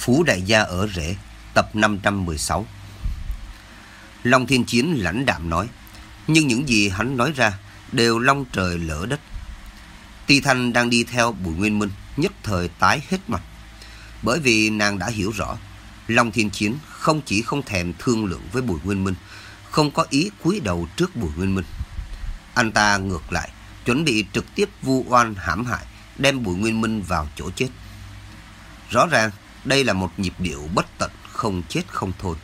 Phú Đại Gia ở Rễ, tập 516 Long Thiên Chiến lãnh đạm nói, nhưng những gì hắn nói ra đều long trời lỡ đất. Ti Thanh đang đi theo Bùi Nguyên Minh, nhất thời tái hết mặt. Bởi vì nàng đã hiểu rõ, Long Thiên Chiến không chỉ không thèm thương lượng với Bùi Nguyên Minh, không có ý cúi đầu trước Bùi Nguyên Minh. Anh ta ngược lại, chuẩn bị trực tiếp vu oan hãm hại, đem Bùi Nguyên Minh vào chỗ chết. Rõ ràng, đây là một nhịp điệu bất tận, không chết không thôi.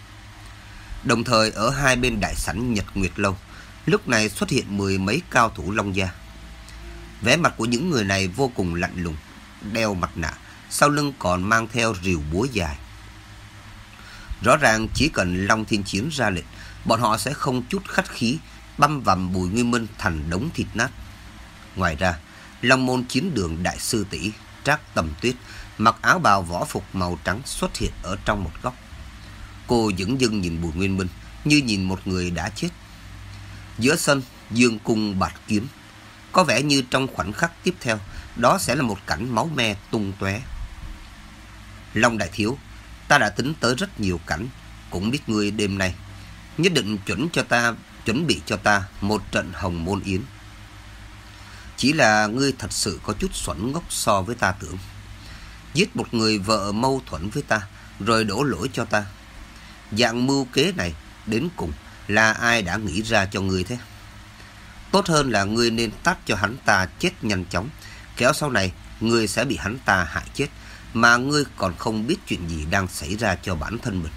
Đồng thời ở hai bên đại sảnh Nhật Nguyệt Lâu, lúc này xuất hiện mười mấy cao thủ Long Gia. Vẻ mặt của những người này vô cùng lạnh lùng, đeo mặt nạ, sau lưng còn mang theo rìu búa dài. Rõ ràng chỉ cần Long Thiên Chiến ra lệnh, bọn họ sẽ không chút khách khí, băm vằm Bùi Nguyên Minh thành đống thịt nát. Ngoài ra, Long Môn Chiến Đường Đại Sư Tỷ Trác Tầm Tuyết mặc áo bào võ phục màu trắng xuất hiện ở trong một góc. Cô dững dưng nhìn Bùi Nguyên Minh như nhìn một người đã chết. Giữa sân, dương cung bạt kiếm. Có vẻ như trong khoảnh khắc tiếp theo, đó sẽ là một cảnh máu me tung tóe. Long Đại Thiếu, ta đã tính tới rất nhiều cảnh, cũng biết ngươi đêm nay. Nhất định chuẩn cho ta, chuẩn bị cho ta một trận hồng môn yến. Chỉ là ngươi thật sự có chút xuẩn ngốc so với ta tưởng. Giết một người vợ mâu thuẫn với ta, rồi đổ lỗi cho ta. Dạng mưu kế này, đến cùng là ai đã nghĩ ra cho ngươi thế? Tốt hơn là ngươi nên tắt cho hắn ta chết nhanh chóng, kéo sau này ngươi sẽ bị hắn ta hại chết, mà ngươi còn không biết chuyện gì đang xảy ra cho bản thân mình.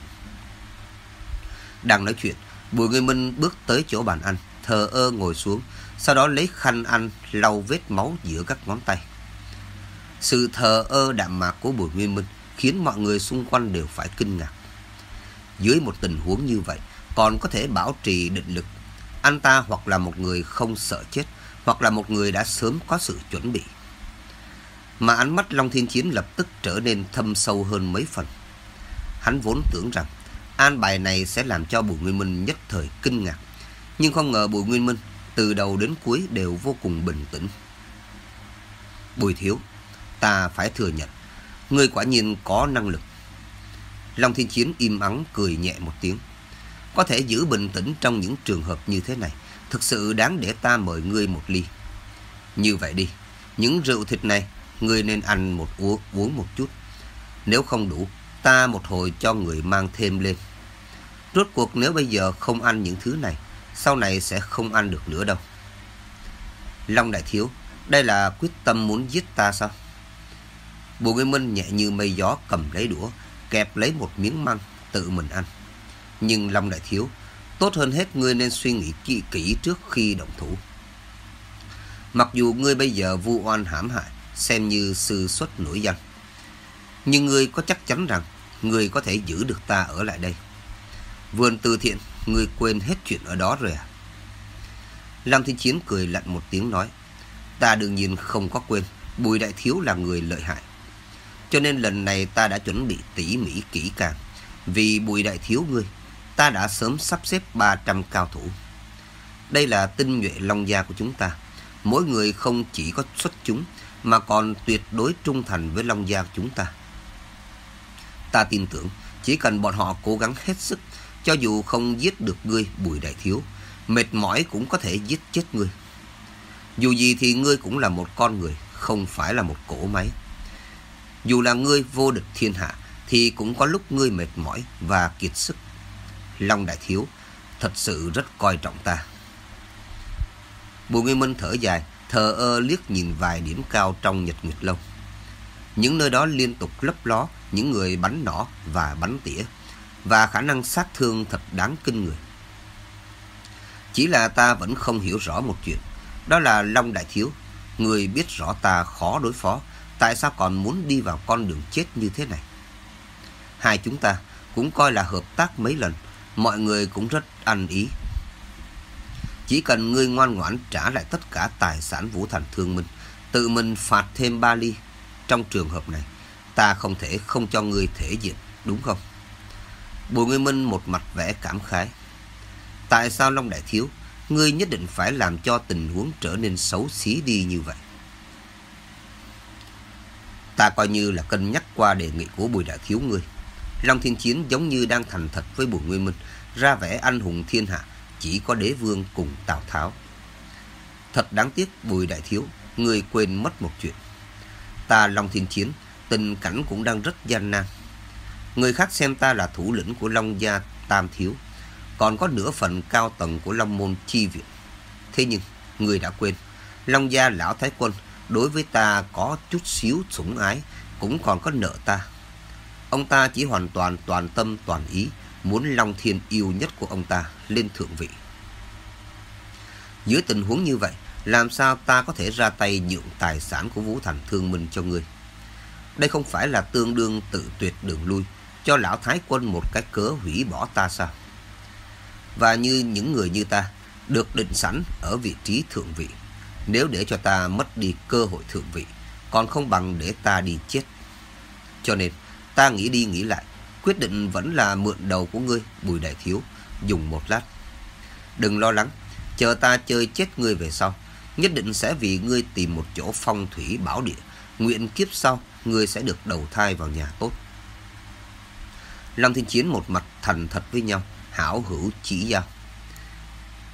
Đang nói chuyện, Bùi Nguyên Minh bước tới chỗ bàn ăn, thờ ơ ngồi xuống, sau đó lấy khăn ăn lau vết máu giữa các ngón tay. Sự thờ ơ đạm mạc của Bùi Nguyên Minh khiến mọi người xung quanh đều phải kinh ngạc. Dưới một tình huống như vậy, còn có thể bảo trì định lực. Anh ta hoặc là một người không sợ chết, hoặc là một người đã sớm có sự chuẩn bị. Mà ánh mắt Long Thiên Chiến lập tức trở nên thâm sâu hơn mấy phần. Hắn vốn tưởng rằng an bài này sẽ làm cho Bùi Nguyên Minh nhất thời kinh ngạc. Nhưng không ngờ Bùi Nguyên Minh từ đầu đến cuối đều vô cùng bình tĩnh. Bùi Thiếu, ta phải thừa nhận, ngươi quả nhiên có năng lực. Long Thiên Chiến im ắng cười nhẹ một tiếng. Có thể giữ bình tĩnh trong những trường hợp như thế này, thực sự đáng để ta mời ngươi một ly. Như vậy đi, những rượu thịt này, ngươi nên ăn một uống, uống một chút. Nếu không đủ, ta một hồi cho người mang thêm lên. Rốt cuộc nếu bây giờ không ăn những thứ này, sau này sẽ không ăn được nữa đâu. Long Đại Thiếu, đây là quyết tâm muốn giết ta sao? Bùi Nguyên Minh nhẹ như mây gió cầm lấy đũa, kẹp lấy một miếng măng, tự mình ăn. Nhưng Long Đại Thiếu, tốt hơn hết ngươi nên suy nghĩ kỹ kỹ trước khi động thủ. Mặc dù ngươi bây giờ vu oan hãm hại, xem như sư xuất nổi danh. Nhưng ngươi có chắc chắn rằng ngươi có thể giữ được ta ở lại đây. Vườn từ thiện, ngươi quên hết chuyện ở đó rồi à? Lam Thiên Chiến cười lạnh một tiếng nói. Ta đương nhiên không có quên, Bùi Đại Thiếu là người lợi hại. Cho nên lần này ta đã chuẩn bị tỉ mỉ kỹ càng. Vì Bùi Đại Thiếu ngươi, ta đã sớm sắp xếp 300 cao thủ. Đây là tinh nhuệ long gia của chúng ta. Mỗi người không chỉ có xuất chúng, mà còn tuyệt đối trung thành với long gia của chúng ta. Ta tin tưởng, chỉ cần bọn họ cố gắng hết sức, cho dù không giết được ngươi Bùi Đại Thiếu, mệt mỏi cũng có thể giết chết ngươi. Dù gì thì ngươi cũng là một con người, không phải là một cỗ máy. Dù là ngươi vô địch thiên hạ, thì cũng có lúc ngươi mệt mỏi và kiệt sức. Long Đại Thiếu thật sự rất coi trọng ta. Bùi Nguyên Minh thở dài, thờ ơ liếc nhìn vài điểm cao trong Nhật Nguyệt Lâu. Những nơi đó liên tục lấp ló những người bắn nỏ và bắn tỉa, và khả năng sát thương thật đáng kinh người. Chỉ là ta vẫn không hiểu rõ một chuyện, đó là Long Đại Thiếu, người biết rõ ta khó đối phó, tại sao còn muốn đi vào con đường chết như thế này. Hai chúng ta cũng coi là hợp tác mấy lần, mọi người cũng rất ăn ý. Chỉ cần ngươi ngoan ngoãn trả lại tất cả tài sản Vũ Thành Thương mình, tự mình phạt thêm ba ly. Trong trường hợp này, ta không thể không cho ngươi thể diện, đúng không? Bùi Nguyên Minh một mặt vẽ cảm khái. Tại sao Long Đại Thiếu, ngươi nhất định phải làm cho tình huống trở nên xấu xí đi như vậy? Ta coi như là cân nhắc qua đề nghị của Bùi Đại Thiếu ngươi. Long Thiên Chiến giống như đang thành thật với Bùi Nguyên Minh, ra vẻ anh hùng thiên hạ, chỉ có đế vương cùng Tào Tháo. Thật đáng tiếc Bùi Đại Thiếu, ngươi quên mất một chuyện. Ta Long Thiên Chiến, tình cảnh cũng đang rất gian nan. Người khác xem ta là thủ lĩnh của Long Gia Tam Thiếu, còn có nửa phần cao tầng của Long Môn Chi Viện. Thế nhưng, người đã quên, Long Gia Lão Thái Quân đối với ta có chút xíu sủng ái, cũng còn có nợ ta. Ông ta chỉ hoàn toàn toàn tâm toàn ý, muốn Long Thiên yêu nhất của ông ta lên thượng vị. Dưới tình huống như vậy, làm sao ta có thể ra tay nhượng tài sản của Vũ Thành Thương Minh cho ngươi? Đây không phải là tương đương tự tuyệt đường lui, cho lão thái quân một cái cớ hủy bỏ ta sao? Và như những người như ta, được định sẵn ở vị trí thượng vị. Nếu để cho ta mất đi cơ hội thượng vị, còn không bằng để ta đi chết. Cho nên, ta nghĩ đi nghĩ lại, quyết định vẫn là mượn đầu của ngươi, Bùi Đại Thiếu, dùng một lát. Đừng lo lắng, chờ ta chơi chết ngươi về sau, nhất định sẽ vì ngươi tìm một chỗ phong thủy bảo địa, nguyện kiếp sau ngươi sẽ được đầu thai vào nhà tốt. Long Thiên Chiến một mặt thành thật với nhau, hảo hữu chỉ giao.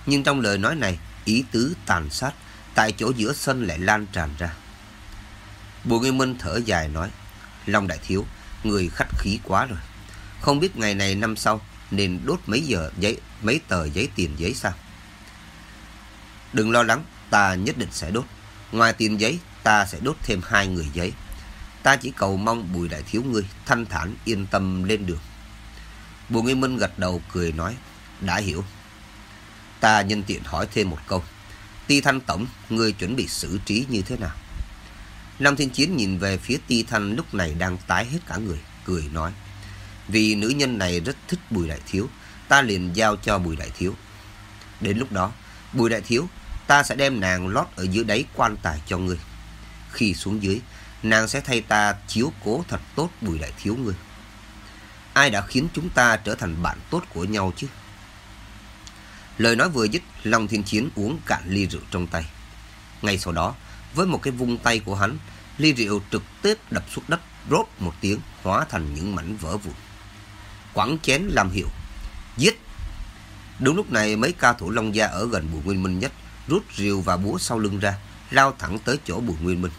Nhưng trong lời nói này, ý tứ tàn sát, tại chỗ giữa sân lại lan tràn ra. Bùi Nguyên Minh thở dài nói, Long Đại Thiếu, người khách khí quá rồi. Không biết ngày này năm sau nên đốt mấy giờ giấy mấy tờ giấy tiền giấy sao? Đừng lo lắng, ta nhất định sẽ đốt. Ngoài tiền giấy, ta sẽ đốt thêm hai người giấy. Ta chỉ cầu mong Bùi Đại Thiếu ngươi thanh thản yên tâm lên đường. Bùi Nguyên Minh gật đầu cười nói, đã hiểu. Ta nhân tiện hỏi thêm một câu. Ti Thanh Tổng, ngươi chuẩn bị xử trí như thế nào? Nam Thiên Chiến nhìn về phía Ti Thanh lúc này đang tái hết cả người, cười nói. Vì nữ nhân này rất thích Bùi Đại Thiếu, ta liền giao cho Bùi Đại Thiếu. Đến lúc đó, Bùi Đại Thiếu, ta sẽ đem nàng lót ở dưới đáy quan tài cho ngươi. Khi xuống dưới, nàng sẽ thay ta chiếu cố thật tốt Bùi Đại Thiếu ngươi. Ai đã khiến chúng ta trở thành bạn tốt của nhau chứ? Lời nói vừa dứt, Long Thiên Chiến uống cạn ly rượu trong tay. Ngay sau đó, với một cái vung tay của hắn, ly rượu trực tiếp đập xuống đất, rốt một tiếng, hóa thành những mảnh vỡ vụn. Quẳng chén làm hiệu, giết! Đúng lúc này, mấy ca thủ Long Gia ở gần Bùi Nguyên Minh nhất, rút rìu và búa sau lưng ra, lao thẳng tới chỗ Bùi Nguyên Minh.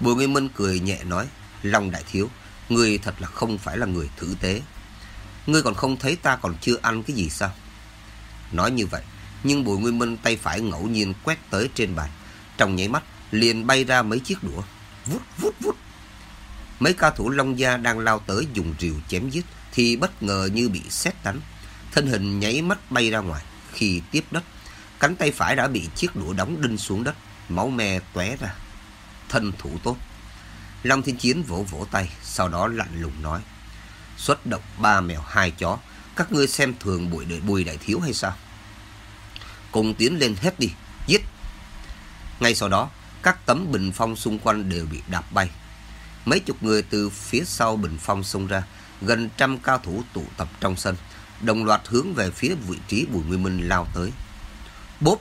Bùi Nguyên Minh cười nhẹ nói, Long Đại Thiếu, người thật là không phải là người thử tế. Ngươi còn không thấy ta còn chưa ăn cái gì sao? Nói như vậy, nhưng Bùi Nguyên Minh tay phải ngẫu nhiên quét tới trên bàn. Trong nháy mắt, liền bay ra mấy chiếc đũa. Vút, vút, vút. Mấy cao thủ Long Gia đang lao tới dùng rìu chém giết, thì bất ngờ như bị xét đánh. Thân hình nháy mắt bay ra ngoài. Khi tiếp đất, cánh tay phải đã bị chiếc đũa đóng đinh xuống đất, máu me tóe ra. Thân thủ tốt. Long Thiên Chiến vỗ vỗ tay, sau đó lạnh lùng nói. Xuất động ba mèo hai chó, các ngươi xem thường buổi đời bùi đại thiếu hay sao? Cùng tiến lên hết đi, giết. Ngay sau đó, các tấm bình phong xung quanh đều bị đạp bay. Mấy chục người từ phía sau bình phong xông ra, gần trăm cao thủ tụ tập trong sân, đồng loạt hướng về phía vị trí Bùi Nguyên Minh lao tới. Bốp!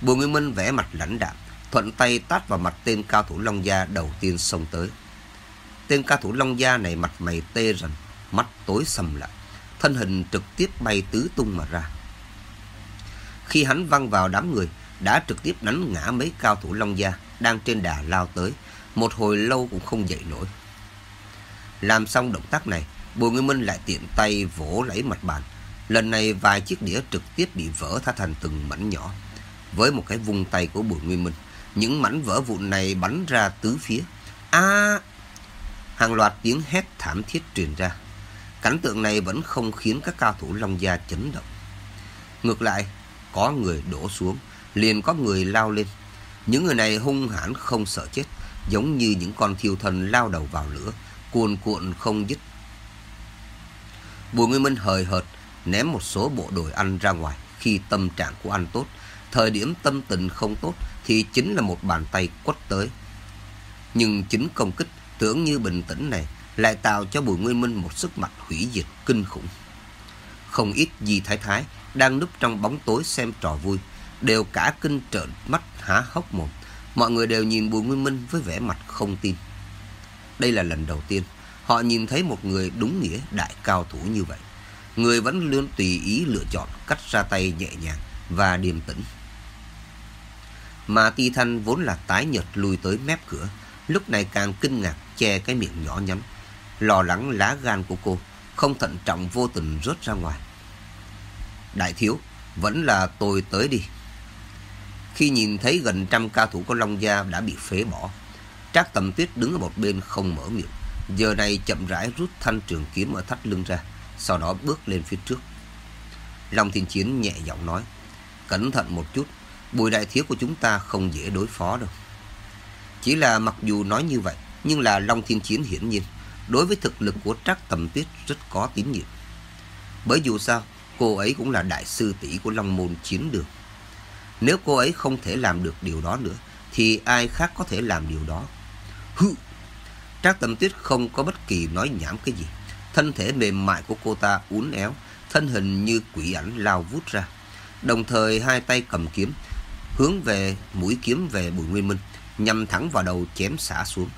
Bùi Nguyên Minh vẽ mặt lãnh đạm, thuận tay tát vào mặt tên cao thủ Long Gia đầu tiên xông tới. Tên cao thủ Long Gia này mặt mày tê rần, mắt tối sầm lại, thân hình trực tiếp bay tứ tung mà ra. Khi hắn văng vào đám người, đã trực tiếp đánh ngã mấy cao thủ Long Gia đang trên đà lao tới, một hồi lâu cũng không dậy nổi. Làm xong động tác này, Bùi Nguyên Minh lại tiện tay vỗ lấy mặt bàn. Lần này vài chiếc đĩa trực tiếp bị vỡ ra thành từng mảnh nhỏ. Với một cái vung tay của Bùi Nguyên Minh, những mảnh vỡ vụn này bắn ra tứ phía. A! Hàng loạt tiếng hét thảm thiết truyền ra. Cảnh tượng này vẫn không khiến các cao thủ Long Gia chấn động. Ngược lại, có người đổ xuống, liền có người lao lên. Những người này hung hãn không sợ chết, giống như những con thiêu thân lao đầu vào lửa, cuồn cuộn không dứt. Bùi Nguyên Minh hời hợt ném một số bộ đồ ăn ra ngoài khi tâm trạng của anh tốt. Thời điểm tâm tình không tốt thì chính là một bàn tay quất tới. Nhưng chính công kích tưởng như bình tĩnh này lại tạo cho Bùi Nguyên Minh một sức mạnh hủy diệt kinh khủng. Không ít gì thái thái đang núp trong bóng tối xem trò vui, đều cả kinh trợn mắt há hốc mồm. Mọi người đều nhìn Bùi Nguyên Minh với vẻ mặt không tin. Đây là lần đầu tiên họ nhìn thấy một người đúng nghĩa đại cao thủ như vậy. Người vẫn luôn tùy ý lựa chọn cách ra tay nhẹ nhàng và điềm tĩnh. Mà Ti Thanh vốn là tái nhật lùi tới mép cửa, lúc này càng kinh ngạc che cái miệng nhỏ nhắn, lo lắng lá gan của cô, không thận trọng vô tình rớt ra ngoài. Đại thiếu, vẫn là tôi tới đi. Khi nhìn thấy gần trăm ca thủ của Long Gia đã bị phế bỏ, Trác Tầm Tuyết đứng ở một bên không mở miệng, giờ này chậm rãi rút thanh trường kiếm ở thắt lưng ra, sau đó bước lên phía trước. Long Thiên Chiến nhẹ giọng nói, cẩn thận một chút, bùi đại thiếu của chúng ta không dễ đối phó đâu. Chỉ là mặc dù nói như vậy, nhưng là Long Thiên Chiến hiển nhiên, đối với thực lực của Trác Tầm Tuyết rất có tín nhiệm. Bởi dù sao, cô ấy cũng là đại sư tỷ của Long Môn Chiến Đường. Nếu cô ấy không thể làm được điều đó nữa, thì ai khác có thể làm điều đó. Hừ! Trác Tầm Tuyết không có bất kỳ nói nhảm cái gì. Thân thể mềm mại của cô ta uốn éo, thân hình như quỷ ảnh lao vút ra. Đồng thời hai tay cầm kiếm, hướng về mũi kiếm về Bùi Nguyên Minh, nhằm thẳng vào đầu chém xả xuống.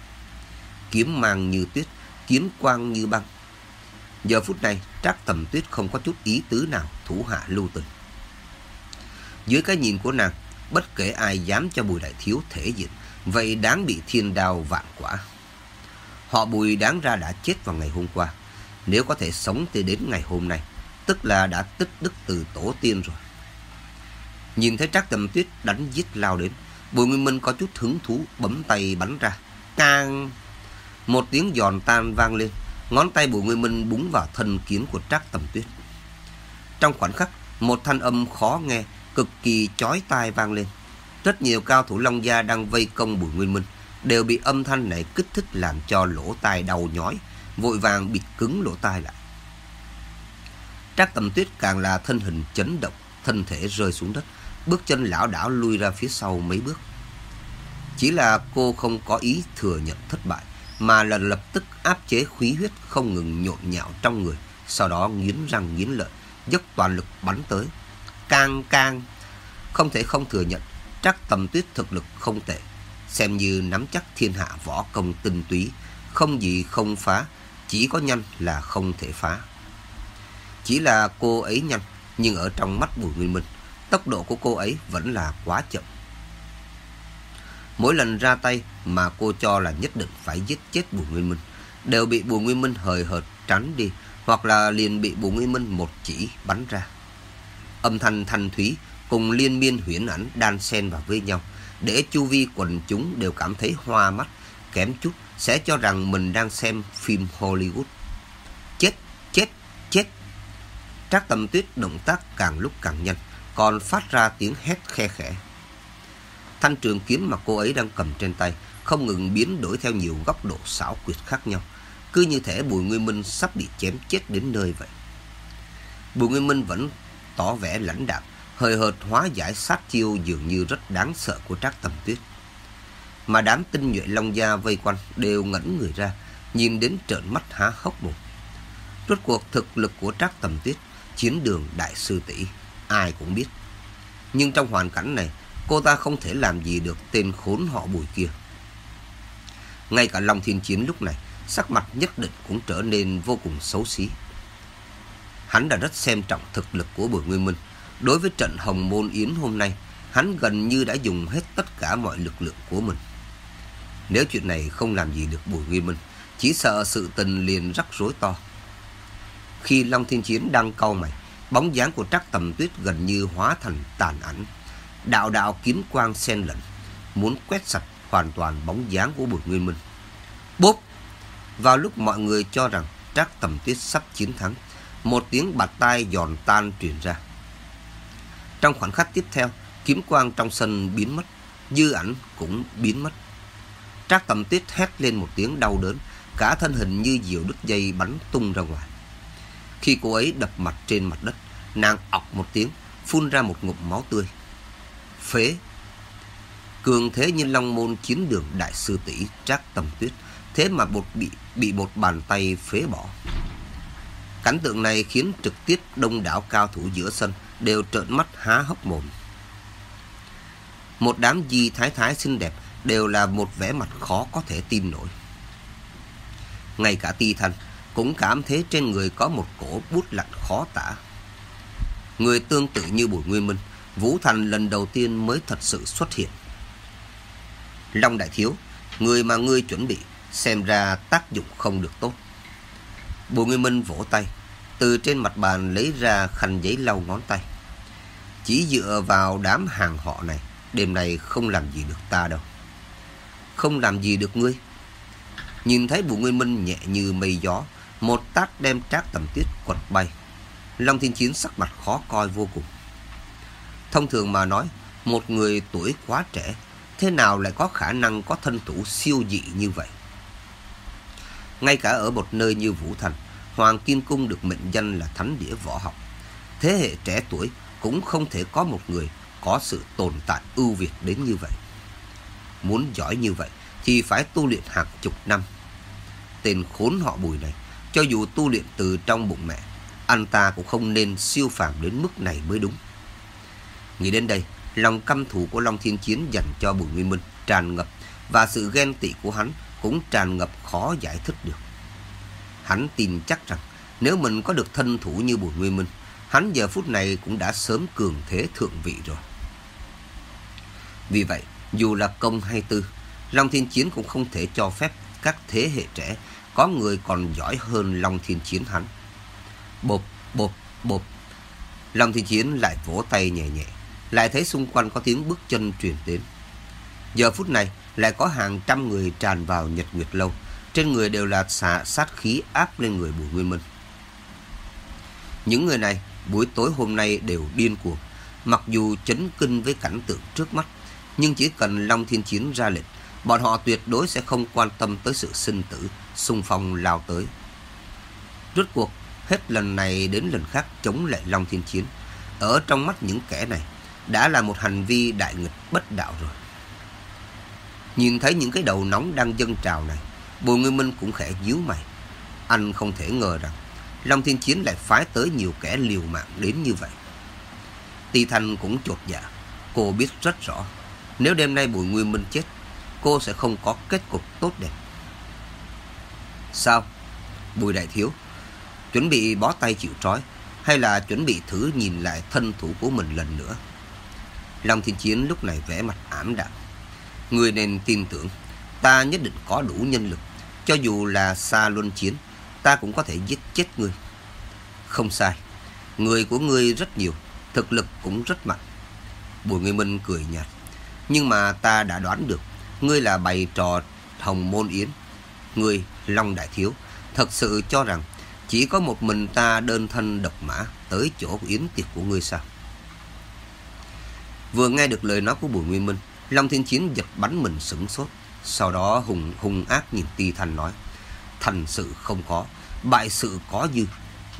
Kiếm mang như tuyết, kiếm quang như băng. Giờ phút này, Trác Tầm Tuyết không có chút ý tứ nào thủ hạ lưu tình. Dưới cái nhìn của nàng, bất kể ai dám cho Bùi Đại Thiếu thể diện, vậy đáng bị thiên đao vạn quả. Họ Bùi đáng ra đã chết vào ngày hôm qua. Nếu có thể sống tới đến ngày hôm nay, tức là đã tích đức từ tổ tiên rồi. Nhìn thấy Trác Tầm Tuyết đánh giết lao đến, Bùi Nguyên Minh có chút hứng thú bấm tay bắn ra. Càng... Một tiếng giòn tan vang lên, ngón tay Bùi Nguyên Minh búng vào thân kiếm của Trác Tầm Tuyết. Trong khoảnh khắc, một thanh âm khó nghe, cực kỳ chói tai vang lên. Rất nhiều cao thủ Long Gia đang vây công Bùi Nguyên Minh, đều bị âm thanh này kích thích làm cho lỗ tai đau nhói, vội vàng bịt cứng lỗ tai lại. Trác Tầm Tuyết càng là thân hình chấn động, thân thể rơi xuống đất, bước chân lão đảo lui ra phía sau mấy bước. Chỉ là cô không có ý thừa nhận thất bại, mà là lập tức áp chế khí huyết không ngừng nhộn nhạo trong người, sau đó nghiến răng nghiến lợi, dốc toàn lực bắn tới. Càng càng, không thể không thừa nhận, Trác Tầm Tuyết thực lực không tệ, xem như nắm chắc thiên hạ võ công tinh túy, không gì không phá, chỉ có nhanh là không thể phá. Chỉ là cô ấy nhanh, nhưng ở trong mắt Bùi Nguyên Minh, tốc độ của cô ấy vẫn là quá chậm. Mỗi lần ra tay mà cô cho là nhất định phải giết chết Bùi Nguyên Minh, đều bị Bùi Nguyên Minh hời hợt tránh đi, hoặc là liền bị Bùi Nguyên Minh một chỉ bắn ra. Âm thanh thanh thúy cùng liên miên huyễn ảnh đan xen vào với nhau, để chu vi quần chúng đều cảm thấy hoa mắt, kém chút sẽ cho rằng mình đang xem phim Hollywood. Chết, chết, chết. Trác Tầm Tuyết động tác càng lúc càng nhanh, còn phát ra tiếng hét khe khẽ. Thanh trường kiếm mà cô ấy đang cầm trên tay không ngừng biến đổi theo nhiều góc độ xảo quyệt khác nhau. Cứ như thể Bùi Nguyên Minh sắp bị chém chết đến nơi vậy. Bùi Nguyên Minh vẫn tỏ vẻ lãnh đạm, hơi hợt hóa giải sát chiêu dường như rất đáng sợ của Trác Tầm Tuyết. Mà đám tinh nhuệ Long Gia vây quanh đều ngẩn người ra, nhìn đến trợn mắt há hốc mồm. Rốt cuộc thực lực của Trác Tầm Tuyết, chiến đường đại sư tỷ ai cũng biết. Nhưng trong hoàn cảnh này, cô ta không thể làm gì được tên khốn họ bùi kia. Ngay cả Long Thiên Chiến lúc này, sắc mặt nhất định cũng trở nên vô cùng xấu xí. Hắn đã rất xem trọng thực lực của Bùi Nguyên Minh. Đối với trận Hồng Môn Yến hôm nay, hắn gần như đã dùng hết tất cả mọi lực lượng của mình. Nếu chuyện này không làm gì được Bùi Nguyên Minh, chỉ sợ sự tình liền rắc rối to. Khi Long Thiên Chiến đang cau mày, bóng dáng của Trác Tầm Tuyết gần như hóa thành tàn ảnh. Đạo đạo kiếm quang xen lẫn, muốn quét sạch hoàn toàn bóng dáng của Bùi Nguyên Minh. Bốp! Vào lúc mọi người cho rằng Trác Tầm Tuyết sắp chiến thắng, một tiếng bạt tai giòn tan truyền ra. Trong khoảnh khắc tiếp theo, kiếm quang trong sân biến mất, dư ảnh cũng biến mất. Trác Tầm Tuyết hét lên một tiếng đau đớn, cả thân hình như diều đứt dây bắn tung ra ngoài. Khi cô ấy đập mặt trên mặt đất, nàng ọc một tiếng, phun ra một ngụm máu tươi. Phế! Cường thế như long môn chiến đường đại sư tỷ Trác Tầm Tuyết, thế mà bột bị bị một bàn tay phế bỏ. Cảnh tượng này khiến trực tiếp đông đảo cao thủ giữa sân đều trợn mắt há hốc mồm. Một đám di thái thái xinh đẹp đều là một vẻ mặt khó có thể tin nổi. Ngay cả ti thanh cũng cảm thấy trên người có một cổ bút lạnh khó tả. Người tương tự như Bùi Nguyên Minh, Vũ Thành lần đầu tiên mới thật sự xuất hiện. Long Đại Thiếu, người mà ngươi chuẩn bị, xem ra tác dụng không được tốt. Bùi Nguyên Minh vỗ tay, từ trên mặt bàn lấy ra khăn giấy lau ngón tay. Chỉ dựa vào đám hàng họ này, đêm nay không làm gì được ta đâu. Không làm gì được ngươi. Nhìn thấy Bùi Nguyên Minh nhẹ như mây gió, một tát đem trác tầm tuyết quật bay. Long Thiên Chiến sắc mặt khó coi vô cùng. Thông thường mà nói, một người tuổi quá trẻ, thế nào lại có khả năng có thân thủ siêu dị như vậy? Ngay cả ở một nơi như Vũ Thành, Hoàng Kim Cung được mệnh danh là thánh địa võ học. Thế hệ trẻ tuổi cũng không thể có một người có sự tồn tại ưu việt đến như vậy. Muốn giỏi như vậy thì phải tu luyện hàng chục năm. Tên khốn họ bùi này, cho dù tu luyện từ trong bụng mẹ, anh ta cũng không nên siêu phàm đến mức này mới đúng. Nghĩ đến đây, lòng căm thù của Long Thiên Chiến dành cho Bùi Nguyên Minh tràn ngập và sự ghen tị của hắn cũng tràn ngập khó giải thích được. Hắn tin chắc rằng nếu mình có được thân thủ như Bùi Nguyên Minh, hắn giờ phút này cũng đã sớm cường thế thượng vị rồi. Vì vậy, dù là công hay tư, Long Thiên Chiến cũng không thể cho phép các thế hệ trẻ có người còn giỏi hơn Long Thiên Chiến hắn. Bộp, bộp, bộp. Long Thiên Chiến lại vỗ tay nhẹ nhẹ, lại thấy xung quanh có tiếng bước chân truyền đến. Giờ phút này, lại có hàng trăm người tràn vào Nhật Nguyệt Lâu, trên người đều là xạ sát khí áp lên người Bùi Nguyên Minh. Những người này buổi tối hôm nay đều điên cuồng, mặc dù chấn kinh với cảnh tượng trước mắt, nhưng chỉ cần Long Thiên Chiến ra lệnh, bọn họ tuyệt đối sẽ không quan tâm tới sự sinh tử, xung phong lao tới. Rốt cuộc, hết lần này đến lần khác chống lại Long Thiên Chiến, ở trong mắt những kẻ này đã là một hành vi đại nghịch bất đạo rồi. Nhìn thấy những cái đầu nóng đang dâng trào này, Bùi Nguyên Minh cũng khẽ díu mày. Anh không thể ngờ rằng Long Thiên Chiến lại phái tới nhiều kẻ liều mạng đến như vậy. Ti Thanh cũng chột dạ. Cô biết rất rõ, nếu đêm nay Bùi Nguyên Minh chết, cô sẽ không có kết cục tốt đẹp. Sao? Bùi Đại Thiếu, chuẩn bị bó tay chịu trói, hay là chuẩn bị thử nhìn lại thân thủ của mình lần nữa? Long Thiên Chiến lúc này vẽ mặt ảm đạm. Người nên tin tưởng, ta nhất định có đủ nhân lực, cho dù là xa luân chiến, ta cũng có thể giết chết ngươi. Không sai, người của ngươi rất nhiều, thực lực cũng rất mạnh. Bùi Nguyên Minh cười nhạt, nhưng mà ta đã đoán được, ngươi là bày trò hồng môn yến. Ngươi, Long Đại Thiếu, thật sự cho rằng chỉ có một mình ta đơn thân độc mã tới chỗ yến tiệc của ngươi sao? Vừa nghe được lời nói của Bùi Nguyên Minh, Long Thiên Chiến giật bắn mình sửng sốt. Sau đó hùng hung ác nhìn Ti Thành nói, thành sự không có, bại sự có dư,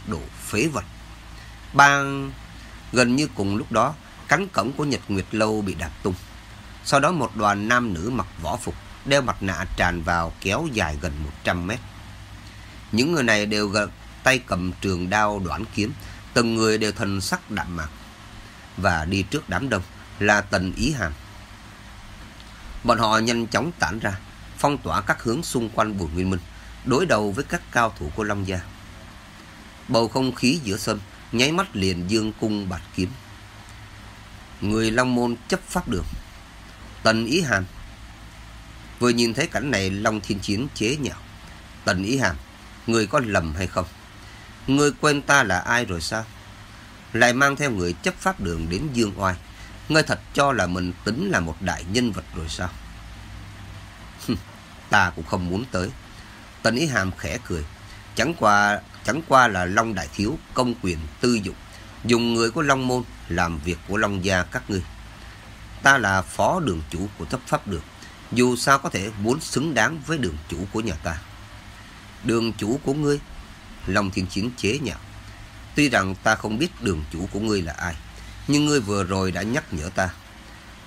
đổ phế vật. Bang gần như cùng lúc đó, cánh cổng của Nhật Nguyệt Lâu bị đạp tung. Sau đó một đoàn nam nữ mặc võ phục, đeo mặt nạ tràn vào kéo dài gần 100 mét. Những người này đều gật tay cầm trường đao đoạn kiếm, từng người đều thần sắc đạm mạc. Và đi trước đám đông là Tần Ý Hàm. Bọn họ nhanh chóng tản ra, phong tỏa các hướng xung quanh Bùi Nguyên Minh, đối đầu với các cao thủ của Long Gia. Bầu không khí giữa sân, nháy mắt liền dương cung bạt kiếm. Người Long Môn chấp pháp đường. Tần Ý Hàm. Vừa nhìn thấy cảnh này, Long Thiên Chiến chế nhạo. Tần Ý Hàm, người có lầm hay không? Người quên ta là ai rồi sao? Lại mang theo người chấp pháp đường đến Dương Oai. Ngươi thật cho là mình tính là một đại nhân vật rồi sao? ta cũng không muốn tới. Tần Ý Hàm khẽ cười. Chẳng qua, chẳng qua là Long Đại Thiếu công quyền tư dụng. Dùng người của Long Môn làm việc của Long Gia các ngươi. Ta là phó đường chủ của Thấp pháp đường. Dù sao có thể muốn xứng đáng với đường chủ của nhà ta. Đường chủ của ngươi? Long Thiên Chiến chế nhạo. Tuy rằng ta không biết đường chủ của ngươi là ai. Nhưng ngươi vừa rồi đã nhắc nhở ta.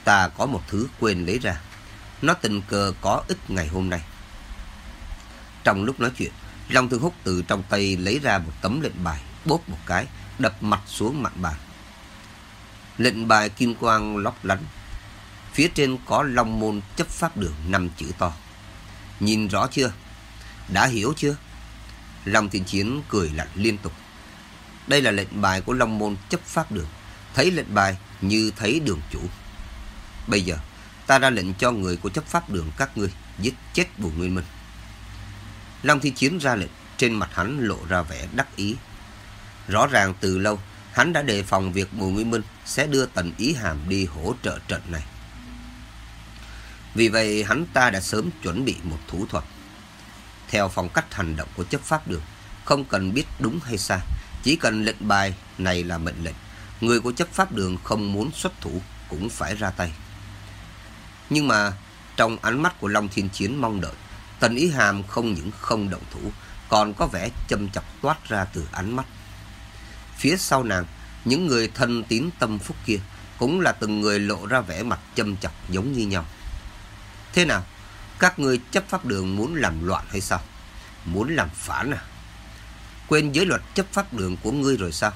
Ta có một thứ quên lấy ra. Nó tình cờ có ích ngày hôm nay. Trong lúc nói chuyện, Long Thương Húc từ trong tay lấy ra một tấm lệnh bài, bóp một cái, đập mặt xuống mặt bàn. Lệnh bài kim quang lóc lánh. Phía trên có Long Môn chấp pháp đường năm chữ to. Nhìn rõ chưa? Đã hiểu chưa? Long Thiên Chiến cười lạnh liên tục. Đây là lệnh bài của Long Môn chấp pháp đường. Thấy lệnh bài như thấy đường chủ. Bây giờ, ta ra lệnh cho người của chấp pháp đường các ngươi giết chết Bùi Nguyên Minh. Long Thiên Chiến ra lệnh, trên mặt hắn lộ ra vẻ đắc ý. Rõ ràng từ lâu, hắn đã đề phòng việc Bùi Nguyên Minh sẽ đưa Tần Ý Hàm đi hỗ trợ trận này. Vì vậy hắn ta đã sớm chuẩn bị một thủ thuật. Theo phong cách hành động của chấp pháp đường, không cần biết đúng hay sai, chỉ cần lệnh bài này là mệnh lệnh. Người của chấp pháp đường không muốn xuất thủ cũng phải ra tay. Nhưng mà trong ánh mắt của Long Thiên Chiến mong đợi, Tần Ý Hàm không những không động thủ, còn có vẻ châm chọc toát ra từ ánh mắt. Phía sau nàng, những người thân tín tâm phúc kia cũng là từng người lộ ra vẻ mặt châm chọc giống như nhau. Thế nào? Các ngươi chấp pháp đường muốn làm loạn hay sao? Muốn làm phản à? Quên giới luật chấp pháp đường của ngươi rồi sao?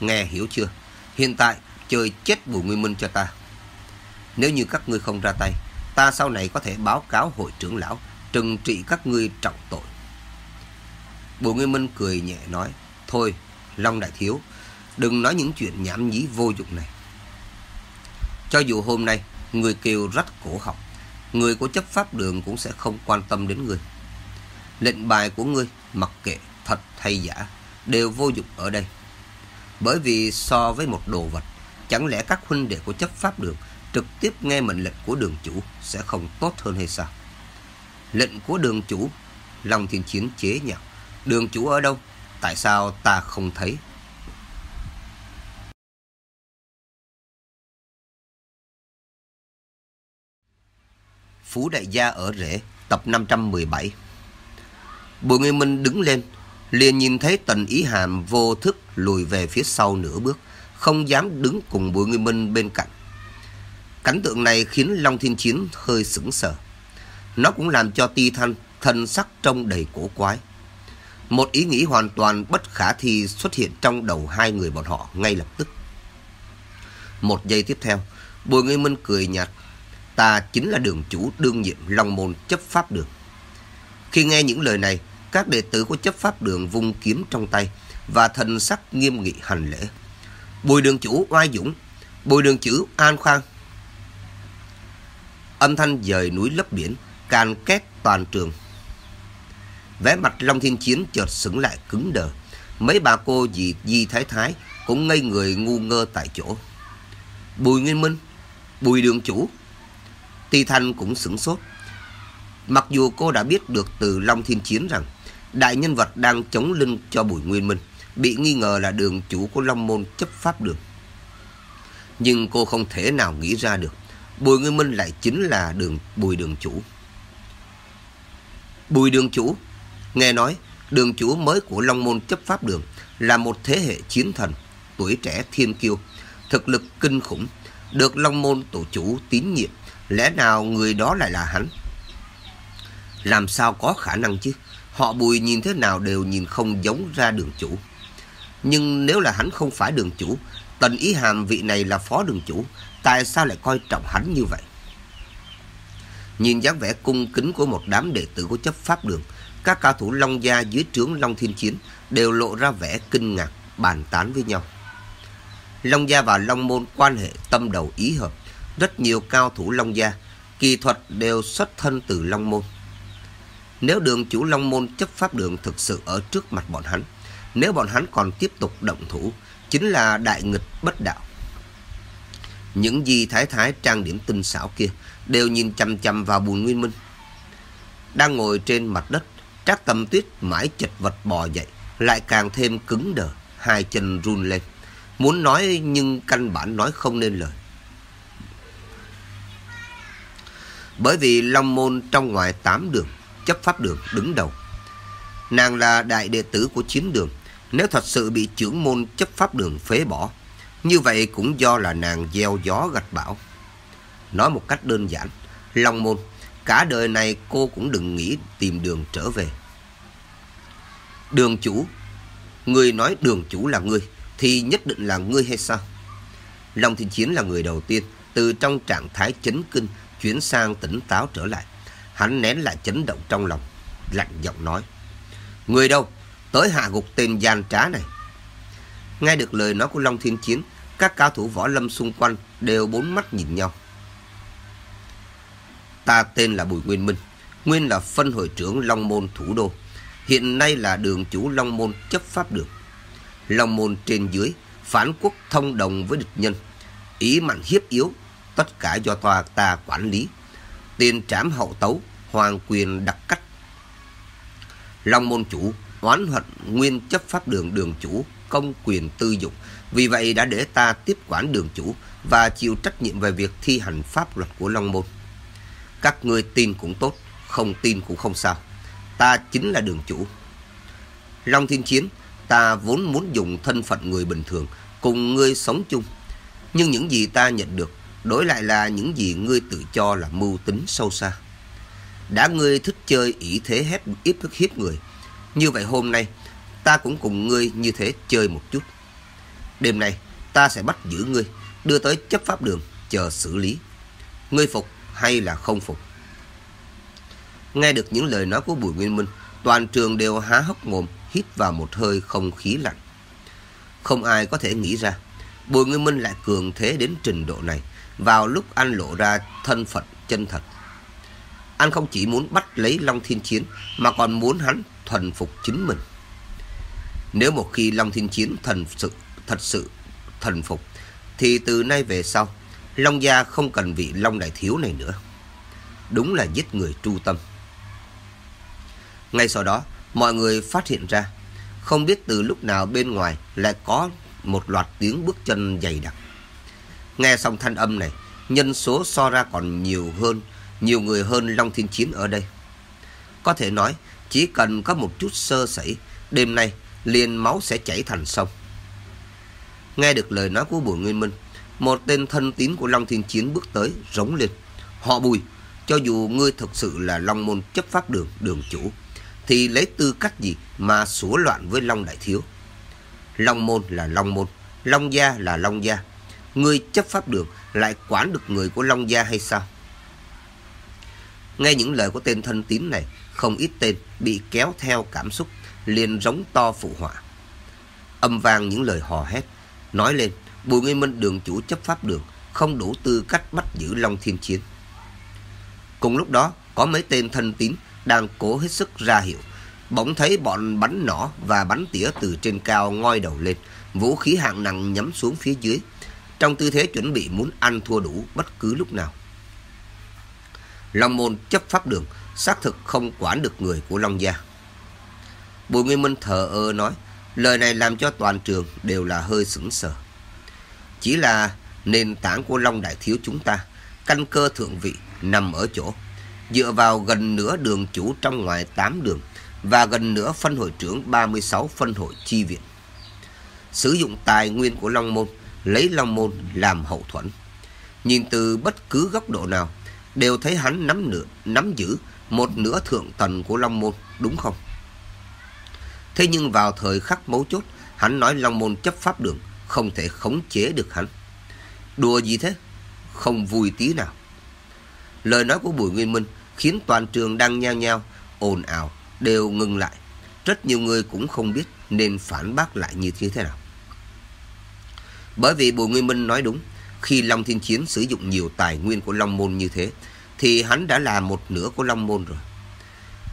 Nghe hiểu chưa? Hiện tại chơi chết Bùi Nguyên Minh cho ta. Nếu như các ngươi không ra tay, ta sau này có thể báo cáo hội trưởng lão trừng trị các ngươi trọng tội. Bùi Nguyên Minh cười nhẹ nói, Thôi, Long Đại Thiếu, đừng nói những chuyện nhảm nhí vô dụng này. Cho dù hôm nay, người kêu rách cổ họng, người của chấp pháp đường cũng sẽ không quan tâm đến người. Lệnh bài của ngươi, mặc kệ thật hay giả, đều vô dụng ở đây. Bởi vì so với một đồ vật, chẳng lẽ các huynh đệ của chấp pháp đường trực tiếp nghe mệnh lệnh của đường chủ sẽ không tốt hơn hay sao? Lệnh của đường chủ, Long Thiên Chiến chế nhạo. Đường chủ ở đâu? Tại sao ta không thấy? Phú Đại Gia ở Rễ, tập 517 Bùi Nguyên Minh đứng lên, liền nhìn thấy Tần Ý Hàm vô thức lùi về phía sau nửa bước, không dám đứng cùng Bùi Nguyên Minh bên cạnh. Cảnh tượng này khiến Long Thiên Chiến hơi sững sờ. Nó cũng làm cho Ti Thanh thân sắc trông đầy cổ quái. Một ý nghĩ hoàn toàn bất khả thi xuất hiện trong đầu hai người bọn họ ngay lập tức. Một giây tiếp theo, Bùi Nguyên Minh cười nhạt. Ta chính là đường chủ đương nhiệm Long Môn chấp pháp đường. Khi nghe những lời này, các đệ tử của chấp pháp đường vung kiếm trong tay và thần sắc nghiêm nghị hành lễ. Bùi đường chủ oai dũng, bùi đường chủ an khang. Âm thanh dời núi lấp biển, can két toàn trường. Vẻ mặt Long Thiên Chiến chợt sững lại cứng đờ. Mấy bà cô dì Di Thái Thái cũng ngây người ngu ngơ tại chỗ. Bùi Nguyên Minh, Bùi Đường Chủ. Ti Thanh cũng sửng sốt. Mặc dù cô đã biết được từ Long Thiên Chiến rằng đại nhân vật đang chống lưng cho Bùi Nguyên Minh bị nghi ngờ là đường chủ của Long Môn chấp pháp đường. Nhưng cô không thể nào nghĩ ra được Bùi Nguyên Minh lại chính là đường Bùi Đường Chủ. Bùi Đường Chủ Nghe nói, đường chủ mới của Long Môn chấp pháp đường là một thế hệ chiến thần, tuổi trẻ thiên kiêu, thực lực kinh khủng, được Long Môn tổ chủ tín nhiệm. Lẽ nào người đó lại là hắn? Làm sao có khả năng chứ? Họ bùi nhìn thế nào đều nhìn không giống ra đường chủ. Nhưng nếu là hắn không phải đường chủ, tần ý hàm vị này là phó đường chủ, tại sao lại coi trọng hắn như vậy? Nhìn dáng vẻ cung kính của một đám đệ tử của chấp pháp đường, các cao thủ Long Gia dưới trướng Long Thiên Chiến đều lộ ra vẻ kinh ngạc, bàn tán với nhau. Long Gia và Long Môn quan hệ tâm đầu ý hợp. Rất nhiều cao thủ Long Gia, kỳ thuật đều xuất thân từ Long Môn. Nếu đường chủ Long Môn chấp pháp đường thực sự ở trước mặt bọn hắn, nếu bọn hắn còn tiếp tục động thủ, chính là đại nghịch bất đạo. Những gì thái thái trang điểm tinh xảo kia đều nhìn chăm chăm vào Bùi Nguyên Minh. Đang ngồi trên mặt đất, Trác Tâm Tuyết mãi chật vật bò dậy, lại càng thêm cứng đờ, hai chân run lên. Muốn nói nhưng căn bản nói không nên lời. Bởi vì Long Môn trong ngoài tám đường, chấp pháp đường đứng đầu. Nàng là đại đệ tử của chiến đường. Nếu thật sự bị trưởng môn chấp pháp đường phế bỏ, như vậy cũng do là nàng gieo gió gặt bão. Nói một cách đơn giản, Long Môn, cả đời này cô cũng đừng nghĩ tìm đường trở về. Đường chủ, người nói đường chủ là ngươi, thì nhất định là ngươi hay sao? Long Thiên Chiến là người đầu tiên từ trong trạng thái chấn kinh chuyển sang tỉnh táo trở lại. Hắn nén lại chấn động trong lòng. lạnh giọng nói. Người đâu? Tới hạ gục tên gian trá này. Nghe được lời nói của Long Thiên Chiến, các cao thủ võ lâm xung quanh đều bốn mắt nhìn nhau. Ta tên là Bùi Nguyên Minh, nguyên là phân hội trưởng Long Môn thủ đô. Hiện nay là đường chủ Long Môn chấp pháp được Long Môn trên dưới, phản quốc thông đồng với địch nhân. Ý mạnh hiếp yếu, tất cả do tòa ta quản lý. Tiền trảm hậu tấu, hoàng quyền đặc cách. Long Môn chủ, oán hận nguyên chấp pháp đường đường chủ, công quyền tư dụng. Vì vậy đã để ta tiếp quản đường chủ và chịu trách nhiệm về việc thi hành pháp luật của Long Môn. Các ngươi tin cũng tốt, không tin cũng không sao. Ta chính là đường chủ. Long Thiên Chiến, ta vốn muốn dùng thân phận người bình thường cùng ngươi sống chung. Nhưng những gì ta nhận được đối lại là những gì ngươi tự cho là mưu tính sâu xa. Đã ngươi thích chơi ỷ thế hép ít thức hiếp người. Như vậy hôm nay, ta cũng cùng ngươi như thế chơi một chút. Đêm nay, ta sẽ bắt giữ ngươi, đưa tới chấp pháp đường, chờ xử lý. Ngươi phục hay là không phục? Nghe được những lời nói của Bùi Nguyên Minh, toàn trường đều há hốc mồm, hít vào một hơi không khí lạnh. Không ai có thể nghĩ ra, Bùi Nguyên Minh lại cường thế đến trình độ này, vào lúc anh lộ ra thân phận chân thật. Anh không chỉ muốn bắt lấy Long Thiên Chiến, mà còn muốn hắn thuần phục chính mình. Nếu một khi Long Thiên Chiến thần sự, thật sự thần phục, thì từ nay về sau, Long Gia không cần vị Long Đại Thiếu này nữa. Đúng là giết người tru tâm. Ngay sau đó, mọi người phát hiện ra, không biết từ lúc nào bên ngoài lại có một loạt tiếng bước chân dày đặc. Nghe xong thanh âm này, nhân số so ra còn nhiều hơn, nhiều người hơn Long Thiên Chiến ở đây. Có thể nói, chỉ cần có một chút sơ sẩy, đêm nay liền máu sẽ chảy thành sông. Nghe được lời nói của Bùi Nguyên Minh, một tên thân tín của Long Thiên Chiến bước tới, rống lên. Họ Bùi, cho dù ngươi thực sự là Long Môn chấp pháp đường, đường chủ, thì lấy tư cách gì mà sủa loạn với Long Đại Thiếu? Long Môn là Long Môn, Long Gia là Long Gia. Ngươi chấp pháp đường lại quản được người của Long Gia hay sao? Nghe những lời của tên thân tín này, không ít tên bị kéo theo cảm xúc, liền giống to phụ họa. Âm vang những lời hò hét, nói lên Bùi Nguyên Minh đường chủ chấp pháp đường không đủ tư cách bắt giữ Long Thiên Chiến. Cùng lúc đó, có mấy tên thân tín đang cố hết sức ra hiệu. Bỗng thấy bọn bắn nỏ và bắn tỉa từ trên cao ngoi đầu lên, vũ khí hạng nặng nhắm xuống phía dưới, trong tư thế chuẩn bị muốn ăn thua đủ bất cứ lúc nào. Long môn chấp pháp đường xác thực không quản được người của Long Gia. Bùi Nguyên Minh thờ ơ nói, lời này làm cho toàn trường đều là hơi sững sờ. Chỉ là nền tảng của Long Đại Thiếu chúng ta, căn cơ thượng vị nằm ở chỗ, dựa vào gần nửa đường chủ trong ngoài 8 đường và gần nửa phân hội trưởng 36 phân hội chi viện. Sử dụng tài nguyên của Long Môn, lấy Long Môn làm hậu thuẫn. Nhìn từ bất cứ góc độ nào, đều thấy hắn nắm nửa, nắm giữ một nửa thượng tầng của Long Môn, đúng không? Thế nhưng vào thời khắc mấu chốt, hắn nói Long Môn chấp pháp đường, không thể khống chế được hắn. Đùa gì thế? Không vui tí nào. Lời nói của Bùi Nguyên Minh khiến toàn trường đang nhao nhao, ồn ào, đều ngừng lại. Rất nhiều người cũng không biết nên phản bác lại như thế nào. Bởi vì Bùi Nguyên Minh nói đúng, khi Long Thiên Chiến sử dụng nhiều tài nguyên của Long Môn như thế, thì hắn đã là một nửa của Long Môn rồi.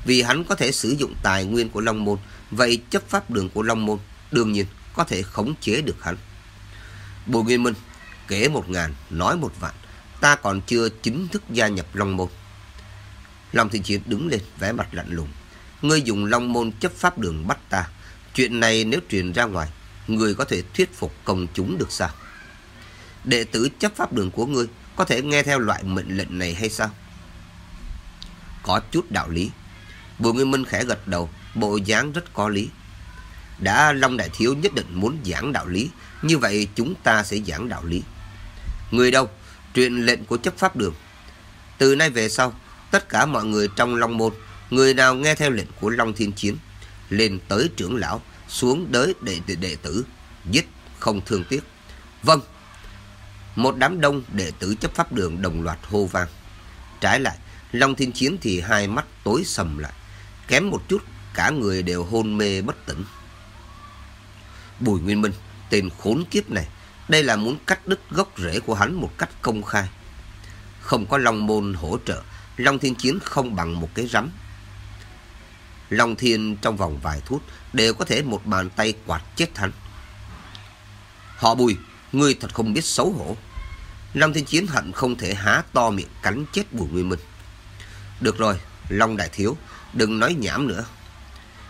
Vì hắn có thể sử dụng tài nguyên của Long Môn, vậy chấp pháp đường của Long Môn đương nhiên có thể khống chế được hắn. Bùi Nguyên Minh kể một ngàn, nói một vạn, ta còn chưa chính thức gia nhập Long Môn. Long Thiên Chiến đứng lên, vẻ mặt lạnh lùng. Ngươi dùng Long Môn chấp pháp đường bắt ta. Chuyện này nếu truyền ra ngoài, người có thể thuyết phục công chúng được sao? Đệ tử chấp pháp đường của ngươi có thể nghe theo loại mệnh lệnh này hay sao? Có chút đạo lý. Bùi Nguyên Minh khẽ gật đầu, bộ dáng rất có lý. Đã Long Đại Thiếu nhất định muốn giảng đạo lý, như vậy chúng ta sẽ giảng đạo lý. Người đâu? Truyền lệnh của chấp pháp đường. Từ nay về sau, tất cả mọi người trong Long Môn, người nào nghe theo lệnh của Long Thiên Chiến, lên tới trưởng lão, xuống đới đệ, đệ, đệ tử, giết không thương tiếc. Vâng. Một đám đông đệ tử chấp pháp đường đồng loạt hô vang. Trái lại, Long Thiên Chiến thì hai mắt tối sầm lại. Kém một chút, cả người đều hôn mê bất tỉnh. Bùi Nguyên Minh, tên khốn kiếp này, đây là muốn cắt đứt gốc rễ của hắn một cách công khai. Không có Long Môn hỗ trợ, Long Thiên Chiến không bằng một cái rắm. Long Thiên trong vòng vài phút đều có thể một bàn tay quạt chết hắn. Họ bùi, ngươi thật không biết xấu hổ. Long Thiên Chiến hận không thể há to miệng cắn chết Bùi Nguyên Minh. Được rồi, Long Đại Thiếu, đừng nói nhảm nữa.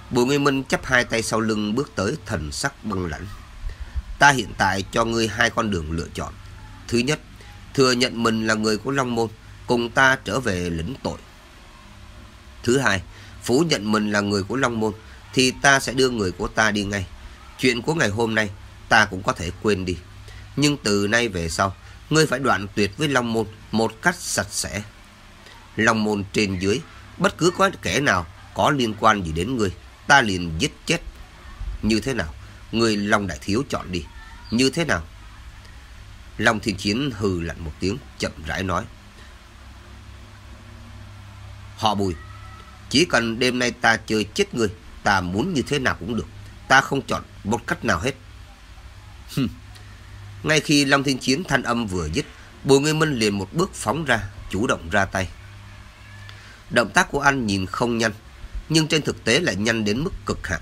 Bùi Nguyên Minh chấp hai tay sau lưng bước tới thần sắc băng lãnh. Ta hiện tại cho ngươi hai con đường lựa chọn. Thứ nhất, thừa nhận mình là người của Long Môn, cùng ta trở về lĩnh tội. Thứ hai, phủ nhận mình là người của Long Môn, thì ta sẽ đưa người của ta đi ngay. Chuyện của ngày hôm nay, ta cũng có thể quên đi. Nhưng từ nay về sau, ngươi phải đoạn tuyệt với Long Môn một cách sạch sẽ. Long Môn trên dưới, bất cứ có kẻ nào có liên quan gì đến ngươi, ta liền giết chết. Như thế nào? Ngươi Long Đại Thiếu chọn đi. Như thế nào? Long Thiên Chiến hừ lạnh một tiếng, chậm rãi nói. Họ bùi, chỉ cần đêm nay ta chơi chết ngươi, ta muốn như thế nào cũng được. Ta không chọn một cách nào hết. Ngay khi Long Thiên Chiến thanh âm vừa dứt, Bùi Nguyên Minh liền một bước phóng ra, chủ động ra tay. Động tác của anh nhìn không nhanh, nhưng trên thực tế lại nhanh đến mức cực hạn.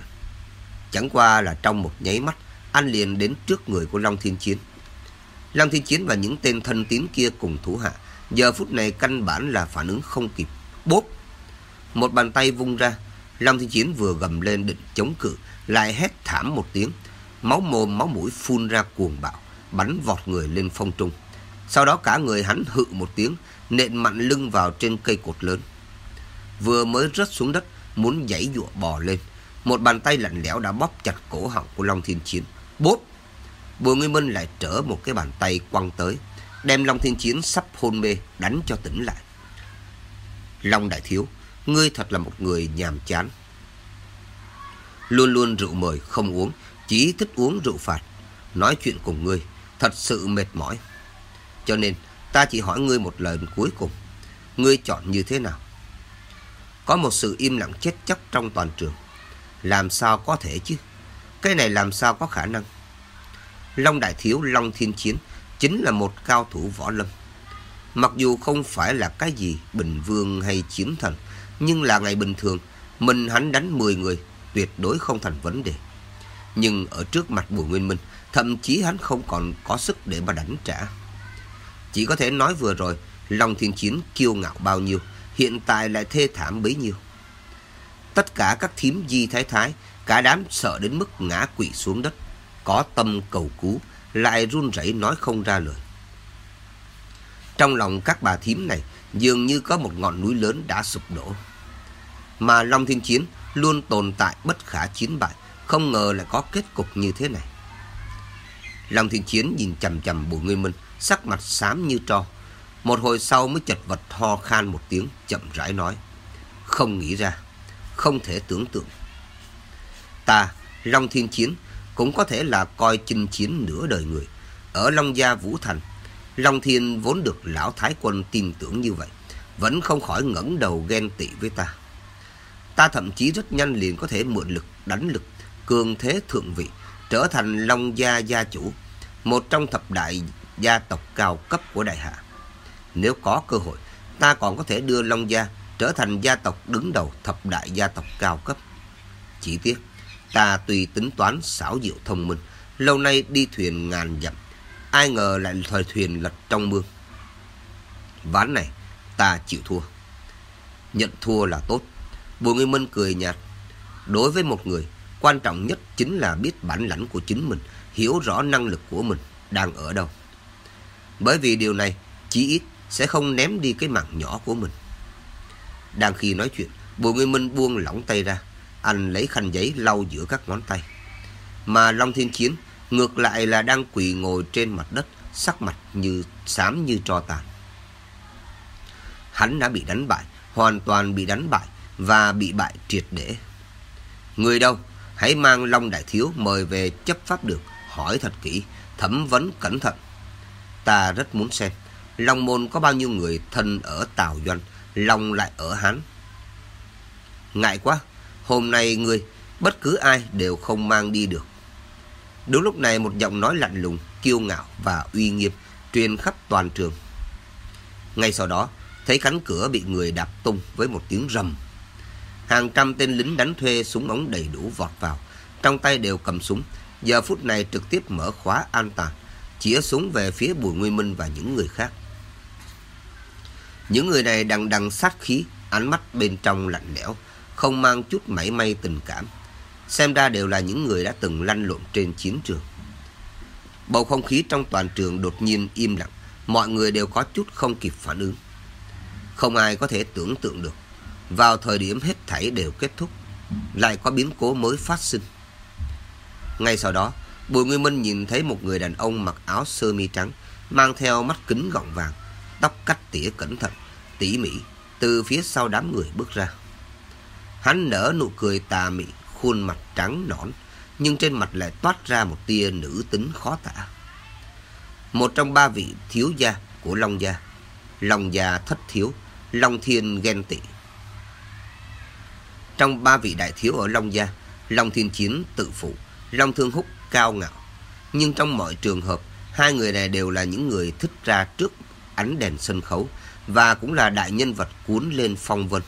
Chẳng qua là trong một nháy mắt, anh liền đến trước người của Long Thiên Chiến. Long Thiên Chiến và những tên thân tín kia cùng thủ hạ, giờ phút này căn bản là phản ứng không kịp. Bốp! Một bàn tay vung ra, Long Thiên Chiến vừa gầm lên định chống cự, lại hét thảm một tiếng. Máu mồm máu mũi phun ra cuồng bạo, bắn vọt người lên phong trung. Sau đó cả người hắn hự một tiếng, nện mạnh lưng vào trên cây cột lớn. Vừa mới rớt xuống đất, muốn giãy dụa bò lên. Một bàn tay lạnh lẽo đã bóp chặt cổ họng của Long Thiên Chiến. Bốp! Bùi Nguyên Minh lại trở một cái bàn tay quăng tới, đem Long Thiên Chiến sắp hôn mê đánh cho tỉnh lại. Long Đại Thiếu, ngươi thật là một người nhàm chán. Luôn luôn rượu mời không uống, chỉ thích uống rượu phạt. Nói chuyện cùng ngươi, thật sự mệt mỏi. Cho nên, ta chỉ hỏi ngươi một lời cuối cùng. Ngươi chọn như thế nào? Có một sự im lặng chết chóc trong toàn trường. Làm sao có thể chứ? Cái này làm sao có khả năng? Long Đại Thiếu Long Thiên Chiến chính là một cao thủ võ lâm. Mặc dù không phải là cái gì bình vương hay chiến thần, nhưng là ngày bình thường, mình hắn đánh 10 người tuyệt đối không thành vấn đề. Nhưng ở trước mặt Bùi Nguyên Minh, thậm chí hắn không còn có sức để mà đánh trả. Chỉ có thể nói vừa rồi, Long Thiên Chiến kiêu ngạo bao nhiêu, hiện tại lại thê thảm bấy nhiêu. Tất cả các thím di thái thái, cả đám sợ đến mức ngã quỵ xuống đất, có tâm cầu cứu, lại run rẩy nói không ra lời. Trong lòng các bà thím này dường như có một ngọn núi lớn đã sụp đổ. Mà Long Thiên Chiến luôn tồn tại bất khả chiến bại, không ngờ lại có kết cục như thế này. Long Thiên Chiến nhìn chầm chầm Bùi Nguyên Minh, sắc mặt xám như tro. Một hồi sau mới chật vật ho khan một tiếng, chậm rãi nói. Không nghĩ ra, không thể tưởng tượng. Ta, Long Thiên Chiến, cũng có thể là coi chinh chiến nửa đời người. Ở Long Gia Vũ Thành, Long Thiên vốn được Lão Thái Quân tin tưởng như vậy, vẫn không khỏi ngẩng đầu ghen tị với ta. Ta thậm chí rất nhanh liền có thể mượn lực, đánh lực, cường thế thượng vị, trở thành Long Gia gia chủ, một trong thập đại gia tộc cao cấp của Đại Hạ. Nếu có cơ hội, ta còn có thể đưa Long Gia trở thành gia tộc đứng đầu thập đại gia tộc cao cấp. Chỉ tiếc, ta tùy tính toán xảo diệu thông minh, lâu nay đi thuyền ngàn dặm, ai ngờ lại thời thuyền lật trong mương. Ván này, ta chịu thua. Nhận thua là tốt. Bùi Nguyên Minh cười nhạt. Đối với một người, quan trọng nhất chính là biết bản lãnh của chính mình, hiểu rõ năng lực của mình đang ở đâu. Bởi vì điều này, chí ít sẽ không ném đi cái mạng nhỏ của mình. Đang khi nói chuyện, Bùi Nguyên Minh buông lỏng tay ra. Anh lấy khăn giấy lau giữa các ngón tay. Mà Long Thiên Chiến ngược lại là đang quỳ ngồi trên mặt đất, sắc mặt như xám như tro tàn. Hắn đã bị đánh bại, hoàn toàn bị đánh bại và bị bại triệt để. Người đâu? Hãy mang Long Đại Thiếu mời về chấp pháp được, hỏi thật kỹ, thẩm vấn cẩn thận. Ta rất muốn xem, Long Môn có bao nhiêu người thân ở Tào Doanh, Long lại ở Hán. Ngại quá, hôm nay ngươi, bất cứ ai đều không mang đi được. Đúng lúc này một giọng nói lạnh lùng, kiêu ngạo và uy nghiêm truyền khắp toàn trường. Ngay sau đó, thấy cánh cửa bị người đạp tung với một tiếng rầm. Hàng trăm tên lính đánh thuê súng ống đầy đủ vọt vào, trong tay đều cầm súng, giờ phút này trực tiếp mở khóa an toàn, chĩa súng về phía Bùi Nguyên Minh và những người khác. Những người này đằng đằng sát khí, ánh mắt bên trong lạnh lẽo, không mang chút mảy may tình cảm. Xem ra đều là những người đã từng lăn lộn trên chiến trường. Bầu không khí trong toàn trường đột nhiên im lặng, mọi người đều có chút không kịp phản ứng. Không ai có thể tưởng tượng được, vào thời điểm hết thảy đều kết thúc, lại có biến cố mới phát sinh. Ngay sau đó, Bùi Nguyên Minh nhìn thấy một người đàn ông mặc áo sơ mi trắng, mang theo mắt kính gọng vàng, tóc cắt tỉa cẩn thận, tỉ mỉ, từ phía sau đám người bước ra. Hắn nở nụ cười tà mị, khuôn mặt trắng nõn, nhưng trên mặt lại toát ra một tia nữ tính khó tả. Một trong ba vị thiếu gia của Long Gia, Long Gia thất thiếu, Long Thiên ghen tị. Trong ba vị đại thiếu ở Long Gia, Long Thiên Chiến tự phụ, Long Thương Húc cao ngạo. Nhưng trong mọi trường hợp, hai người này đều là những người thích ra trước ánh đèn sân khấu và cũng là đại nhân vật cuốn lên phong vân.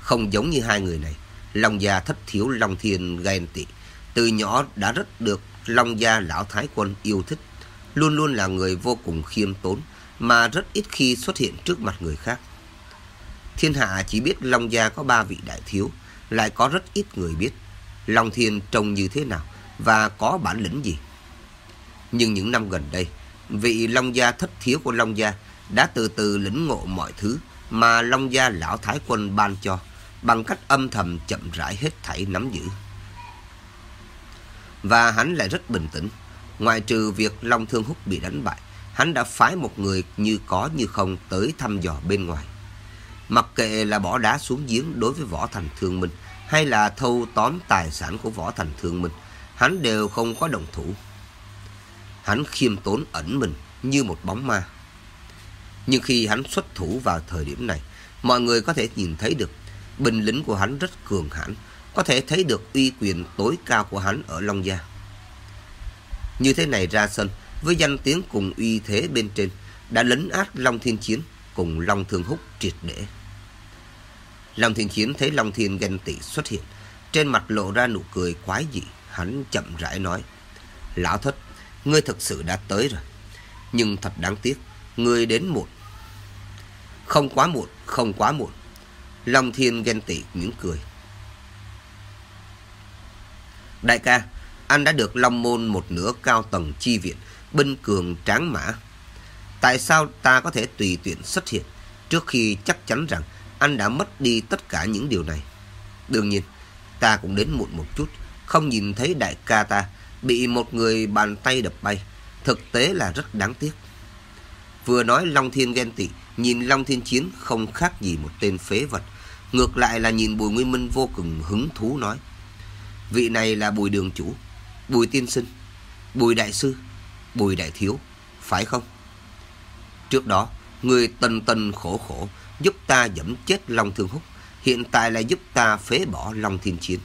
Không giống như hai người này, Long Gia thất thiếu Long Thiên ghen tị. Từ nhỏ đã rất được Long Gia Lão Thái Quân yêu thích. Luôn luôn là người vô cùng khiêm tốn mà rất ít khi xuất hiện trước mặt người khác. Thiên hạ chỉ biết Long Gia có ba vị đại thiếu, lại có rất ít người biết. Long Thiên trông như thế nào và có bản lĩnh gì. Nhưng những năm gần đây, vị Long Gia thất thiếu của Long Gia đã từ từ lĩnh ngộ mọi thứ mà Long Gia Lão Thái Quân ban cho bằng cách âm thầm chậm rãi hết thảy nắm giữ. Và hắn lại rất bình tĩnh. Ngoài trừ việc Long Thương Húc bị đánh bại, hắn đã phái một người như có như không tới thăm dò bên ngoài. Mặc kệ là bỏ đá xuống giếng đối với Võ Thành Thương Minh hay là thâu tóm tài sản của Võ Thành Thương Minh, hắn đều không có đồng thủ. Hắn khiêm tốn ẩn mình như một bóng ma. Nhưng khi hắn xuất thủ vào thời điểm này, mọi người có thể nhìn thấy được binh lính của hắn rất cường hãn, có thể thấy được uy quyền tối cao của hắn ở Long Gia. Như thế này ra sân, với danh tiếng cùng uy thế bên trên, đã lấn át Long Thiên Chiến cùng Long Thương Húc triệt để. Long Thiên Chiến thấy Long Thiên ghen tị xuất hiện, trên mặt lộ ra nụ cười quái dị, hắn chậm rãi nói: "Lão thất, ngươi thực sự đã tới rồi, nhưng thật đáng tiếc, ngươi đến muộn." Không quá muộn, không quá muộn. Long Thiên ghen tị mỉm cười. Đại ca, anh đã được Long Môn một nửa cao tầng chi viện, binh cường tráng mã. Tại sao ta có thể tùy tiện xuất hiện trước khi chắc chắn rằng anh đã mất đi tất cả những điều này? Đương nhiên, ta cũng đến muộn một chút, không nhìn thấy đại ca ta bị một người bàn tay đập bay. Thực tế là rất đáng tiếc. Vừa nói Long Thiên ghen tị, nhìn Long Thiên Chiến không khác gì một tên phế vật. Ngược lại là nhìn Bùi Nguyên Minh vô cùng hứng thú nói. Vị này là Bùi Đường Chủ, Bùi Tiên Sinh, Bùi Đại Sư, Bùi Đại Thiếu, phải không? Trước đó, người tần tần khổ khổ giúp ta dẫm chết Long Thương Húc, hiện tại lại giúp ta phế bỏ Long Thiên Chiến.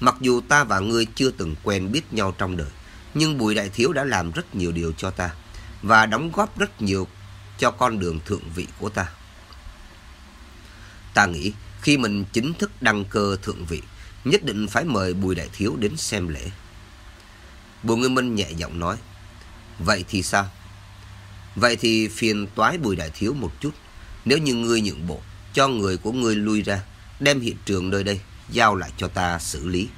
Mặc dù ta và ngươi chưa từng quen biết nhau trong đời, nhưng Bùi Đại Thiếu đã làm rất nhiều điều cho ta và đóng góp rất nhiều cho con đường thượng vị của ta. Ta nghĩ khi mình chính thức đăng cơ thượng vị, nhất định phải mời Bùi Đại Thiếu đến xem lễ. Bùi Nguyên Minh nhẹ giọng nói, vậy thì sao? Vậy thì phiền toái Bùi Đại Thiếu một chút, nếu như ngươi nhượng bộ, cho người của ngươi lui ra, đem hiện trường nơi đây, giao lại cho ta xử lý.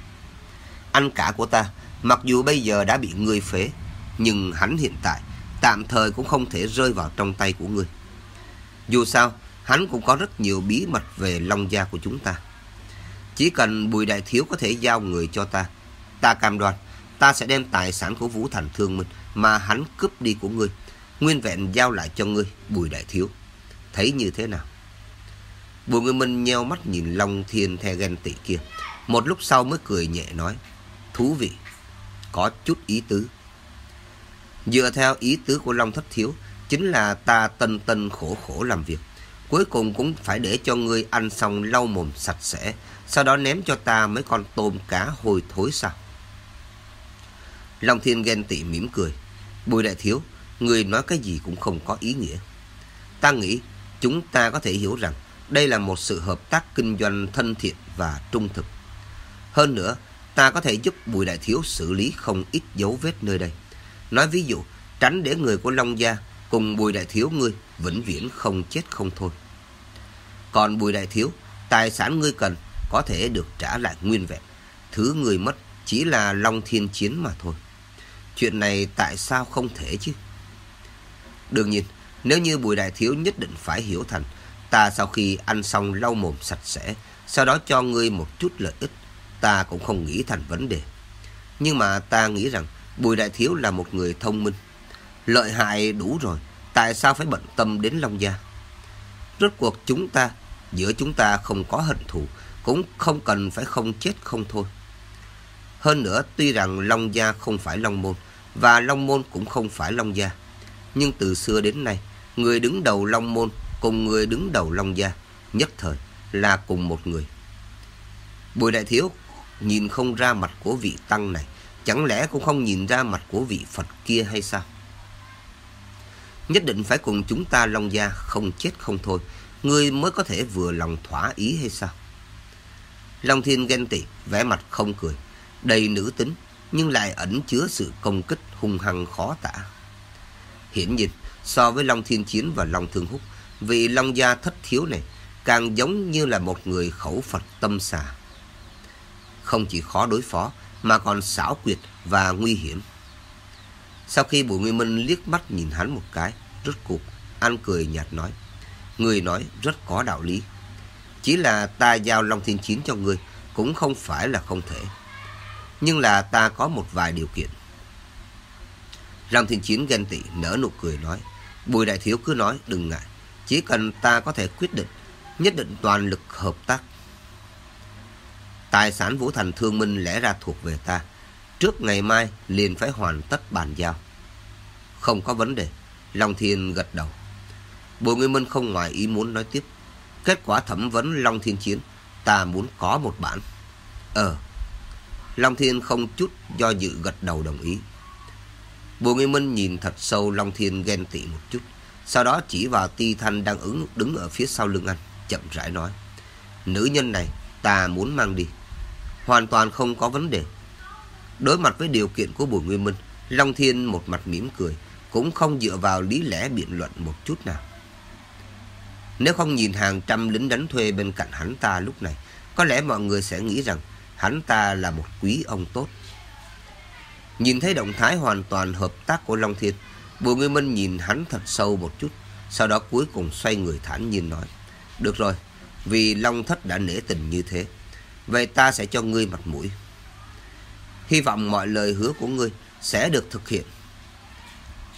Anh cả của ta, mặc dù bây giờ đã bị ngươi phế, nhưng hắn hiện tại tạm thời cũng không thể rơi vào trong tay của ngươi. Dù sao, hắn cũng có rất nhiều bí mật về Long Gia của chúng ta. Chỉ cần Bùi Đại Thiếu có thể giao người cho ta, ta cam đoan, ta sẽ đem tài sản của Vũ Thành Thương mình mà hắn cướp đi của ngươi, nguyên vẹn giao lại cho ngươi, Bùi Đại Thiếu. Thấy như thế nào? Bùi Nguyên Minh nheo mắt nhìn Long Thiên the ghen tị kia. Một lúc sau mới cười nhẹ nói, thú vị, có chút ý tứ. Dựa theo ý tứ của Long Thất Thiếu, chính là ta tân tân khổ khổ làm việc. Cuối cùng cũng phải để cho ngươi ăn xong lau mồm sạch sẽ, sau đó ném cho ta mấy con tôm cá hôi thối sao? Long Thiên ghen tị mỉm cười. Bùi đại thiếu, người nói cái gì cũng không có ý nghĩa. Ta nghĩ chúng ta có thể hiểu rằng đây là một sự hợp tác kinh doanh thân thiện và trung thực. Hơn nữa, ta có thể giúp Bùi Đại Thiếu xử lý không ít dấu vết nơi đây. Nói ví dụ, tránh để người của Long Gia cùng Bùi Đại Thiếu ngươi vĩnh viễn không chết không thôi. Còn Bùi Đại Thiếu, tài sản ngươi cần có thể được trả lại nguyên vẹn. Thứ người mất chỉ là Long Thiên Chiến mà thôi. Chuyện này tại sao không thể chứ? Đương nhiên, nếu như Bùi Đại Thiếu nhất định phải hiểu thành, ta sau khi ăn xong lau mồm sạch sẽ, sau đó cho ngươi một chút lợi ích, ta cũng không nghĩ thành vấn đề. Nhưng mà ta nghĩ rằng Bùi Đại Thiếu là một người thông minh. Lợi hại đủ rồi, tại sao phải bận tâm đến Long Gia? Rốt cuộc chúng ta, giữa chúng ta không có hận thù, cũng không cần phải không chết không thôi. Hơn nữa, tuy rằng Long Gia không phải Long Môn, và Long Môn cũng không phải Long Gia. Nhưng từ xưa đến nay, người đứng đầu Long Môn cùng người đứng đầu Long Gia, nhất thời là cùng một người. Bùi Đại Thiếu nhìn không ra mặt của vị Tăng này, chẳng lẽ cũng không nhìn ra mặt của vị Phật kia hay sao? Nhất định phải cùng chúng ta Long Gia không chết không thôi, người mới có thể vừa lòng thỏa ý hay sao? Long Thiên ghen tị, vẻ mặt không cười, đầy nữ tính, nhưng lại ẩn chứa sự công kích hung hăng khó tả. Hiển nhiên, so với Long Thiên Chiến và Long Thương Húc, vị Long Gia thất thiếu này càng giống như là một người khẩu Phật tâm xà. Không chỉ khó đối phó, mà còn xảo quyệt và nguy hiểm. Sau khi Bùi Nguyên Minh liếc mắt nhìn hắn một cái, rốt cục anh cười nhạt nói. Người nói rất có đạo lý. Chỉ là ta giao Long Thiên Chiến cho ngươi cũng không phải là không thể. Nhưng là ta có một vài điều kiện. Long Thiên Chiến ghen tị nở nụ cười nói. Bùi Đại Thiếu cứ nói đừng ngại. Chỉ cần ta có thể quyết định, nhất định toàn lực hợp tác. Tài sản Vũ Thành Thương Minh lẽ ra thuộc về ta. Trước ngày mai liền phải hoàn tất bàn giao. Không có vấn đề. Long Thiên gật đầu. Bùi Nguyên Minh không ngoài ý muốn nói tiếp. Kết quả thẩm vấn Long Thiên Chiến, ta muốn có một bản. Ờ. Long Thiên không chút do dự gật đầu đồng ý. Bùi Nguyên Minh nhìn thật sâu Long Thiên ghen tị một chút. Sau đó chỉ vào Ti Thanh đang ứng đứng ở phía sau lưng anh, chậm rãi nói. Nữ nhân này ta muốn mang đi. Hoàn toàn không có vấn đề. Đối mặt với điều kiện của Bùi Nguyên Minh, Long Thiên một mặt mỉm cười, cũng không dựa vào lý lẽ biện luận một chút nào. Nếu không nhìn hàng trăm lính đánh thuê bên cạnh hắn ta lúc này, có lẽ mọi người sẽ nghĩ rằng hắn ta là một quý ông tốt. Nhìn thấy động thái hoàn toàn hợp tác của Long Thiên, Bùi Nguyên Minh nhìn hắn thật sâu một chút, sau đó cuối cùng xoay người thản nhiên nói. Được rồi, vì Long Thất đã nể tình như thế, vậy ta sẽ cho ngươi mặt mũi. Hy vọng mọi lời hứa của ngươi sẽ được thực hiện.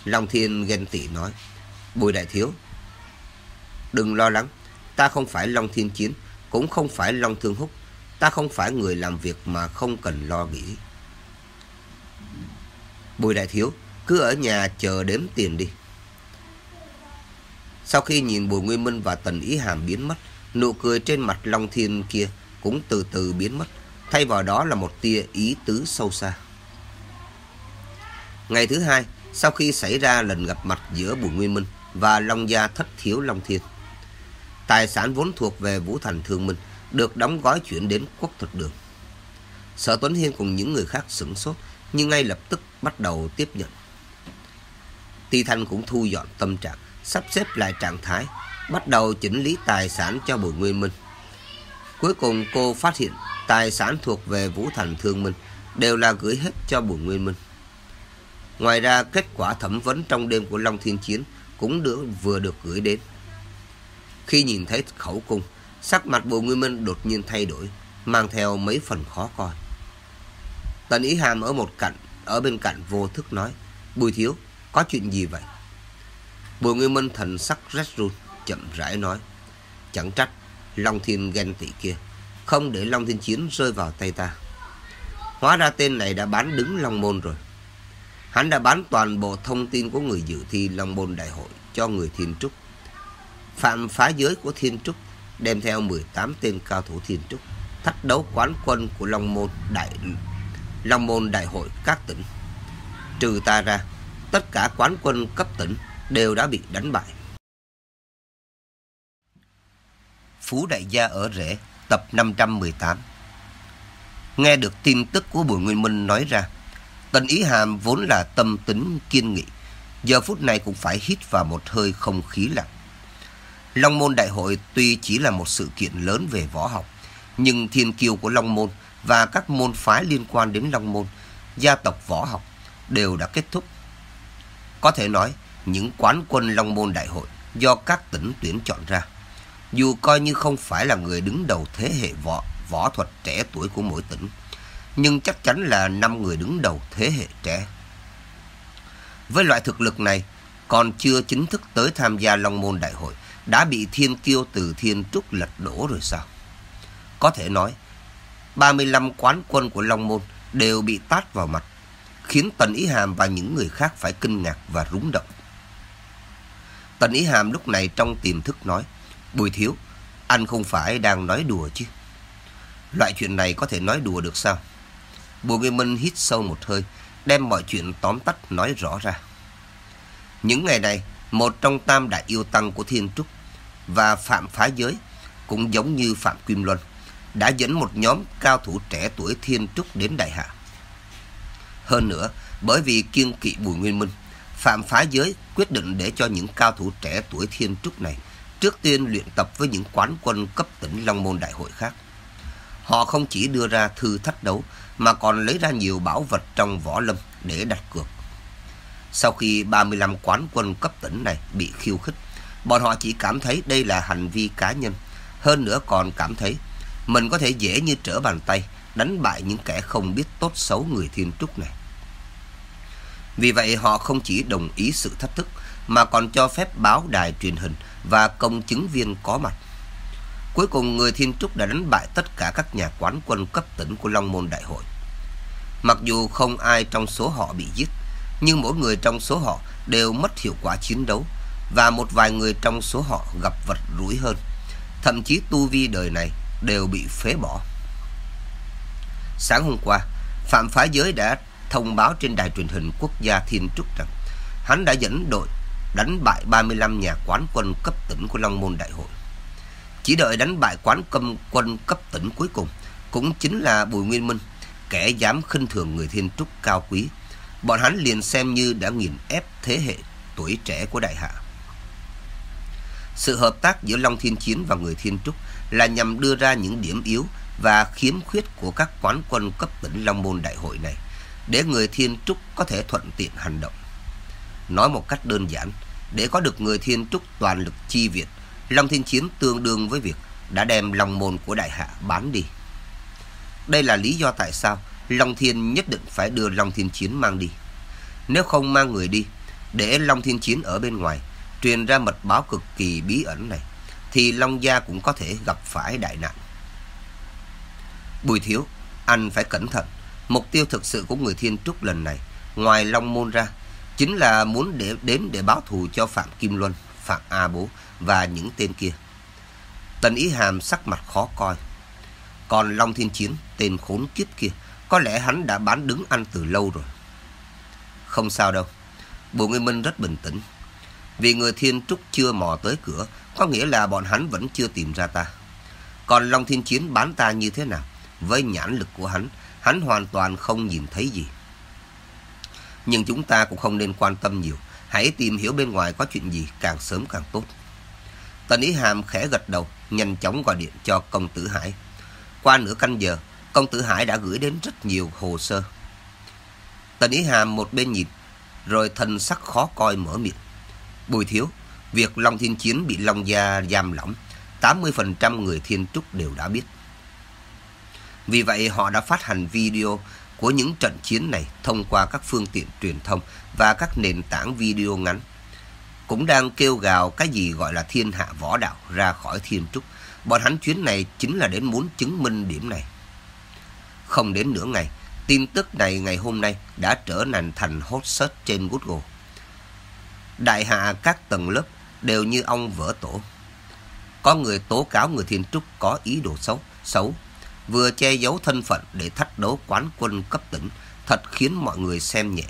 Long Thiên ghen tị nói, Bùi Đại Thiếu, đừng lo lắng, ta không phải Long Thiên Chiến, cũng không phải Long Thương Húc, ta không phải người làm việc mà không cần lo nghĩ. Bùi Đại Thiếu, cứ ở nhà chờ đếm tiền đi. Sau khi nhìn Bùi Nguyên Minh và Tần Ý Hàm biến mất, nụ cười trên mặt Long Thiên kia cũng từ từ biến mất, thay vào đó là một tia ý tứ sâu xa. Ngày thứ hai, sau khi xảy ra lần gặp mặt giữa Bùi Nguyên Minh và Long Gia thất thiếu Long Thiên, tài sản vốn thuộc về Vũ Thành Thương Minh được đóng gói chuyển đến quốc thuật đường. Sở Tuấn Hiên cùng những người khác sửng sốt, nhưng ngay lập tức bắt đầu tiếp nhận. Ti Thanh cũng thu dọn tâm trạng, sắp xếp lại trạng thái, bắt đầu chỉnh lý tài sản cho Bùi Nguyên Minh. Cuối cùng cô phát hiện tài sản thuộc về Vũ Thành Thương Minh đều là gửi hết cho Bùi Nguyên Minh. Ngoài ra, kết quả thẩm vấn trong đêm của Long Thiên Chiến cũng được, vừa được gửi đến. Khi nhìn thấy khẩu cung, sắc mặt Bùi Nguyên Minh đột nhiên thay đổi, mang theo mấy phần khó coi. Tần Ý Hàm ở một cạnh, ở bên cạnh vô thức nói, Bùi Thiếu, có chuyện gì vậy? Bùi Nguyên Minh thần sắc rét run, chậm rãi nói. Chẳng trách, Long Thiên ghen tị kia, không để Long Thiên Chiến rơi vào tay ta. Hóa ra tên này đã bán đứng Long Môn rồi. Hắn đã bán toàn bộ thông tin của người dự thi Long Môn Đại hội cho người Thiên Trúc. Phạm phá giới của Thiên Trúc đem theo 18 tên cao thủ Thiên Trúc thách đấu quán quân của Long Môn Đại Long Môn Đại hội các tỉnh. Trừ ta ra, tất cả quán quân cấp tỉnh đều đã bị đánh bại. Phú Đại Gia ở Rễ, tập 518 Nghe được tin tức của Bùi Nguyên Minh nói ra, Tần Ý Hàm vốn là tâm tính kiên nghị, giờ phút này cũng phải hít vào một hơi không khí lặng. Long Môn Đại hội tuy chỉ là một sự kiện lớn về võ học, nhưng thiên kiêu của Long Môn và các môn phái liên quan đến Long Môn, gia tộc võ học đều đã kết thúc. Có thể nói, những quán quân Long Môn Đại hội do các tỉnh tuyển chọn ra, dù coi như không phải là người đứng đầu thế hệ võ, võ thuật trẻ tuổi của mỗi tỉnh, nhưng chắc chắn là năm người đứng đầu thế hệ trẻ. Với loại thực lực này, còn chưa chính thức tới tham gia Long Môn Đại hội, đã bị thiên kiêu từ thiên trúc lật đổ rồi sao? Có thể nói, 35 quán quân của Long Môn đều bị tát vào mặt, khiến Tần Ý Hàm và những người khác phải kinh ngạc và rúng động. Tần Ý Hàm lúc này trong tiềm thức nói, Bùi Thiếu, anh không phải đang nói đùa chứ? Loại chuyện này có thể nói đùa được sao? Bùi Nguyên Minh hít sâu một hơi, đem mọi chuyện tóm tắt nói rõ ra. Những ngày này, một trong tam đại yêu tăng của Thiên Trúc và Phạm Phá Giới, cũng giống như Phạm Kim Luân, đã dẫn một nhóm cao thủ trẻ tuổi Thiên Trúc đến Đại Hạ. Hơn nữa, bởi vì kiên kỵ Bùi Nguyên Minh, Phạm Phá Giới quyết định để cho những cao thủ trẻ tuổi Thiên Trúc này trước tiên luyện tập với những quán quân cấp tỉnh Long Môn Đại hội khác. Họ không chỉ đưa ra thư thách đấu mà còn lấy ra nhiều bảo vật trong võ lâm để đặt cược. Sau khi 35 quán quân cấp tỉnh này bị khiêu khích, bọn họ chỉ cảm thấy đây là hành vi cá nhân. Hơn nữa còn cảm thấy mình có thể dễ như trở bàn tay đánh bại những kẻ không biết tốt xấu người thiên trúc này. Vì vậy họ không chỉ đồng ý sự thách thức mà còn cho phép báo đài truyền hình và công chứng viên có mặt. Cuối cùng người Thiên Trúc đã đánh bại tất cả các nhà quán quân cấp tỉnh của Long Môn Đại hội. Mặc dù không ai trong số họ bị giết, nhưng mỗi người trong số họ đều mất hiệu quả chiến đấu và một vài người trong số họ gặp vật rủi hơn. Thậm chí tu vi đời này đều bị phế bỏ. Sáng hôm qua, Phạm Phá Giới đã thông báo trên đài truyền hình quốc gia Thiên Trúc rằng hắn đã dẫn đội đánh bại 35 nhà quán quân cấp tỉnh của Long Môn Đại hội. Chỉ đợi đánh bại quán cầm quân cấp tỉnh cuối cùng, cũng chính là Bùi Nguyên Minh, kẻ dám khinh thường người thiên trúc cao quý. Bọn hắn liền xem như đã nghiền ép thế hệ tuổi trẻ của Đại Hạ. Sự hợp tác giữa Long Thiên Chiến và người thiên trúc là nhằm đưa ra những điểm yếu và khiếm khuyết của các quán quân cấp tỉnh Long Môn Đại hội này để người thiên trúc có thể thuận tiện hành động. Nói một cách đơn giản, để có được người thiên trúc toàn lực chi viện, Long Thiên Chiến tương đương với việc đã đem Long Môn của Đại Hạ bán đi. Đây là lý do tại sao Long Thiên nhất định phải đưa Long Thiên Chiến mang đi. Nếu không mang người đi, để Long Thiên Chiến ở bên ngoài, truyền ra mật báo cực kỳ bí ẩn này, thì Long Gia cũng có thể gặp phải đại nạn. Bùi Thiếu, anh phải cẩn thận. Mục tiêu thực sự của người Thiên Trúc lần này, ngoài Long Môn ra, chính là muốn để đến để báo thù cho Phạm Kim Luân, Phạm A Bố và những tên kia. Tần Ý Hàm sắc mặt khó coi. Còn Long Thiên Chiến, tên khốn kiếp kia, có lẽ hắn đã bán đứng ăn từ lâu rồi. Không sao đâu. Bùi Nguyên Minh rất bình tĩnh. Vì người Thiên Trúc chưa mò tới cửa, có nghĩa là bọn hắn vẫn chưa tìm ra ta. Còn Long Thiên Chiến bán ta như thế nào? Với nhãn lực của hắn, hắn hoàn toàn không nhìn thấy gì. Nhưng chúng ta cũng không nên quan tâm nhiều. Hãy tìm hiểu bên ngoài có chuyện gì càng sớm càng tốt. Tần Ý Hàm khẽ gật đầu, nhanh chóng gọi điện cho công tử Hải. Qua nửa canh giờ, công tử Hải đã gửi đến rất nhiều hồ sơ. Tần Ý Hàm một bên nhìn, rồi thần sắc khó coi mở miệng. Bùi thiếu, việc Long Thiên Chiến bị Long Gia giam lỏng, 80% người Thiên Trúc đều đã biết. Vì vậy họ đã phát hành video của những trận chiến này thông qua các phương tiện truyền thông và các nền tảng video ngắn. Cũng đang kêu gào cái gì gọi là thiên hạ võ đạo ra khỏi thiên trúc. Bọn hắn chuyến này chính là đến muốn chứng minh điểm này. Không đến nửa ngày, tin tức này ngày hôm nay đã trở thành thành hot search trên Google. Đại hạ các tầng lớp đều như ông vỡ tổ. Có người tố cáo người Thiên Trúc có ý đồ xấu, xấu, vừa che giấu thân phận để thách đấu quán quân cấp tỉnh, thật khiến mọi người xem nhẹ.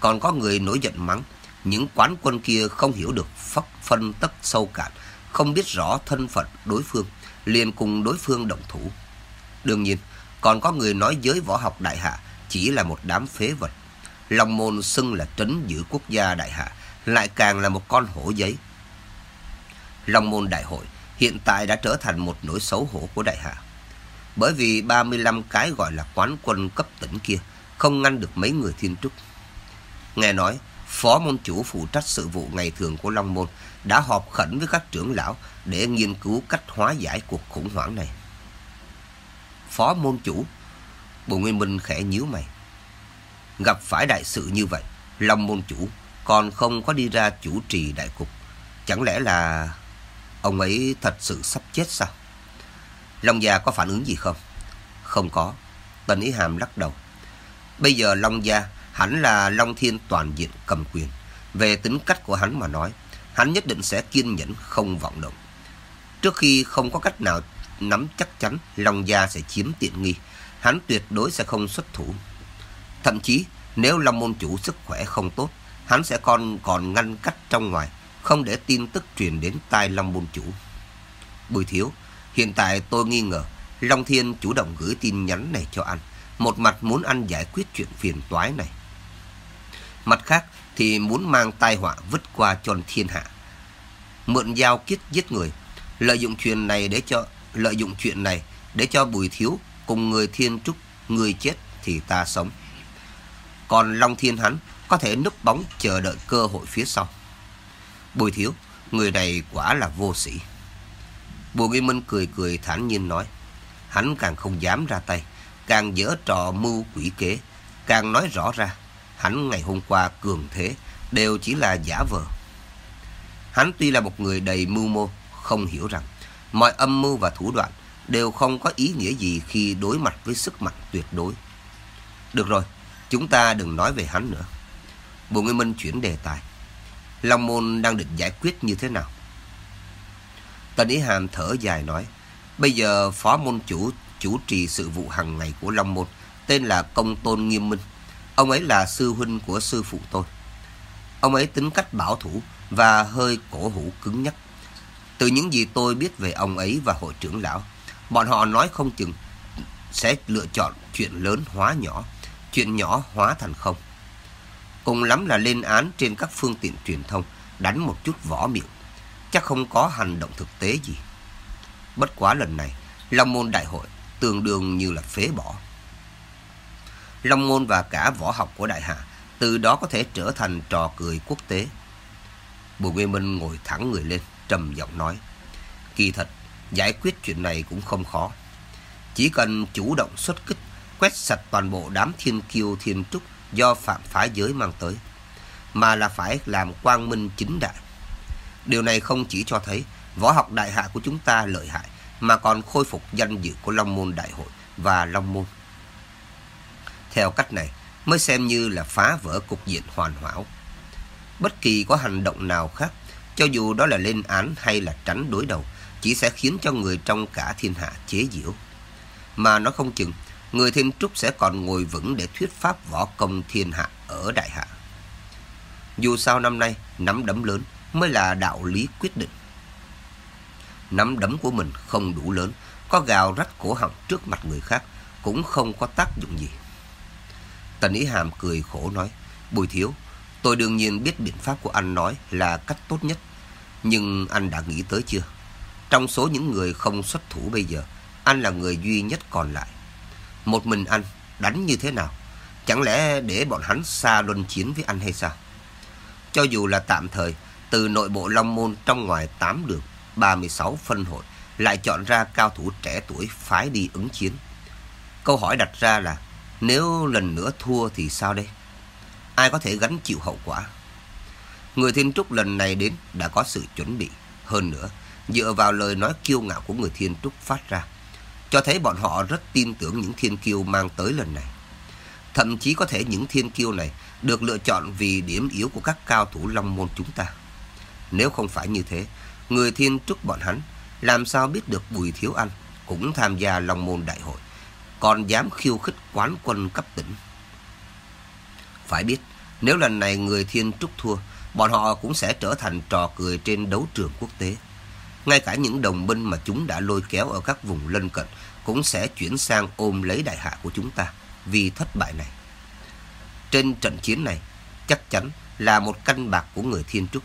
Còn có người nổi giận mắng, những quán quân kia không hiểu được phất phân tất sâu cạn, không biết rõ thân phận đối phương, liền cùng đối phương động thủ. Đương nhiên, còn có người nói giới võ học đại hạ chỉ là một đám phế vật. Long môn xưng là trấn giữ quốc gia đại hạ, lại càng là một con hổ giấy. Long môn đại hội hiện tại đã trở thành một nỗi xấu hổ của đại hạ. Bởi vì 35 cái gọi là quán quân cấp tỉnh kia không ngăn được mấy người thiên trúc. Nghe nói, phó môn chủ phụ trách sự vụ ngày thường của Long Môn đã họp khẩn với các trưởng lão để nghiên cứu cách hóa giải cuộc khủng hoảng này. Phó môn chủ, bộ Nguyên Minh khẽ nhíu mày. Gặp phải đại sự như vậy, Long môn chủ còn không có đi ra chủ trì đại cục. Chẳng lẽ là ông ấy thật sự sắp chết sao? Long Gia có phản ứng gì không? Không có. Tần Ý Hàm lắc đầu. Bây giờ Long Gia hẳn là Long Thiên toàn diện cầm quyền. Về tính cách của hắn mà nói, hắn nhất định sẽ kiên nhẫn không vọng động. Trước khi không có cách nào nắm chắc chắn Long Gia sẽ chiếm tiện nghi, hắn tuyệt đối sẽ không xuất thủ. Thậm chí, nếu Long Môn Chủ sức khỏe không tốt, hắn sẽ còn còn ngăn cách trong ngoài, không để tin tức truyền đến tai Long Môn Chủ. Bùi Thiếu, hiện tại tôi nghi ngờ Long Thiên chủ động gửi tin nhắn này cho anh, một mặt muốn anh giải quyết chuyện phiền toái này. Mặt khác thì muốn mang tai họa vứt qua cho thiên hạ. Mượn dao kiết giết người, lợi dụng chuyện này để cho lợi dụng chuyện này để cho Bùi Thiếu cùng người thiên trúc, người chết thì ta sống. Còn Long Thiên hắn có thể núp bóng chờ đợi cơ hội phía sau. Bùi Thiếu, người này quả là vô sĩ. Bùi Nguyên Minh cười cười thản nhiên nói, hắn càng không dám ra tay, càng dở trò mưu quỷ kế, càng nói rõ ra, hắn ngày hôm qua cường thế, đều chỉ là giả vờ. Hắn tuy là một người đầy mưu mô, không hiểu rằng mọi âm mưu và thủ đoạn đều không có ý nghĩa gì khi đối mặt với sức mạnh tuyệt đối. Được rồi, chúng ta đừng nói về hắn nữa. Bùi Nguyên Minh chuyển đề tài. Long Môn đang định giải quyết như thế nào? Tần Ý Hàm thở dài nói, bây giờ phó môn chủ chủ trì sự vụ hàng ngày của Long Môn tên là Công Tôn Nghiêm Minh. Ông ấy là sư huynh của sư phụ tôi. Ông ấy tính cách bảo thủ và hơi cổ hủ cứng nhắc. Từ những gì tôi biết về ông ấy và hội trưởng lão, bọn họ nói không chừng sẽ lựa chọn chuyện lớn hóa nhỏ, chuyện nhỏ hóa thành không. Cùng lắm là lên án trên các phương tiện truyền thông, đánh một chút võ miệng. Chắc không có hành động thực tế gì. Bất quá lần này, Long Môn Đại hội tương đương như là phế bỏ. Long Môn và cả võ học của Đại Hạ từ đó có thể trở thành trò cười quốc tế. Bùi Nguyên Minh ngồi thẳng người lên, trầm giọng nói. Kỳ thật, giải quyết chuyện này cũng không khó. Chỉ cần chủ động xuất kích, quét sạch toàn bộ đám thiên kiêu thiên trúc do phạm phá giới mang tới, mà là phải làm quang minh chính đại. Điều này không chỉ cho thấy võ học đại hạ của chúng ta lợi hại, mà còn khôi phục danh dự của Long Môn Đại Hội và Long Môn. Theo cách này mới xem như là phá vỡ cục diện hoàn hảo. Bất kỳ có hành động nào khác, cho dù đó là lên án hay là tránh đối đầu, chỉ sẽ khiến cho người trong cả thiên hạ chế giễu. Mà nó không chừng, người thiên trúc sẽ còn ngồi vững để thuyết pháp võ công thiên hạ ở đại hạ. Dù sao năm nay, nắm đấm lớn mới là đạo lý quyết định. Nắm đấm của mình không đủ lớn, có gào rách cổ họng trước mặt người khác cũng không có tác dụng gì. Tần Ý Hàm cười khổ nói, Bùi Thiếu, tôi đương nhiên biết biện pháp của anh nói là cách tốt nhất, nhưng anh đã nghĩ tới chưa? Trong số những người không xuất thủ bây giờ, anh là người duy nhất còn lại. Một mình anh đánh như thế nào? Chẳng lẽ để bọn hắn xa luân chiến với anh hay sao? Cho dù là tạm thời, từ nội bộ Long Môn trong ngoài 8 đường, 36 phân hội, lại chọn ra cao thủ trẻ tuổi phái đi ứng chiến. Câu hỏi đặt ra là, nếu lần nữa thua thì sao đây? Ai có thể gánh chịu hậu quả? Người Thiên Trúc lần này đến đã có sự chuẩn bị. Hơn nữa, dựa vào lời nói kiêu ngạo của người Thiên Trúc phát ra, cho thấy bọn họ rất tin tưởng những thiên kiêu mang tới lần này. Thậm chí có thể những thiên kiêu này được lựa chọn vì điểm yếu của các cao thủ Long Môn chúng ta. Nếu không phải như thế, người Thiên Trúc bọn hắn làm sao biết được Bùi Thiếu Anh cũng tham gia Long Môn Đại hội, còn dám khiêu khích quán quân cấp tỉnh. Phải biết, nếu lần này người Thiên Trúc thua, bọn họ cũng sẽ trở thành trò cười trên đấu trường quốc tế. Ngay cả những đồng minh mà chúng đã lôi kéo ở các vùng lân cận cũng sẽ chuyển sang ôm lấy đại hạ của chúng ta vì thất bại này. Trên trận chiến này, chắc chắn là một canh bạc của người Thiên Trúc.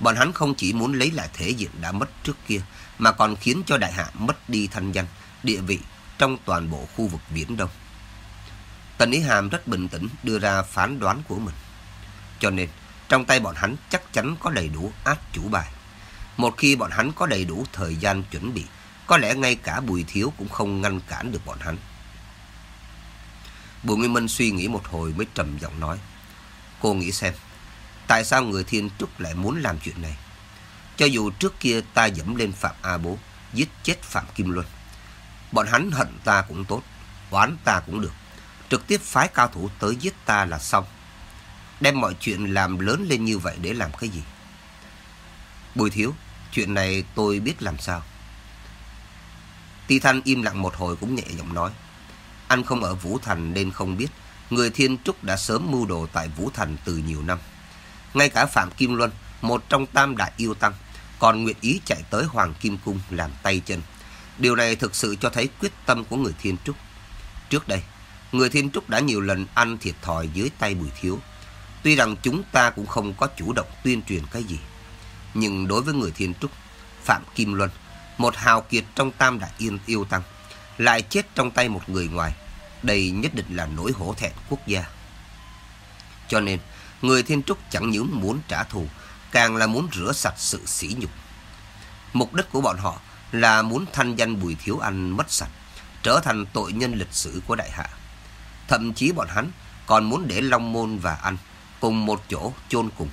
Bọn hắn không chỉ muốn lấy lại thể diện đã mất trước kia, mà còn khiến cho đại hạ mất đi thanh danh, địa vị trong toàn bộ khu vực Biển Đông. Tần Ý Hàm rất bình tĩnh đưa ra phán đoán của mình. Cho nên, trong tay bọn hắn chắc chắn có đầy đủ át chủ bài. Một khi bọn hắn có đầy đủ thời gian chuẩn bị, có lẽ ngay cả Bùi Thiếu cũng không ngăn cản được bọn hắn. Bùi Nguyên Minh suy nghĩ một hồi mới trầm giọng nói. Cô nghĩ xem, tại sao người Thiên Trúc lại muốn làm chuyện này? Cho dù trước kia ta dẫm lên Phạm A Bố, giết chết Phạm Kim Luân. Bọn hắn hận ta cũng tốt, oán ta cũng được. Trực tiếp phái cao thủ tới giết ta là xong. Đem mọi chuyện làm lớn lên như vậy để làm cái gì? Bùi Thiếu, chuyện này tôi biết làm sao. Ti Thanh im lặng một hồi cũng nhẹ giọng nói. Anh không ở Vũ Thành nên không biết. Người Thiên Trúc đã sớm mưu đồ tại Vũ Thành từ nhiều năm. Ngay cả Phạm Kim Luân, một trong tam đại yêu tăng, còn nguyện ý chạy tới Hoàng Kim Cung làm tay chân. Điều này thực sự cho thấy quyết tâm của người Thiên Trúc. Trước đây, người Thiên Trúc đã nhiều lần ăn thiệt thòi dưới tay Bùi Thiếu. Tuy rằng chúng ta cũng không có chủ động tuyên truyền cái gì. Nhưng đối với người Thiên Trúc, Phạm Kim Luân, một hào kiệt trong tam đại yên yêu tăng, lại chết trong tay một người ngoài. Đây nhất định là nỗi hổ thẹn quốc gia. Cho nên, người Thiên Trúc chẳng những muốn trả thù, càng là muốn rửa sạch sự sỉ nhục. Mục đích của bọn họ là muốn thanh danh Bùi Thiếu Anh mất sạch, trở thành tội nhân lịch sử của đại hạ. Thậm chí bọn hắn còn muốn để Long Môn và Anh cùng một chỗ chôn cùng.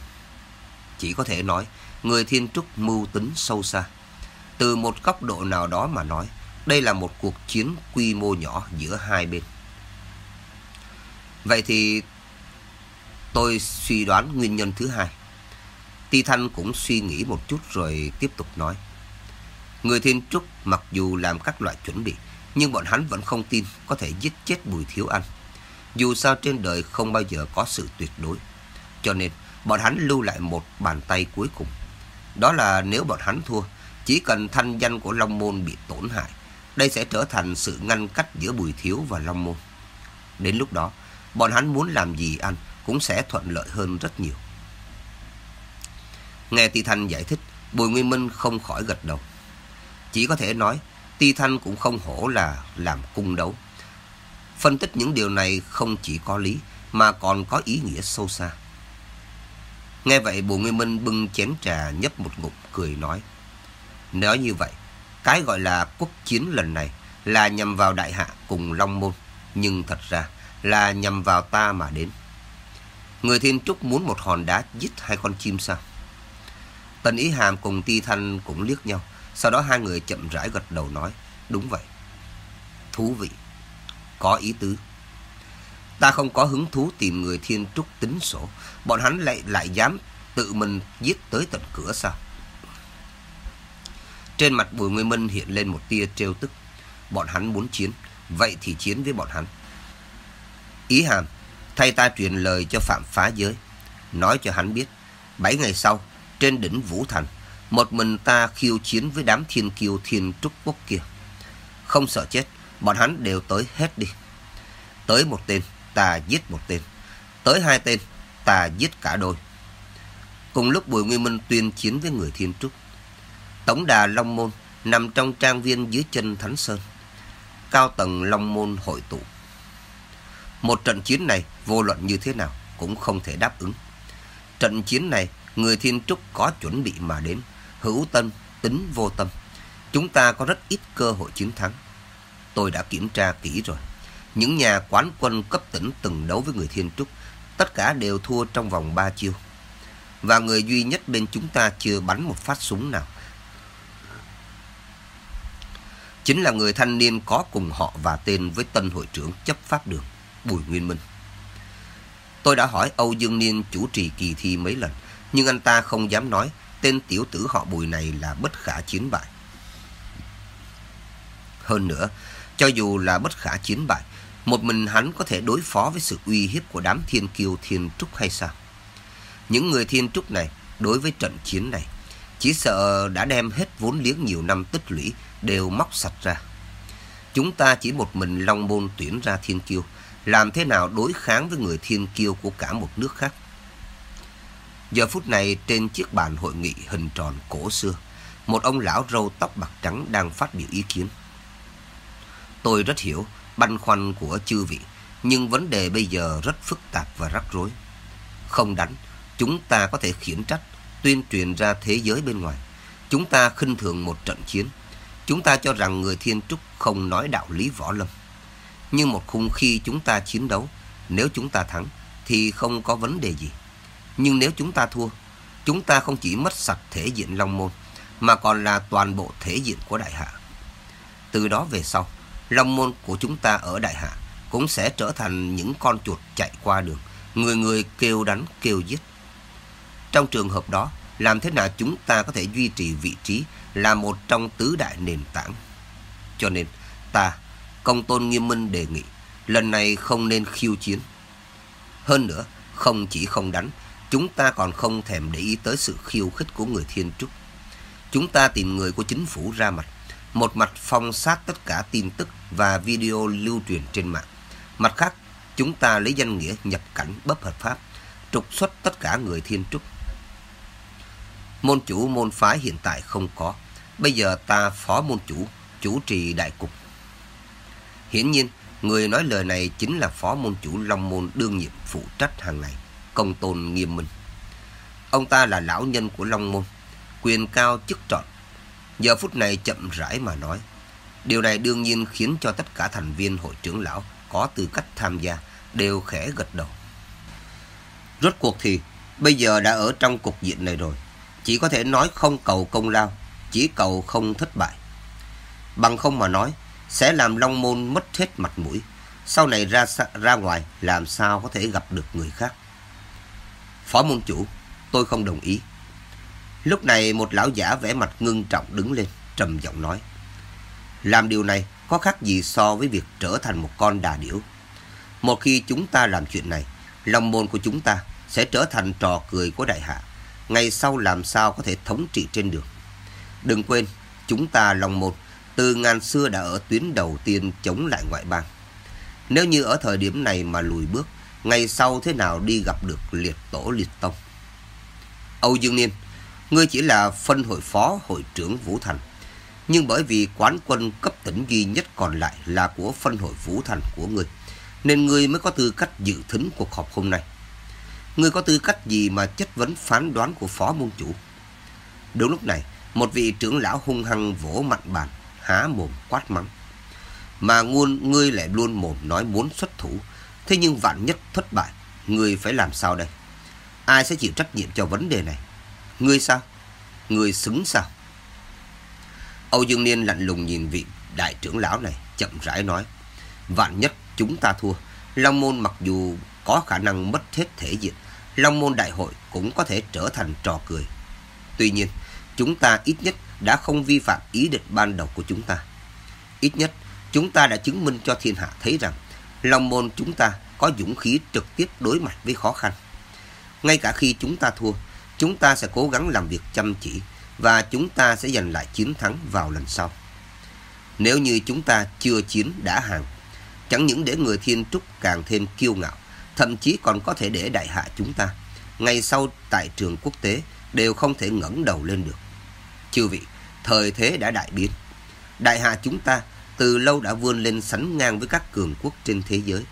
Chỉ có thể nói, người Thiên Trúc mưu tính sâu xa. Từ một góc độ nào đó mà nói, đây là một cuộc chiến quy mô nhỏ giữa hai bên. Vậy thì tôi suy đoán nguyên nhân thứ hai. Ti Thanh cũng suy nghĩ một chút rồi tiếp tục nói. Người Thiên Trúc mặc dù làm các loại chuẩn bị, nhưng bọn hắn vẫn không tin có thể giết chết Bùi Thiếu Anh. Dù sao trên đời không bao giờ có sự tuyệt đối. Cho nên, bọn hắn lưu lại một bàn tay cuối cùng. Đó là nếu bọn hắn thua, chỉ cần thanh danh của Long Môn bị tổn hại, đây sẽ trở thành sự ngăn cách giữa Bùi Thiếu và Long Môn. Đến lúc đó, bọn hắn muốn làm gì ăn cũng sẽ thuận lợi hơn rất nhiều. Nghe Ti Thanh giải thích, Bùi Nguyên Minh không khỏi gật đầu. Chỉ có thể nói, Ti Thanh cũng không hổ là làm cung đấu. Phân tích những điều này không chỉ có lý, mà còn có ý nghĩa sâu xa. Nghe vậy Bùi Nguyên Minh bưng chén trà nhấp một ngụm cười nói. nói như vậy, cái gọi là quốc chiến lần này là nhằm vào đại hạ cùng Long Môn, nhưng thật ra là nhằm vào ta mà đến. Người thiên trúc muốn một hòn đá giết hai con chim sao? Tần Ý Hàm cùng Ti Thanh cũng liếc nhau, sau đó hai người chậm rãi gật đầu nói, đúng vậy. Thú vị, có ý tứ. Ta không có hứng thú tìm người thiên trúc tính sổ, bọn hắn lại lại dám tự mình giết tới tận cửa sao? Trên mặt Bùi Nguyên Minh hiện lên một tia trêu tức. Bọn hắn muốn chiến, vậy thì chiến với bọn hắn. Ý hàm, thay ta truyền lời cho Phạm Phá Giới. Nói cho hắn biết, bảy ngày sau, trên đỉnh Vũ Thành, một mình ta khiêu chiến với đám thiên kiêu thiên trúc quốc kia. Không sợ chết, bọn hắn đều tới hết đi. Tới một tên, ta giết một tên. Tới hai tên, ta giết cả đôi. Cùng lúc Bùi Nguyên Minh tuyên chiến với người thiên trúc. Tổng đà Long Môn nằm trong trang viên dưới chân Thánh Sơn. Cao tầng Long Môn hội tụ. Một trận chiến này vô luận như thế nào cũng không thể đáp ứng. Trận chiến này người thiên trúc có chuẩn bị mà đến. Hữu tâm, tính vô tâm. Chúng ta có rất ít cơ hội chiến thắng. Tôi đã kiểm tra kỹ rồi. Những nhà quán quân cấp tỉnh từng đấu với người thiên trúc. Tất cả đều thua trong vòng 3 chiêu. Và người duy nhất bên chúng ta chưa bắn một phát súng nào chính là người thanh niên có cùng họ và tên với tân hội trưởng chấp pháp đường, Bùi Nguyên Minh. Tôi đã hỏi Âu Dương Niên chủ trì kỳ thi mấy lần, nhưng anh ta không dám nói tên tiểu tử họ Bùi này là bất khả chiến bại. Hơn nữa, cho dù là bất khả chiến bại, một mình hắn có thể đối phó với sự uy hiếp của đám thiên kiêu thiên trúc hay sao? Những người thiên trúc này đối với trận chiến này chỉ sợ đã đem hết vốn liếng nhiều năm tích lũy đều móc sạch ra. Chúng ta chỉ một mình long môn tuyển ra thiên kiêu, làm thế nào đối kháng với người thiên kiêu của cả một nước khác. Giờ phút này trên chiếc bàn hội nghị hình tròn cổ xưa, một ông lão râu tóc bạc trắng đang phát biểu ý kiến. Tôi rất hiểu băn khoăn của chư vị, nhưng vấn đề bây giờ rất phức tạp và rắc rối. Không đánh, chúng ta có thể khiển trách, tuyên truyền ra thế giới bên ngoài. Chúng ta khinh thường một trận chiến. Chúng ta cho rằng người thiên trúc không nói đạo lý võ lâm. Nhưng một khung khi chúng ta chiến đấu, nếu chúng ta thắng thì không có vấn đề gì. Nhưng nếu chúng ta thua, chúng ta không chỉ mất sạch thể diện Long Môn, mà còn là toàn bộ thể diện của Đại Hạ. Từ đó về sau, Long Môn của chúng ta ở Đại Hạ cũng sẽ trở thành những con chuột chạy qua đường, người người kêu đánh kêu giết. Trong trường hợp đó, làm thế nào chúng ta có thể duy trì vị trí là một trong tứ đại nền tảng? Cho nên, ta, công tôn nghiêm minh đề nghị, lần này không nên khiêu chiến. Hơn nữa, không chỉ không đánh, chúng ta còn không thèm để ý tới sự khiêu khích của người thiên trúc. Chúng ta tìm người của chính phủ ra mặt, một mặt phong sát tất cả tin tức và video lưu truyền trên mạng. Mặt khác, chúng ta lấy danh nghĩa nhập cảnh bất hợp pháp, trục xuất tất cả người thiên trúc. Môn chủ môn phái hiện tại không có. Bây giờ ta phó môn chủ, chủ trì đại cục. Hiển nhiên, người nói lời này chính là phó môn chủ Long Môn đương nhiệm phụ trách hàng ngày, công tôn nghiêm minh. Ông ta là lão nhân của Long Môn, quyền cao chức trọn. Giờ phút này chậm rãi mà nói. Điều này đương nhiên khiến cho tất cả thành viên hội trưởng lão có tư cách tham gia đều khẽ gật đầu. Rốt cuộc thì bây giờ đã ở trong cục diện này rồi. Chỉ có thể nói không cầu công lao, chỉ cầu không thất bại. Bằng không mà nói, sẽ làm Long Môn mất hết mặt mũi. Sau này ra ra ngoài làm sao có thể gặp được người khác. Phó môn chủ, tôi không đồng ý. Lúc này một lão giả vẽ mặt ngưng trọng đứng lên, trầm giọng nói. Làm điều này có khác gì so với việc trở thành một con đà điểu. Một khi chúng ta làm chuyện này, lòng môn của chúng ta sẽ trở thành trò cười của đại hạ. Ngày sau làm sao có thể thống trị trên đường. Đừng quên, chúng ta lòng một từ ngàn xưa đã ở tuyến đầu tiên chống lại ngoại bang. Nếu như ở thời điểm này mà lùi bước, ngày sau thế nào đi gặp được liệt tổ liệt tông. Âu Dương Niên, ngươi chỉ là phân hội phó hội trưởng Vũ Thành. Nhưng bởi vì quán quân cấp tỉnh duy nhất còn lại là của phân hội Vũ Thành của ngươi, nên ngươi mới có tư cách dự thính cuộc họp hôm nay. Ngươi có tư cách gì mà chất vấn phán đoán của phó môn chủ? Đúng lúc này, một vị trưởng lão hung hăng vỗ mặt bàn, há mồm quát mắng. Mà nguồn ngươi lại luôn mồm nói muốn xuất thủ, thế nhưng vạn nhất thất bại, ngươi phải làm sao đây? Ai sẽ chịu trách nhiệm cho vấn đề này? Ngươi sao? Ngươi xứng sao? Âu Dương Niên lạnh lùng nhìn vị đại trưởng lão này, chậm rãi nói. Vạn nhất chúng ta thua, Long Môn mặc dù có khả năng mất hết thể diện, Long Môn Đại hội cũng có thể trở thành trò cười. Tuy nhiên, chúng ta ít nhất đã không vi phạm ý định ban đầu của chúng ta. Ít nhất, chúng ta đã chứng minh cho thiên hạ thấy rằng Long Môn chúng ta có dũng khí trực tiếp đối mặt với khó khăn. Ngay cả khi chúng ta thua, chúng ta sẽ cố gắng làm việc chăm chỉ và chúng ta sẽ giành lại chiến thắng vào lần sau. Nếu như chúng ta chưa chiến đã hàng, chẳng những để người thiên trúc càng thêm kiêu ngạo, thậm chí còn có thể để đại hạ chúng ta, ngày sau tại trường quốc tế đều không thể ngẩng đầu lên được. Chư vị, thời thế đã đại biến. Đại hạ chúng ta từ lâu đã vươn lên sánh ngang với các cường quốc trên thế giới.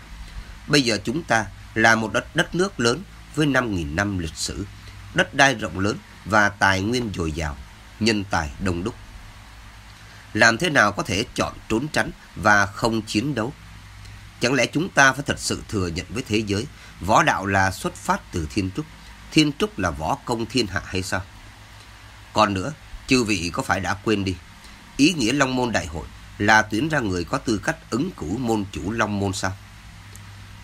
Bây giờ chúng ta là một đất, đất nước lớn với 5.000 năm lịch sử, đất đai rộng lớn và tài nguyên dồi dào, nhân tài đông đúc. Làm thế nào có thể chọn trốn tránh và không chiến đấu? Chẳng lẽ chúng ta phải thật sự thừa nhận với thế giới võ đạo là xuất phát từ thiên trúc, thiên trúc là võ công thiên hạ hay sao? Còn nữa, chư vị có phải đã quên đi, ý nghĩa Long Môn Đại Hội là tuyển ra người có tư cách ứng cử môn chủ Long Môn sao?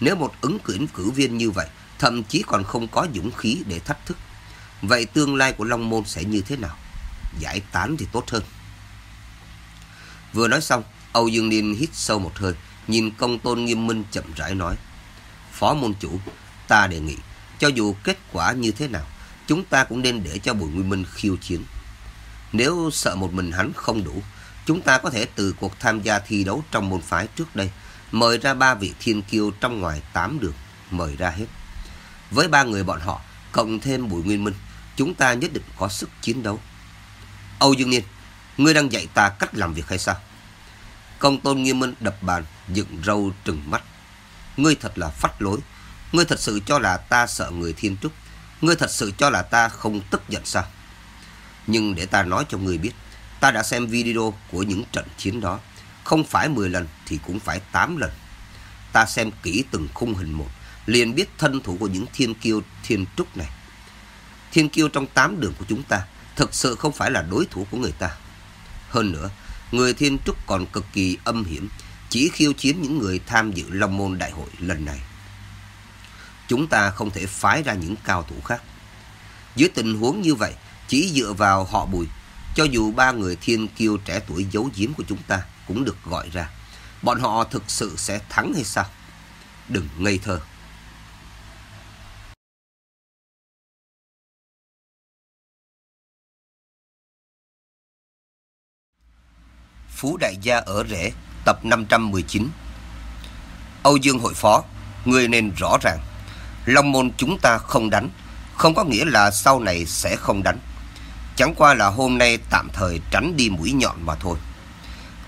Nếu một ứng cử cử viên như vậy, thậm chí còn không có dũng khí để thách thức, vậy tương lai của Long Môn sẽ như thế nào? Giải tán thì tốt hơn. Vừa nói xong, Âu Dương Niên hít sâu một hơi, nhìn công tôn nghiêm minh chậm rãi nói. Phó môn chủ, ta đề nghị, cho dù kết quả như thế nào, chúng ta cũng nên để cho Bùi Nguyên Minh khiêu chiến. Nếu sợ một mình hắn không đủ, chúng ta có thể từ cuộc tham gia thi đấu trong môn phái trước đây, mời ra ba vị thiên kiêu trong ngoài tám đường, mời ra hết. Với ba người bọn họ, cộng thêm Bùi Nguyên Minh, chúng ta nhất định có sức chiến đấu. Âu Dương Niên, ngươi đang dạy ta cách làm việc hay sao? Công tôn nghiêm minh đập bàn, dựng râu trừng mắt. Ngươi thật là phát lối. Ngươi thật sự cho là ta sợ người thiên trúc. Ngươi thật sự cho là ta không tức giận sao? Nhưng để ta nói cho ngươi biết, ta đã xem video của những trận chiến đó. Không phải 10 lần thì cũng phải 8 lần. Ta xem kỹ từng khung hình một, liền biết thân thủ của những thiên kiêu thiên trúc này. Thiên kiêu trong tám đường của chúng ta thực sự không phải là đối thủ của người ta. Hơn nữa, người thiên trúc còn cực kỳ âm hiểm, chỉ khiêu chiến những người tham dự Long Môn Đại hội lần này. Chúng ta không thể phái ra những cao thủ khác. Dưới tình huống như vậy, chỉ dựa vào họ bùi, cho dù ba người thiên kiêu trẻ tuổi giấu giếm của chúng ta cũng được gọi ra. Bọn họ thực sự sẽ thắng hay sao? Đừng ngây thơ. Phú Đại Gia ở Rễ, tập 519 Âu Dương hội phó, người nên rõ ràng. Long môn chúng ta không đánh Không có nghĩa là sau này sẽ không đánh. Chẳng qua là hôm nay tạm thời tránh đi mũi nhọn mà thôi.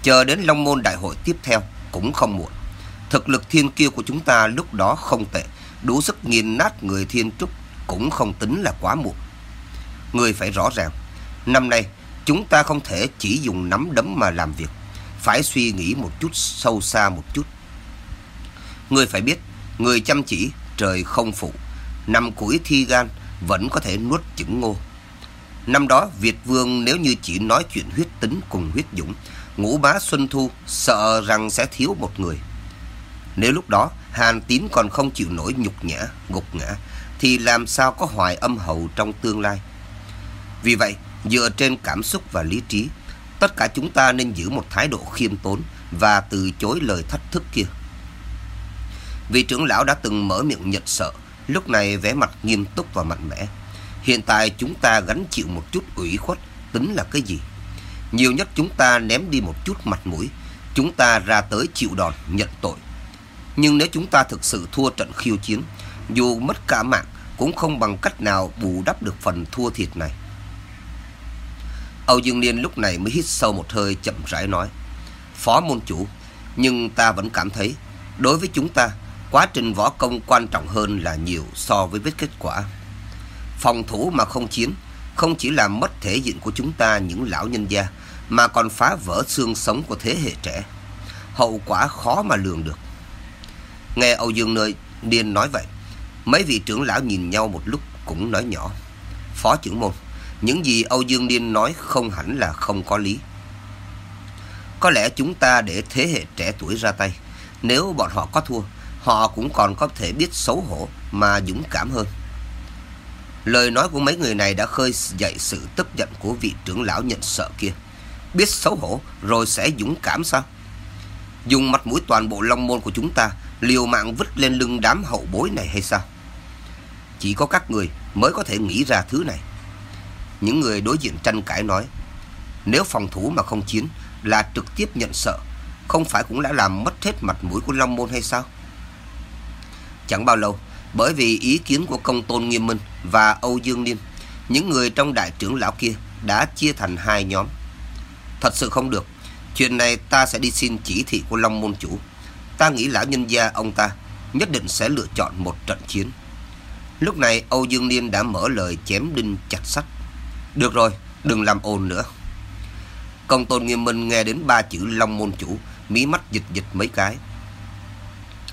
Chờ đến Long môn đại hội tiếp theo cũng không muộn. Thực lực thiên kiêu của chúng ta lúc đó không tệ Đủ sức nghiền nát người thiên trúc cũng không tính là quá muộn. Người phải rõ ràng Năm nay Chúng ta không thể chỉ dùng nắm đấm mà làm việc, phải suy nghĩ một chút sâu xa một chút. Người phải biết, người chăm chỉ, trời không phụ, năm củi thi gan vẫn có thể nuốt chửng ngô. Năm đó Việt Vương nếu như chỉ nói chuyện huyết tính cùng huyết dũng, ngũ bá Xuân Thu sợ rằng sẽ thiếu một người. Nếu lúc đó Hàn Tín còn không chịu nổi nhục nhã, gục ngã, thì làm sao có hoài âm hậu trong tương lai. Vì vậy, Dựa trên cảm xúc và lý trí, tất cả chúng ta nên giữ một thái độ khiêm tốn và từ chối lời thách thức kia. Vị trưởng lão đã từng mở miệng nhận sợ, lúc này vẻ mặt nghiêm túc và mạnh mẽ. Hiện tại chúng ta gánh chịu một chút ủy khuất, tính là cái gì? Nhiều nhất chúng ta ném đi một chút mặt mũi, chúng ta ra tới chịu đòn, nhận tội. Nhưng nếu chúng ta thực sự thua trận khiêu chiến, dù mất cả mạng cũng không bằng cách nào bù đắp được phần thua thiệt này. Âu Dương Liên lúc này mới hít sâu một hơi chậm rãi nói. Phó môn chủ, nhưng ta vẫn cảm thấy, đối với chúng ta, quá trình võ công quan trọng hơn là nhiều so với vết kết quả. Phòng thủ mà không chiến, không chỉ làm mất thể diện của chúng ta những lão nhân gia, mà còn phá vỡ xương sống của thế hệ trẻ. Hậu quả khó mà lường được. Nghe Âu Dương Nơi Điên nói vậy, mấy vị trưởng lão nhìn nhau một lúc cũng nói nhỏ. Phó trưởng môn, những gì Âu Dương Liên nói không hẳn là không có lý. Có lẽ chúng ta để thế hệ trẻ tuổi ra tay. Nếu bọn họ có thua, họ cũng còn có thể biết xấu hổ mà dũng cảm hơn. Lời nói của mấy người này đã khơi dậy sự tức giận của vị trưởng lão nhận sợ kia. Biết xấu hổ rồi sẽ dũng cảm sao? Dùng mặt mũi toàn bộ long môn của chúng ta liều mạng vứt lên lưng đám hậu bối này hay sao? Chỉ có các người mới có thể nghĩ ra thứ này. Những người đối diện tranh cãi nói, nếu phòng thủ mà không chiến là trực tiếp nhận sợ, không phải cũng đã làm mất hết mặt mũi của Long Môn hay sao? Chẳng bao lâu, bởi vì ý kiến của công tôn Nghiêm Minh và Âu Dương Niên, những người trong đại trưởng lão kia đã chia thành hai nhóm. Thật sự không được, chuyện này ta sẽ đi xin chỉ thị của Long Môn Chủ. Ta nghĩ lão nhân gia ông ta nhất định sẽ lựa chọn một trận chiến. Lúc này Âu Dương Niên đã mở lời chém đinh chặt sắt. Được rồi, đừng làm ồn nữa. Công tôn nghiêm minh nghe đến ba chữ Long Môn Chủ, mí mắt dịch dịch mấy cái.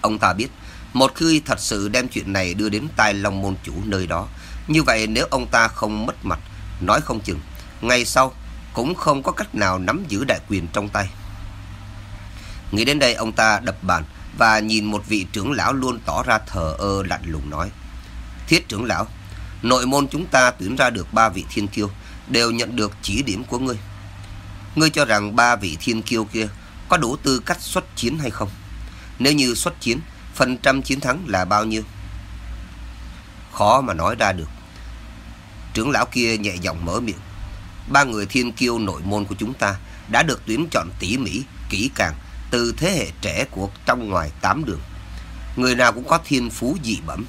Ông ta biết, một khi thật sự đem chuyện này đưa đến tai Long Môn Chủ nơi đó, như vậy nếu ông ta không mất mặt, nói không chừng, ngày sau cũng không có cách nào nắm giữ đại quyền trong tay. Nghĩ đến đây ông ta đập bàn và nhìn một vị trưởng lão luôn tỏ ra thờ ơ lạnh lùng nói. Thiết trưởng lão, Nội môn chúng ta tuyển ra được ba vị thiên kiêu Đều nhận được chỉ điểm của ngươi Ngươi cho rằng ba vị thiên kiêu kia có đủ tư cách xuất chiến hay không? Nếu như xuất chiến, phần trăm chiến thắng là bao nhiêu? Khó mà nói ra được. Trưởng lão kia nhẹ giọng mở miệng. Ba người thiên kiêu nội môn của chúng ta đã được tuyển chọn tỉ mỉ, kỹ càng từ thế hệ trẻ của trong ngoài tám đường. Người nào cũng có thiên phú dị bẩm.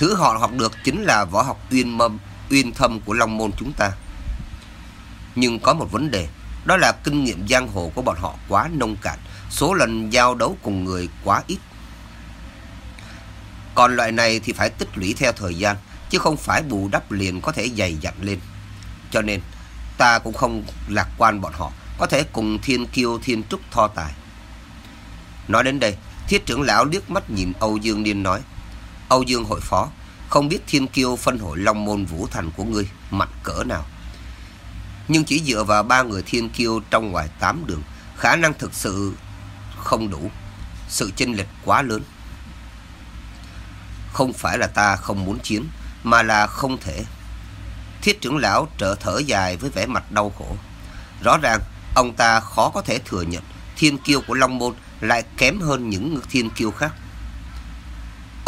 Thứ họ học được chính là võ học uyên mâm, uyên thâm của Long môn chúng ta. Nhưng có một vấn đề, đó là kinh nghiệm giang hồ của bọn họ quá nông cạn, số lần giao đấu cùng người quá ít. Còn loại này thì phải tích lũy theo thời gian, chứ không phải bù đắp liền có thể dày dặn lên. Cho nên, ta cũng không lạc quan bọn họ có thể cùng thiên kiêu thiên trúc tho tài. Nói đến đây, thiết trưởng lão liếc mắt nhìn Âu Dương Niên nói. Âu Dương hội phó, không biết thiên kiêu phân hội long môn vũ thành của ngươi mạnh cỡ nào. Nhưng chỉ dựa vào ba người thiên kiêu trong ngoài tám đường, khả năng thực sự không đủ. Sự chênh lệch quá lớn. Không phải là ta không muốn chiến, mà là không thể. Thiết trưởng lão trở thở dài với vẻ mặt đau khổ. Rõ ràng, ông ta khó có thể thừa nhận thiên kiêu của Long Môn lại kém hơn những thiên kiêu khác.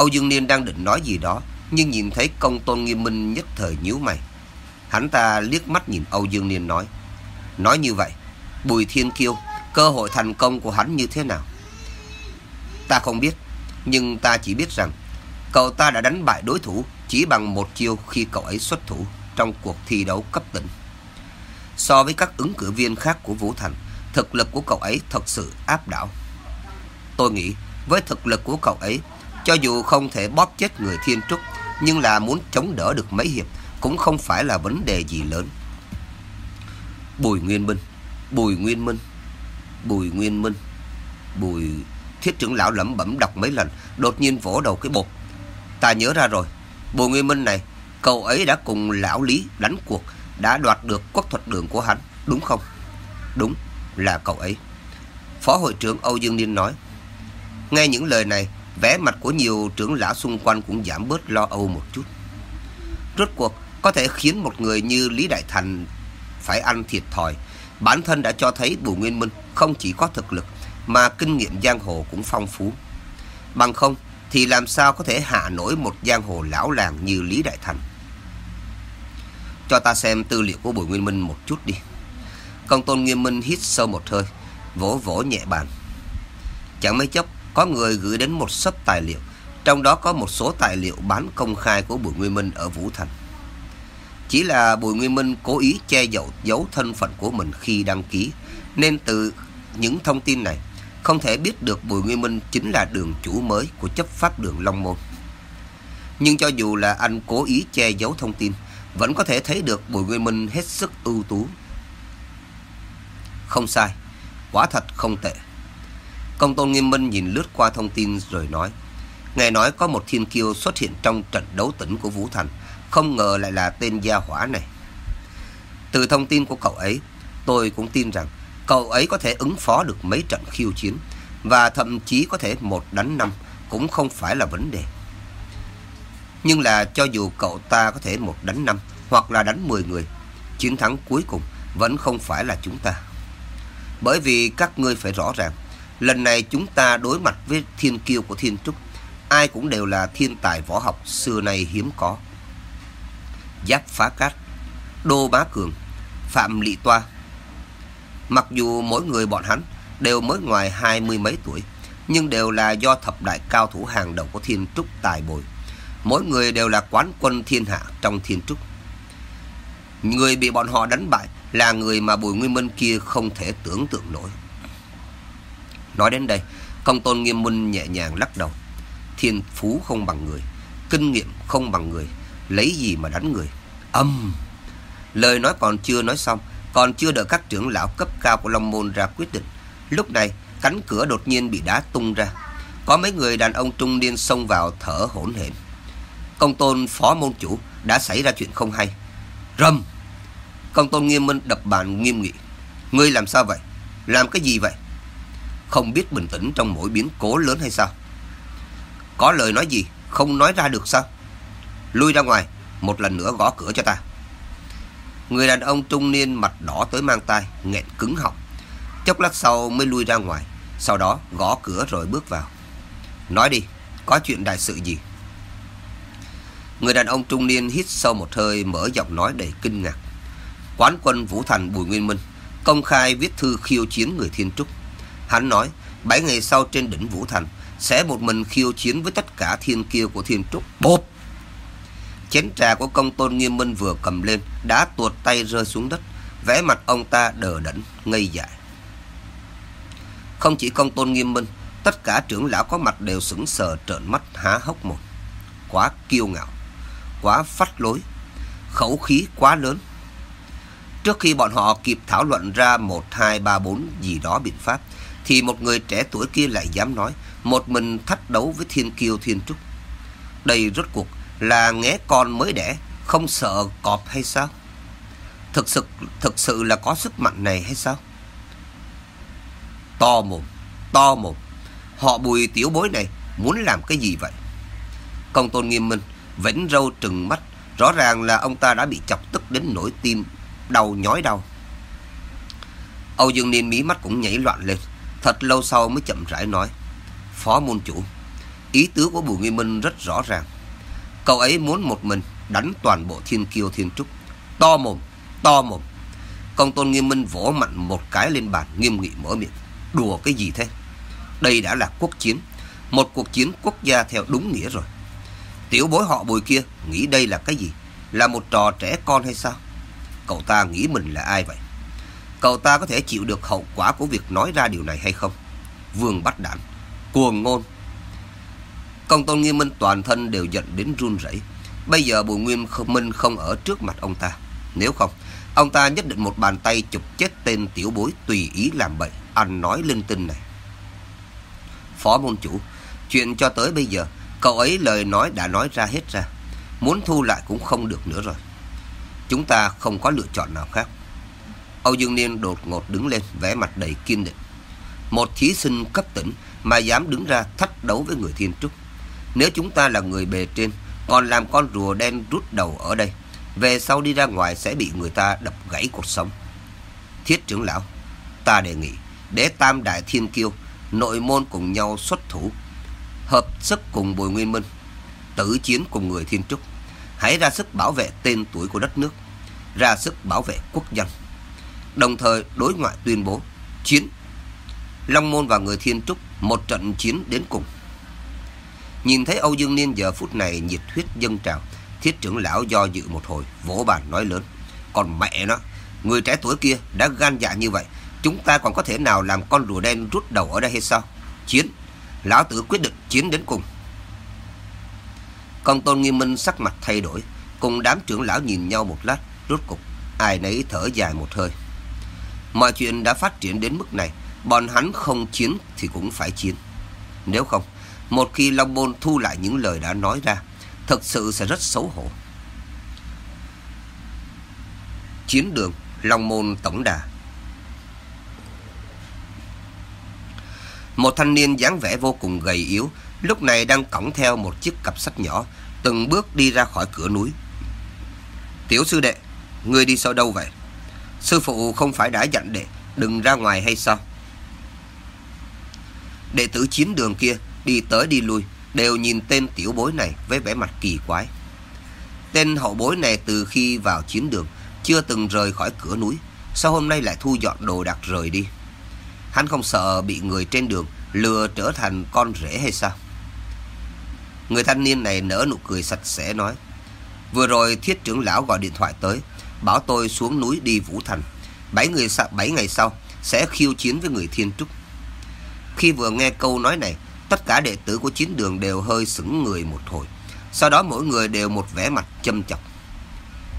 Âu Dương Niên đang định nói gì đó, nhưng nhìn thấy công tôn nghiêm minh nhất thời nhíu mày. Hắn ta liếc mắt nhìn Âu Dương Niên nói. Nói như vậy, Bùi Thiên Kiêu, cơ hội thành công của hắn như thế nào? Ta không biết, nhưng ta chỉ biết rằng cậu ta đã đánh bại đối thủ chỉ bằng một chiêu khi cậu ấy xuất thủ trong cuộc thi đấu cấp tỉnh. So với các ứng cử viên khác của Vũ Thành, thực lực của cậu ấy thật sự áp đảo. Tôi nghĩ với thực lực của cậu ấy, cho dù không thể bóp chết người thiên trúc, nhưng là muốn chống đỡ được mấy hiệp cũng không phải là vấn đề gì lớn. Bùi Nguyên Minh, Bùi Nguyên Minh, Bùi Nguyên Minh, Bùi... Thiết trưởng lão lẩm bẩm đọc mấy lần, đột nhiên vỗ đầu cái bột. Ta nhớ ra rồi, Bùi Nguyên Minh này, cậu ấy đã cùng lão Lý đánh cuộc, đã đoạt được quốc thuật đường của hắn, đúng không? Đúng, là cậu ấy. Phó hội trưởng Âu Dương Niên nói. Nghe những lời này, vẻ mặt của nhiều trưởng lão xung quanh cũng giảm bớt lo âu một chút. Rốt cuộc, có thể khiến một người như Lý Đại Thành phải ăn thiệt thòi. Bản thân đã cho thấy Bùi Nguyên Minh không chỉ có thực lực, mà kinh nghiệm giang hồ cũng phong phú. Bằng không, thì làm sao có thể hạ nổi một giang hồ lão làng như Lý Đại Thành. Cho ta xem tư liệu của Bùi Nguyên Minh một chút đi. Công tôn Nguyên minh hít sâu một hơi, vỗ vỗ nhẹ bàn. Chẳng mấy chốc, có người gửi đến một sấp tài liệu, trong đó có một số tài liệu bán công khai của Bùi Nguyên Minh ở Vũ Thành. Chỉ là Bùi Nguyên Minh cố ý che giấu dấu thân phận của mình khi đăng ký, nên từ những thông tin này, không thể biết được Bùi Nguyên Minh chính là đường chủ mới của chấp pháp đường Long Môn. Nhưng cho dù là anh cố ý che giấu thông tin, vẫn có thể thấy được Bùi Nguyên Minh hết sức ưu tú. Không sai, quả thật không tệ. Công tôn nghiêm minh nhìn lướt qua thông tin rồi nói. Nghe nói có một thiên kiêu xuất hiện trong trận đấu tỉnh của Vũ Thành. Không ngờ lại là tên gia hỏa này. Từ thông tin của cậu ấy, tôi cũng tin rằng cậu ấy có thể ứng phó được mấy trận khiêu chiến. Và thậm chí có thể một đánh năm cũng không phải là vấn đề. Nhưng là cho dù cậu ta có thể một đánh năm hoặc là đánh 10 người, chiến thắng cuối cùng vẫn không phải là chúng ta. Bởi vì các ngươi phải rõ ràng, lần này chúng ta đối mặt với thiên kiêu của thiên trúc, ai cũng đều là thiên tài võ học xưa nay hiếm có. Giáp phá cát, đô bá cường, phạm lị toa. Mặc dù mỗi người bọn hắn đều mới ngoài hai mươi mấy tuổi, nhưng đều là do thập đại cao thủ hàng đầu của thiên trúc tài bồi. Mỗi người đều là quán quân thiên hạ trong thiên trúc. Người bị bọn họ đánh bại là người mà Bùi Nguyên Minh kia không thể tưởng tượng nổi. Nói đến đây, công tôn nghiêm minh nhẹ nhàng lắc đầu. Thiên phú không bằng người, kinh nghiệm không bằng người, lấy gì mà đánh người. Âm! Lời nói còn chưa nói xong, còn chưa đợi các trưởng lão cấp cao của Long Môn ra quyết định. Lúc này, cánh cửa đột nhiên bị đá tung ra. Có mấy người đàn ông trung niên xông vào thở hổn hển. Công tôn phó môn chủ đã xảy ra chuyện không hay. Rầm! Công tôn nghiêm minh đập bàn nghiêm nghị. Ngươi làm sao vậy? Làm cái gì vậy? Không biết bình tĩnh trong mỗi biến cố lớn hay sao? Có lời nói gì? Không nói ra được sao? Lui ra ngoài, một lần nữa gõ cửa cho ta. Người đàn ông trung niên mặt đỏ tới mang tai nghẹn cứng họng. Chốc lát sau mới lui ra ngoài, Sau đó gõ cửa rồi bước vào. Nói đi, có chuyện đại sự gì? Người đàn ông trung niên hít sâu một hơi mở giọng nói đầy kinh ngạc. Quán quân Vũ Thành Bùi Nguyên Minh công khai viết thư khiêu chiến người Thiên Trúc. Hắn nói, bảy ngày sau trên đỉnh Vũ Thành sẽ một mình khiêu chiến với tất cả thiên kiêu của Thiên Trúc. Bộp! Chén trà của công tôn nghiêm minh vừa cầm lên đã tuột tay rơi xuống đất. Vẽ mặt ông ta đờ đẫn, ngây dại. Không chỉ công tôn nghiêm minh, tất cả trưởng lão có mặt đều sững sờ trợn mắt há hốc mồm Quá kiêu ngạo, quá phát lối, khẩu khí quá lớn. Trước khi bọn họ kịp thảo luận ra 1, 2, 3, 4 gì đó biện pháp, thì một người trẻ tuổi kia lại dám nói một mình thách đấu với thiên kiêu thiên trúc. Đây rốt cuộc là nghé con mới đẻ, không sợ cọp hay sao? Thực sự, thực sự là có sức mạnh này hay sao? To mồm, to mồm. Họ bùi tiểu bối này muốn làm cái gì vậy? Công tôn nghiêm minh, vĩnh râu trừng mắt. Rõ ràng là ông ta đã bị chọc tức đến nỗi tim, đầu nhói đau. Âu Dương Niên mí mắt cũng nhảy loạn lên. Thật lâu sau mới chậm rãi nói. Phó môn chủ, ý tứ của Bùi Nguyên Minh rất rõ ràng. Cậu ấy muốn một mình đánh toàn bộ thiên kiêu thiên trúc. To mồm, to mồm. Công tôn nghiêm minh vỗ mạnh một cái lên bàn nghiêm nghị mở miệng. Đùa cái gì thế? Đây đã là quốc chiến. Một cuộc chiến quốc gia theo đúng nghĩa rồi. Tiểu bối họ bùi kia nghĩ đây là cái gì? Là một trò trẻ con hay sao? Cậu ta nghĩ mình là ai vậy? Cậu ta có thể chịu được hậu quả của việc nói ra điều này hay không? Vương bắt đạn, cuồng ngôn. Công tôn nghiêm minh toàn thân đều giận đến run rẩy. Bây giờ Bùi Nguyên Minh không ở trước mặt ông ta. Nếu không, ông ta nhất định một bàn tay chụp chết tên tiểu bối tùy ý làm bậy, ăn nói linh tinh này. Phó môn chủ, chuyện cho tới bây giờ, cậu ấy lời nói đã nói ra hết ra. Muốn thu lại cũng không được nữa rồi. Chúng ta không có lựa chọn nào khác. Âu Dương Niên đột ngột đứng lên, vẻ mặt đầy kiên định. Một thí sinh cấp tỉnh mà dám đứng ra thách đấu với người thiên trúc. Nếu chúng ta là người bề trên, còn làm con rùa đen rút đầu ở đây, về sau đi ra ngoài sẽ bị người ta đập gãy cuộc sống. Thiết trưởng lão, ta đề nghị để tam đại thiên kiêu, nội môn cùng nhau xuất thủ, hợp sức cùng Bùi Nguyên Minh, tử chiến cùng người thiên trúc. Hãy ra sức bảo vệ tên tuổi của đất nước, ra sức bảo vệ quốc dân đồng thời đối ngoại tuyên bố chiến. Long Môn và người Thiên Trúc một trận chiến đến cùng. Nhìn thấy Âu Dương Niên giờ phút này nhiệt huyết dâng trào, thiết trưởng lão do dự một hồi, vỗ bàn nói lớn. Còn mẹ nó, người trẻ tuổi kia đã gan dạ như vậy, chúng ta còn có thể nào làm con rùa đen rút đầu ở đây hay sao? Chiến, lão tử quyết định chiến đến cùng. Công tôn nghiêm minh sắc mặt thay đổi, cùng đám trưởng lão nhìn nhau một lát, rút cục, ai nấy thở dài một hơi. Mọi chuyện đã phát triển đến mức này, bọn hắn không chiến thì cũng phải chiến. Nếu không, một khi Long Môn thu lại những lời đã nói ra, thực sự sẽ rất xấu hổ. Chiến đường Long Môn Tổng Đà Một thanh niên dáng vẻ vô cùng gầy yếu, lúc này đang cõng theo một chiếc cặp sách nhỏ, từng bước đi ra khỏi cửa núi. Tiểu sư đệ, ngươi đi sau đâu vậy? Sư phụ không phải đã dặn đệ, Đừng ra ngoài hay sao? Đệ tử chiến đường kia Đi tới đi lui, Đều nhìn tên tiểu bối này với vẻ mặt kỳ quái. Tên hậu bối này từ khi vào chiến đường, Chưa từng rời khỏi cửa núi, Sao hôm nay lại thu dọn đồ đạc rời đi? Hắn không sợ bị người trên đường Lừa trở thành con rể hay sao? Người thanh niên này nở nụ cười sạch sẽ nói, Vừa rồi thiết trưởng lão gọi điện thoại tới bảo tôi xuống núi đi Vũ Thành. Bảy, người sau, bảy ngày sau sẽ khiêu chiến với người Thiên Trúc. Khi vừa nghe câu nói này, tất cả đệ tử của chiến đường đều hơi sững người một hồi. Sau đó mỗi người đều một vẻ mặt châm chọc.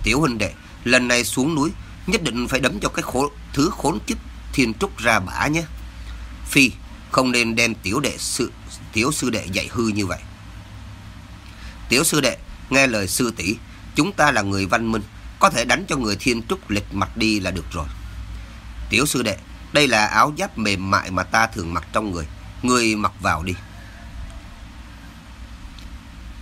Tiểu huynh đệ, lần này xuống núi nhất định phải đấm cho cái khổ, thứ khốn kiếp Thiên Trúc ra bả nhé. Phi, không nên đem tiểu đệ sự tiểu sư đệ dạy hư như vậy. Tiểu sư đệ, nghe lời sư tỷ, chúng ta là người văn minh, có thể đánh cho người thiên trúc lịch mặt đi là được rồi. Tiểu sư đệ Đây là áo giáp mềm mại mà ta thường mặc trong người. Người mặc vào đi.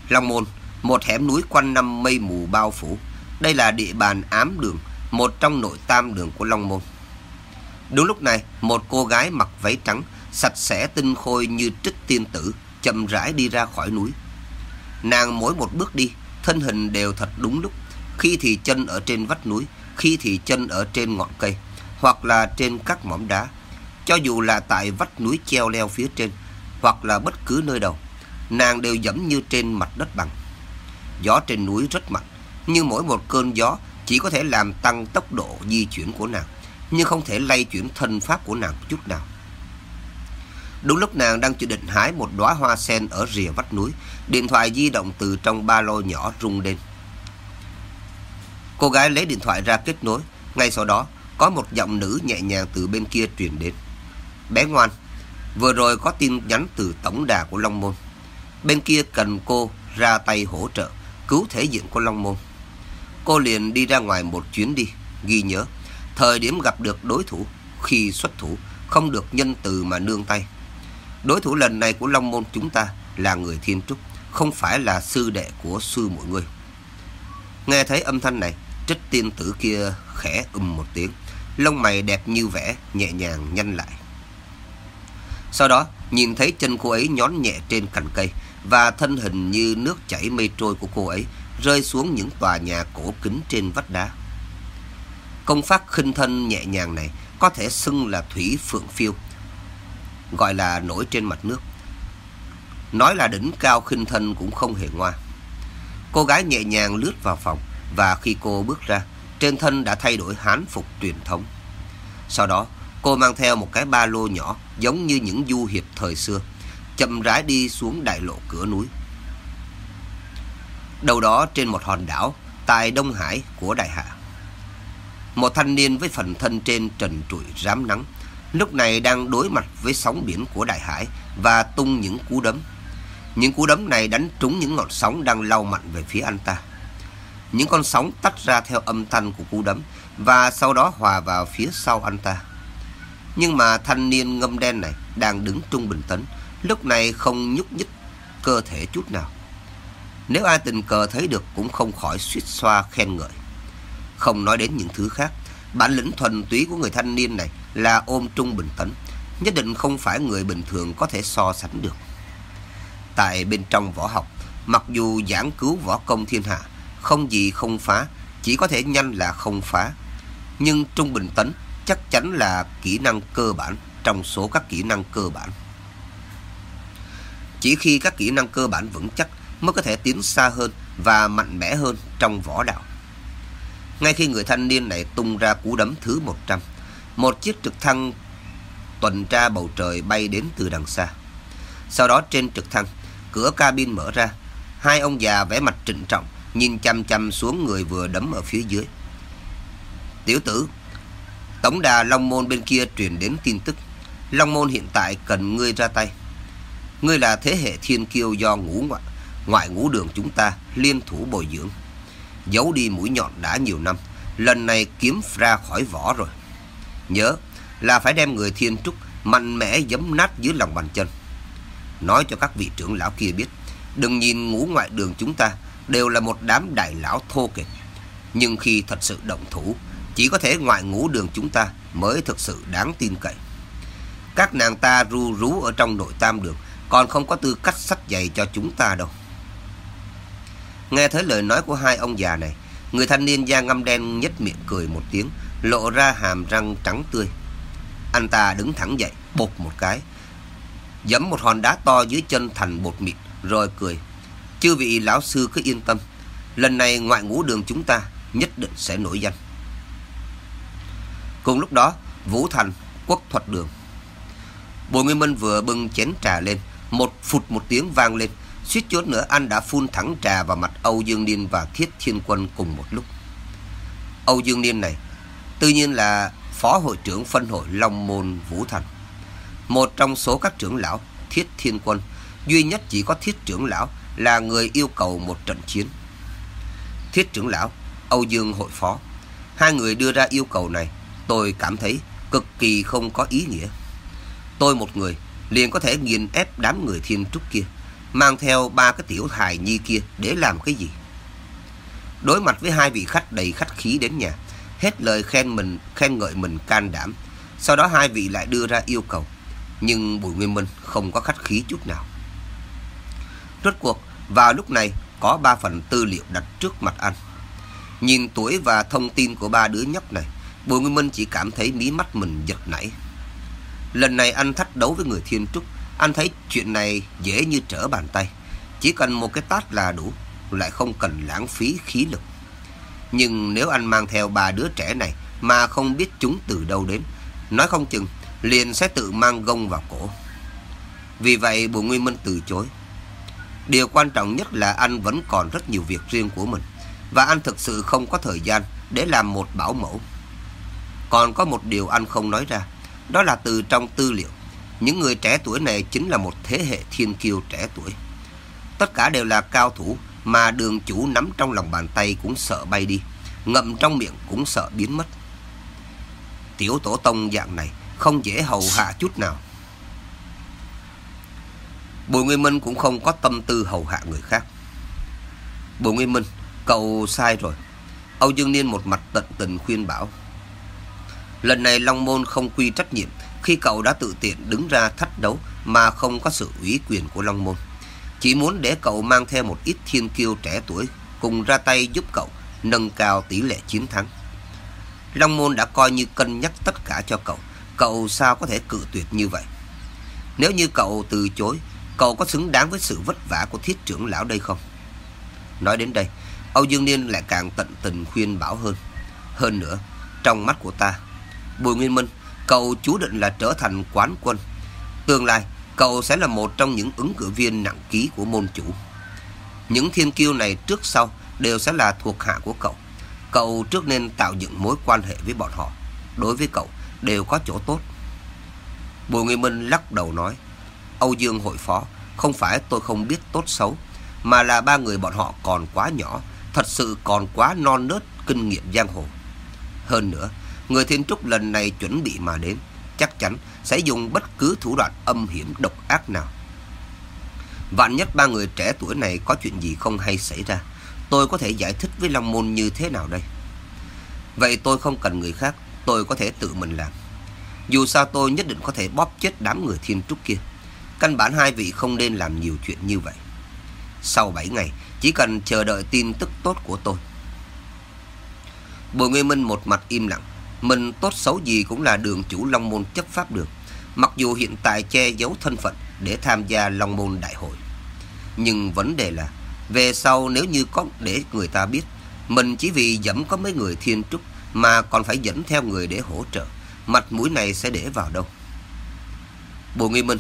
Long Môn Một hẻm núi quanh năm mây mù bao phủ. Đây là địa bàn ám đường Một trong nội tam đường của Long Môn. Đúng lúc này Một cô gái mặc váy trắng sạch sẽ tinh khôi như trích tiên tử, chậm rãi đi ra khỏi núi. Nàng mỗi một bước đi, thân hình đều thật đúng lúc, khi thì chân ở trên vách núi, khi thì chân ở trên ngọn cây, hoặc là trên các mỏm đá, cho dù là tại vách núi treo leo phía trên, hoặc là bất cứ nơi đâu, nàng đều dẫm như trên mặt đất bằng. Gió trên núi rất mạnh, nhưng mỗi một cơn gió chỉ có thể làm tăng tốc độ di chuyển của nàng, nhưng không thể lay chuyển thân pháp của nàng chút nào. Đúng lúc nàng đang dự định hái một đóa hoa sen ở rìa vách núi, điện thoại di động từ trong ba lô nhỏ rung lên. Cô gái lấy điện thoại ra kết nối, ngay sau đó có một giọng nữ nhẹ nhàng từ bên kia truyền đến. Bé ngoan, vừa rồi có tin nhắn từ tổng đà của Long Môn. Bên kia cần cô ra tay hỗ trợ, cứu thể diện của Long Môn. Cô liền đi ra ngoài một chuyến đi, ghi nhớ. Thời điểm gặp được đối thủ, khi xuất thủ, không được nhân từ mà nương tay. Đối thủ lần này của Long Môn chúng ta là người Thiên Trúc, không phải là sư đệ của sư mọi người. Nghe thấy âm thanh này, trích tiên tử kia khẽ ừm một tiếng, lông mày đẹp như vẽ, nhẹ nhàng nhanh lại. Sau đó, nhìn thấy chân cô ấy nhón nhẹ trên cành cây và thân hình như nước chảy mây trôi của cô ấy rơi xuống những tòa nhà cổ kính trên vách đá. Công pháp khinh thân nhẹ nhàng này có thể xưng là thủy phượng phiêu, gọi là nổi trên mặt nước. Nói là đỉnh cao khinh thân cũng không hề ngoa. Cô gái nhẹ nhàng lướt vào phòng và khi cô bước ra, trên thân đã thay đổi hán phục truyền thống. Sau đó, cô mang theo một cái ba lô nhỏ giống như những du hiệp thời xưa, chậm rãi đi xuống đại lộ cửa núi. Đầu đó trên một hòn đảo tại Đông Hải của Đại Hạ. Một thanh niên với phần thân trên trần trụi rám nắng, lúc này đang đối mặt với sóng biển của Đại Hải và tung những cú đấm. Những cú đấm này đánh trúng những ngọn sóng đang lao mạnh về phía anh ta. Những con sóng tách ra theo âm thanh của cú đấm và sau đó hòa vào phía sau anh ta. Nhưng mà thanh niên ngâm đen này đang đứng trung bình tĩnh lúc này không nhúc nhích cơ thể chút nào. Nếu ai tình cờ thấy được cũng không khỏi suýt xoa khen ngợi. Không nói đến những thứ khác, bản lĩnh thuần túy của người thanh niên này là ôm trung bình tĩnh nhất định không phải người bình thường có thể so sánh được. Tại bên trong võ học, mặc dù giảng cứu võ công thiên hạ, không gì không phá, chỉ có thể nhanh là không phá. Nhưng trung bình tấn chắc chắn là kỹ năng cơ bản trong số các kỹ năng cơ bản. Chỉ khi các kỹ năng cơ bản vững chắc mới có thể tiến xa hơn và mạnh mẽ hơn trong võ đạo. Ngay khi người thanh niên này tung ra cú đấm thứ 100, một chiếc trực thăng tuần tra bầu trời bay đến từ đằng xa. Sau đó trên trực thăng, cửa cabin mở ra, hai ông già vẻ mặt trịnh trọng nhìn chăm chăm xuống người vừa đấm ở phía dưới. Tiểu tử, tổng đà Long Môn bên kia truyền đến tin tức. Long Môn hiện tại cần ngươi ra tay. Ngươi là thế hệ thiên kiêu do ngũ ngoại, ngoại ngũ đường chúng ta liên thủ bồi dưỡng. Giấu đi mũi nhọn đã nhiều năm, lần này kiếm ra khỏi vỏ rồi. Nhớ là phải đem người thiên trúc mạnh mẽ giấm nát dưới lòng bàn chân. Nói cho các vị trưởng lão kia biết, đừng nhìn ngũ ngoại đường chúng ta đều là một đám đại lão thô kệch. Nhưng khi thật sự động thủ, chỉ có thể ngoại ngũ đường chúng ta mới thực sự đáng tin cậy. Các nàng ta ru rú ở trong nội tam đường, còn không có tư cách sách giày cho chúng ta đâu. Nghe thấy lời nói của hai ông già này, người thanh niên da ngâm đen nhếch miệng cười một tiếng, lộ ra hàm răng trắng tươi. Anh ta đứng thẳng dậy, bột một cái, giẫm một hòn đá to dưới chân thành bột mịn, rồi cười. Chư vị lão sư cứ yên tâm, lần này ngoại ngũ đường chúng ta nhất định sẽ nổi danh. Cùng lúc đó, Vũ Thành, quốc thuật đường. Bùi Nguyên Minh vừa bưng chén trà lên, một phụt một tiếng vang lên, suýt chút nữa anh đã phun thẳng trà vào mặt Âu Dương Niên và Thiết Thiên Quân cùng một lúc. Âu Dương Niên này, tự nhiên là phó hội trưởng phân hội Long Môn Vũ Thành. Một trong số các trưởng lão, Thiết Thiên Quân, duy nhất chỉ có Thiết trưởng lão là người yêu cầu một trận chiến. Thiết trưởng lão, Âu Dương hội phó, hai người đưa ra yêu cầu này, tôi cảm thấy cực kỳ không có ý nghĩa. Tôi một người liền có thể nghiền ép đám người thiên trúc kia, mang theo ba cái tiểu hài nhi kia để làm cái gì? Đối mặt với hai vị khách đầy khách khí đến nhà, hết lời khen mình khen ngợi mình can đảm, sau đó hai vị lại đưa ra yêu cầu. Nhưng Bùi Nguyên Minh không có khách khí chút nào. Rốt cuộc, vào lúc này có ba phần tư liệu đặt trước mặt anh. Nhìn tuổi và thông tin của ba đứa nhóc này, Bùi Nguyên Minh chỉ cảm thấy mí mắt mình giật nảy. Lần này anh thách đấu với người Thiên Trúc, anh thấy chuyện này dễ như trở bàn tay. Chỉ cần một cái tát là đủ, lại không cần lãng phí khí lực. Nhưng nếu anh mang theo ba đứa trẻ này mà không biết chúng từ đâu đến, nói không chừng liền sẽ tự mang gông vào cổ. Vì vậy Bùi Nguyên Minh từ chối. Điều quan trọng nhất là anh vẫn còn rất nhiều việc riêng của mình và anh thực sự không có thời gian để làm một bảo mẫu. Còn có một điều anh không nói ra, đó là từ trong tư liệu. Những người trẻ tuổi này chính là một thế hệ thiên kiêu trẻ tuổi. Tất cả đều là cao thủ mà đường chủ nắm trong lòng bàn tay cũng sợ bay đi, ngậm trong miệng cũng sợ biến mất. Tiểu tổ tông dạng này không dễ hầu hạ chút nào. Bùi Nguyên Minh cũng không có tâm tư hầu hạ người khác. Bùi Nguyên Minh, cậu sai rồi. Âu Dương Niên một mặt tận tình khuyên bảo. Lần này Long Môn không quy trách nhiệm khi cậu đã tự tiện đứng ra thách đấu mà không có sự ủy quyền của Long Môn. Chỉ muốn để cậu mang theo một ít thiên kiêu trẻ tuổi cùng ra tay giúp cậu nâng cao tỷ lệ chiến thắng. Long Môn đã coi như cân nhắc tất cả cho cậu. Cậu sao có thể cự tuyệt như vậy? Nếu như cậu từ chối, cậu có xứng đáng với sự vất vả của thiết trưởng lão đây không? Nói đến đây, Âu Dương Niên lại càng tận tình khuyên bảo hơn. Hơn nữa, trong mắt của ta, Bùi Nguyên Minh, cậu chú định là trở thành quán quân. Tương lai, cậu sẽ là một trong những ứng cử viên nặng ký của môn chủ. Những thiên kiêu này trước sau đều sẽ là thuộc hạ của cậu. Cậu trước nên tạo dựng mối quan hệ với bọn họ. Đối với cậu đều có chỗ tốt. Bùi Nguyên Minh lắc đầu nói, Âu Dương hội phó, không phải tôi không biết tốt xấu, mà là ba người bọn họ còn quá nhỏ, thật sự còn quá non nớt kinh nghiệm giang hồ. Hơn nữa, người thiên trúc lần này chuẩn bị mà đến, chắc chắn sẽ dùng bất cứ thủ đoạn âm hiểm độc ác nào. Vạn nhất ba người trẻ tuổi này có chuyện gì không hay xảy ra, tôi có thể giải thích với Long Môn như thế nào đây? Vậy tôi không cần người khác, tôi có thể tự mình làm. Dù sao tôi nhất định có thể bóp chết đám người thiên trúc kia. Căn bản hai vị không nên làm nhiều chuyện như vậy. Sau 7 ngày, chỉ cần chờ đợi tin tức tốt của tôi. Bùi Nguyên Minh một mặt im lặng. Mình tốt xấu gì cũng là đường chủ Long Môn chấp pháp được. Mặc dù hiện tại che giấu thân phận để tham gia Long Môn Đại hội. Nhưng vấn đề là, về sau nếu như có để người ta biết, mình chỉ vì dẫm có mấy người thiên trúc mà còn phải dẫn theo người để hỗ trợ. Mặt mũi này sẽ để vào đâu? Bùi Nguyên Minh,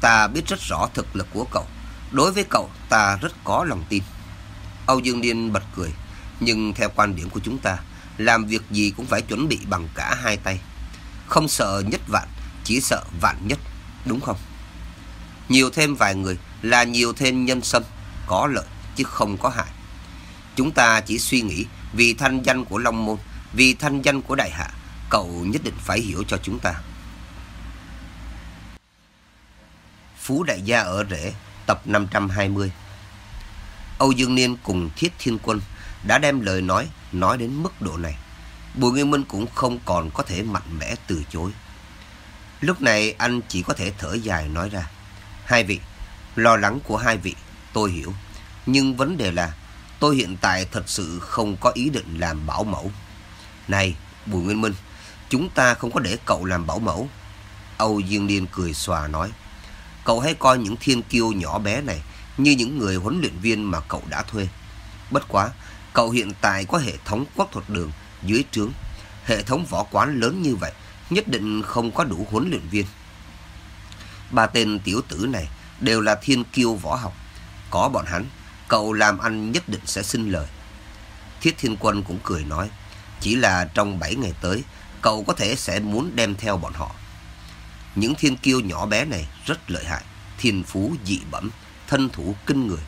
ta biết rất rõ thực lực của cậu. Đối với cậu, ta rất có lòng tin. Âu Dương Điên bật cười. Nhưng theo quan điểm của chúng ta, làm việc gì cũng phải chuẩn bị bằng cả hai tay. Không sợ nhất vạn, chỉ sợ vạn nhất, đúng không? Nhiều thêm vài người là nhiều thêm nhân sâm, có lợi chứ không có hại. Chúng ta chỉ suy nghĩ vì thanh danh của Long Môn, vì thanh danh của Đại Hạ, cậu nhất định phải hiểu cho chúng ta. Phú Đại Gia ở Rễ, tập 520 Âu Dương Niên cùng Thiết Thiên Quân đã đem lời nói nói đến mức độ này. Bùi Nguyên Minh cũng không còn có thể mạnh mẽ từ chối. Lúc này anh chỉ có thể thở dài nói ra. Hai vị, lo lắng của hai vị, tôi hiểu. Nhưng vấn đề là tôi hiện tại thật sự không có ý định làm bảo mẫu. Này, Bùi Nguyên Minh, chúng ta không có để cậu làm bảo mẫu. Âu Dương Niên cười xòa nói. Cậu hãy coi những thiên kiêu nhỏ bé này như những người huấn luyện viên mà cậu đã thuê. Bất quá, cậu hiện tại có hệ thống quốc thuật đường dưới trướng. Hệ thống võ quán lớn như vậy, nhất định không có đủ huấn luyện viên. Ba tên tiểu tử này đều là thiên kiêu võ học. Có bọn hắn, cậu làm ăn nhất định sẽ xin lời. Thiết Thiên Quân cũng cười nói, chỉ là trong 7 ngày tới, cậu có thể sẽ muốn đem theo bọn họ. Những thiên kiêu nhỏ bé này rất lợi hại, thiên phú dị bẩm, thân thủ kinh người.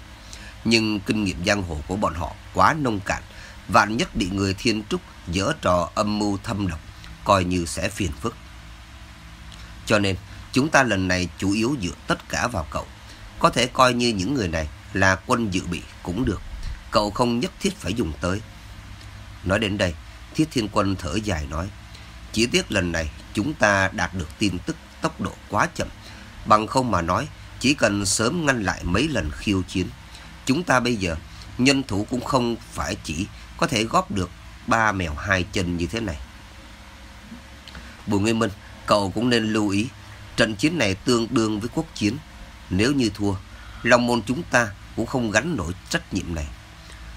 Nhưng kinh nghiệm giang hồ của bọn họ quá nông cạn, vạn nhất bị người thiên trúc dở trò âm mưu thâm độc, coi như sẽ phiền phức. Cho nên, chúng ta lần này chủ yếu dựa tất cả vào cậu. Có thể coi như những người này là quân dự bị cũng được. Cậu không nhất thiết phải dùng tới. Nói đến đây, Thiết Thiên Quân thở dài nói. Chỉ tiếc lần này chúng ta đạt được tin tức tốc độ quá chậm Bằng không mà nói, chỉ cần sớm ngăn lại mấy lần khiêu chiến. Chúng ta bây giờ, nhân thủ cũng không phải chỉ có thể góp được ba mèo hai chân như thế này. Bùi Nguyên Minh, cậu cũng nên lưu ý, trận chiến này tương đương với quốc chiến. Nếu như thua, Long môn chúng ta cũng không gánh nổi trách nhiệm này.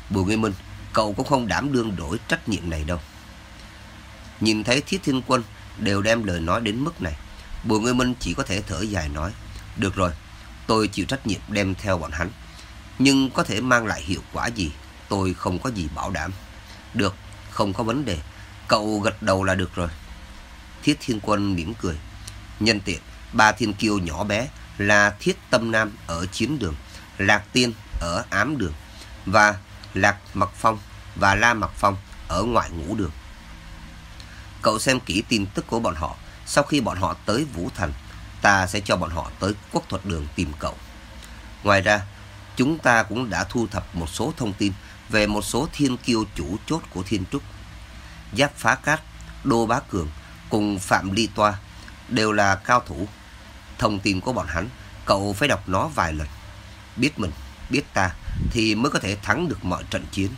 Bùi Nguyên Minh, cậu cũng không đảm đương đổi trách nhiệm này đâu. Nhìn thấy Thiết Thiên Quân đều đem lời nói đến mức này. Bùi Nguyên Minh chỉ có thể thở dài nói. Được rồi, tôi chịu trách nhiệm đem theo bọn hắn. Nhưng có thể mang lại hiệu quả gì, tôi không có gì bảo đảm. Được, không có vấn đề. Cậu gật đầu là được rồi. Thiết Thiên Quân mỉm cười. Nhân tiện, ba thiên kiêu nhỏ bé là Thiết Tâm Nam ở chiến đường, Lạc Tiên ở ám đường và Lạc Mặc Phong và La Mặc Phong ở ngoại ngũ đường. Cậu xem kỹ tin tức của bọn họ. Sau khi bọn họ tới Vũ Thành, ta sẽ cho bọn họ tới quốc thuật đường tìm cậu. Ngoài ra, chúng ta cũng đã thu thập một số thông tin về một số thiên kiêu chủ chốt của thiên trúc. Giáp Phá Cát, Đô Bá Cường cùng Phạm Ly Toa đều là cao thủ. Thông tin của bọn hắn, cậu phải đọc nó vài lần. Biết mình, biết ta thì mới có thể thắng được mọi trận chiến.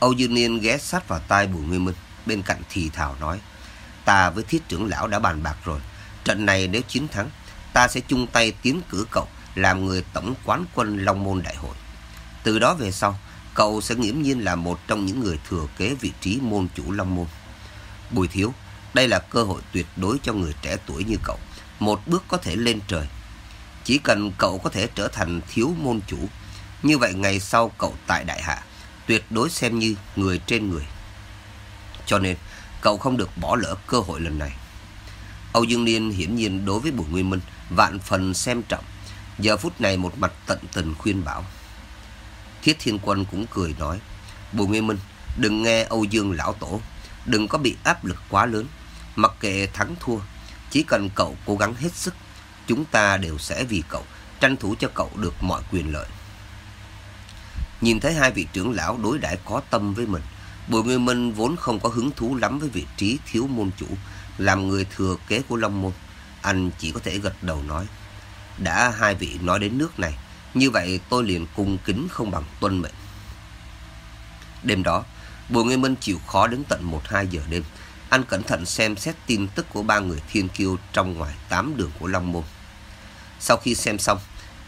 Âu Dương Niên ghé sát vào tai Bùi Nguyên Minh bên cạnh thì thào nói. Ta với thiết trưởng lão đã bàn bạc rồi. Trận này nếu chiến thắng, ta sẽ chung tay tiến cử cậu làm người tổng quán quân Long Môn Đại hội. Từ đó về sau, cậu sẽ nghiễm nhiên là một trong những người thừa kế vị trí môn chủ Long Môn. Bùi Thiếu, đây là cơ hội tuyệt đối cho người trẻ tuổi như cậu. Một bước có thể lên trời. Chỉ cần cậu có thể trở thành thiếu môn chủ, như vậy ngày sau cậu tại đại hạ, tuyệt đối xem như người trên người. Cho nên, cậu không được bỏ lỡ cơ hội lần này. Âu Dương Niên hiển nhiên đối với Bùi Nguyên Minh vạn phần xem trọng. Giờ phút này một mặt tận tình khuyên bảo. Thiết Thiên Quân cũng cười nói, Bùi Nguyên Minh, đừng nghe Âu Dương Lão Tổ, đừng có bị áp lực quá lớn. Mặc kệ thắng thua, chỉ cần cậu cố gắng hết sức, chúng ta đều sẽ vì cậu tranh thủ cho cậu được mọi quyền lợi. Nhìn thấy hai vị trưởng lão đối đãi có tâm với mình, Bùi Nguyên Minh vốn không có hứng thú lắm với vị trí thiếu môn chủ, làm người thừa kế của Long Môn. Anh chỉ có thể gật đầu nói, đã hai vị nói đến nước này, như vậy tôi liền cung kính không bằng tuân mệnh. Đêm đó, Bùi Nguyên Minh chịu khó đến tận 1-2 giờ đêm. Anh cẩn thận xem xét tin tức của ba người thiên kiêu trong ngoài tám đường của Long Môn. Sau khi xem xong,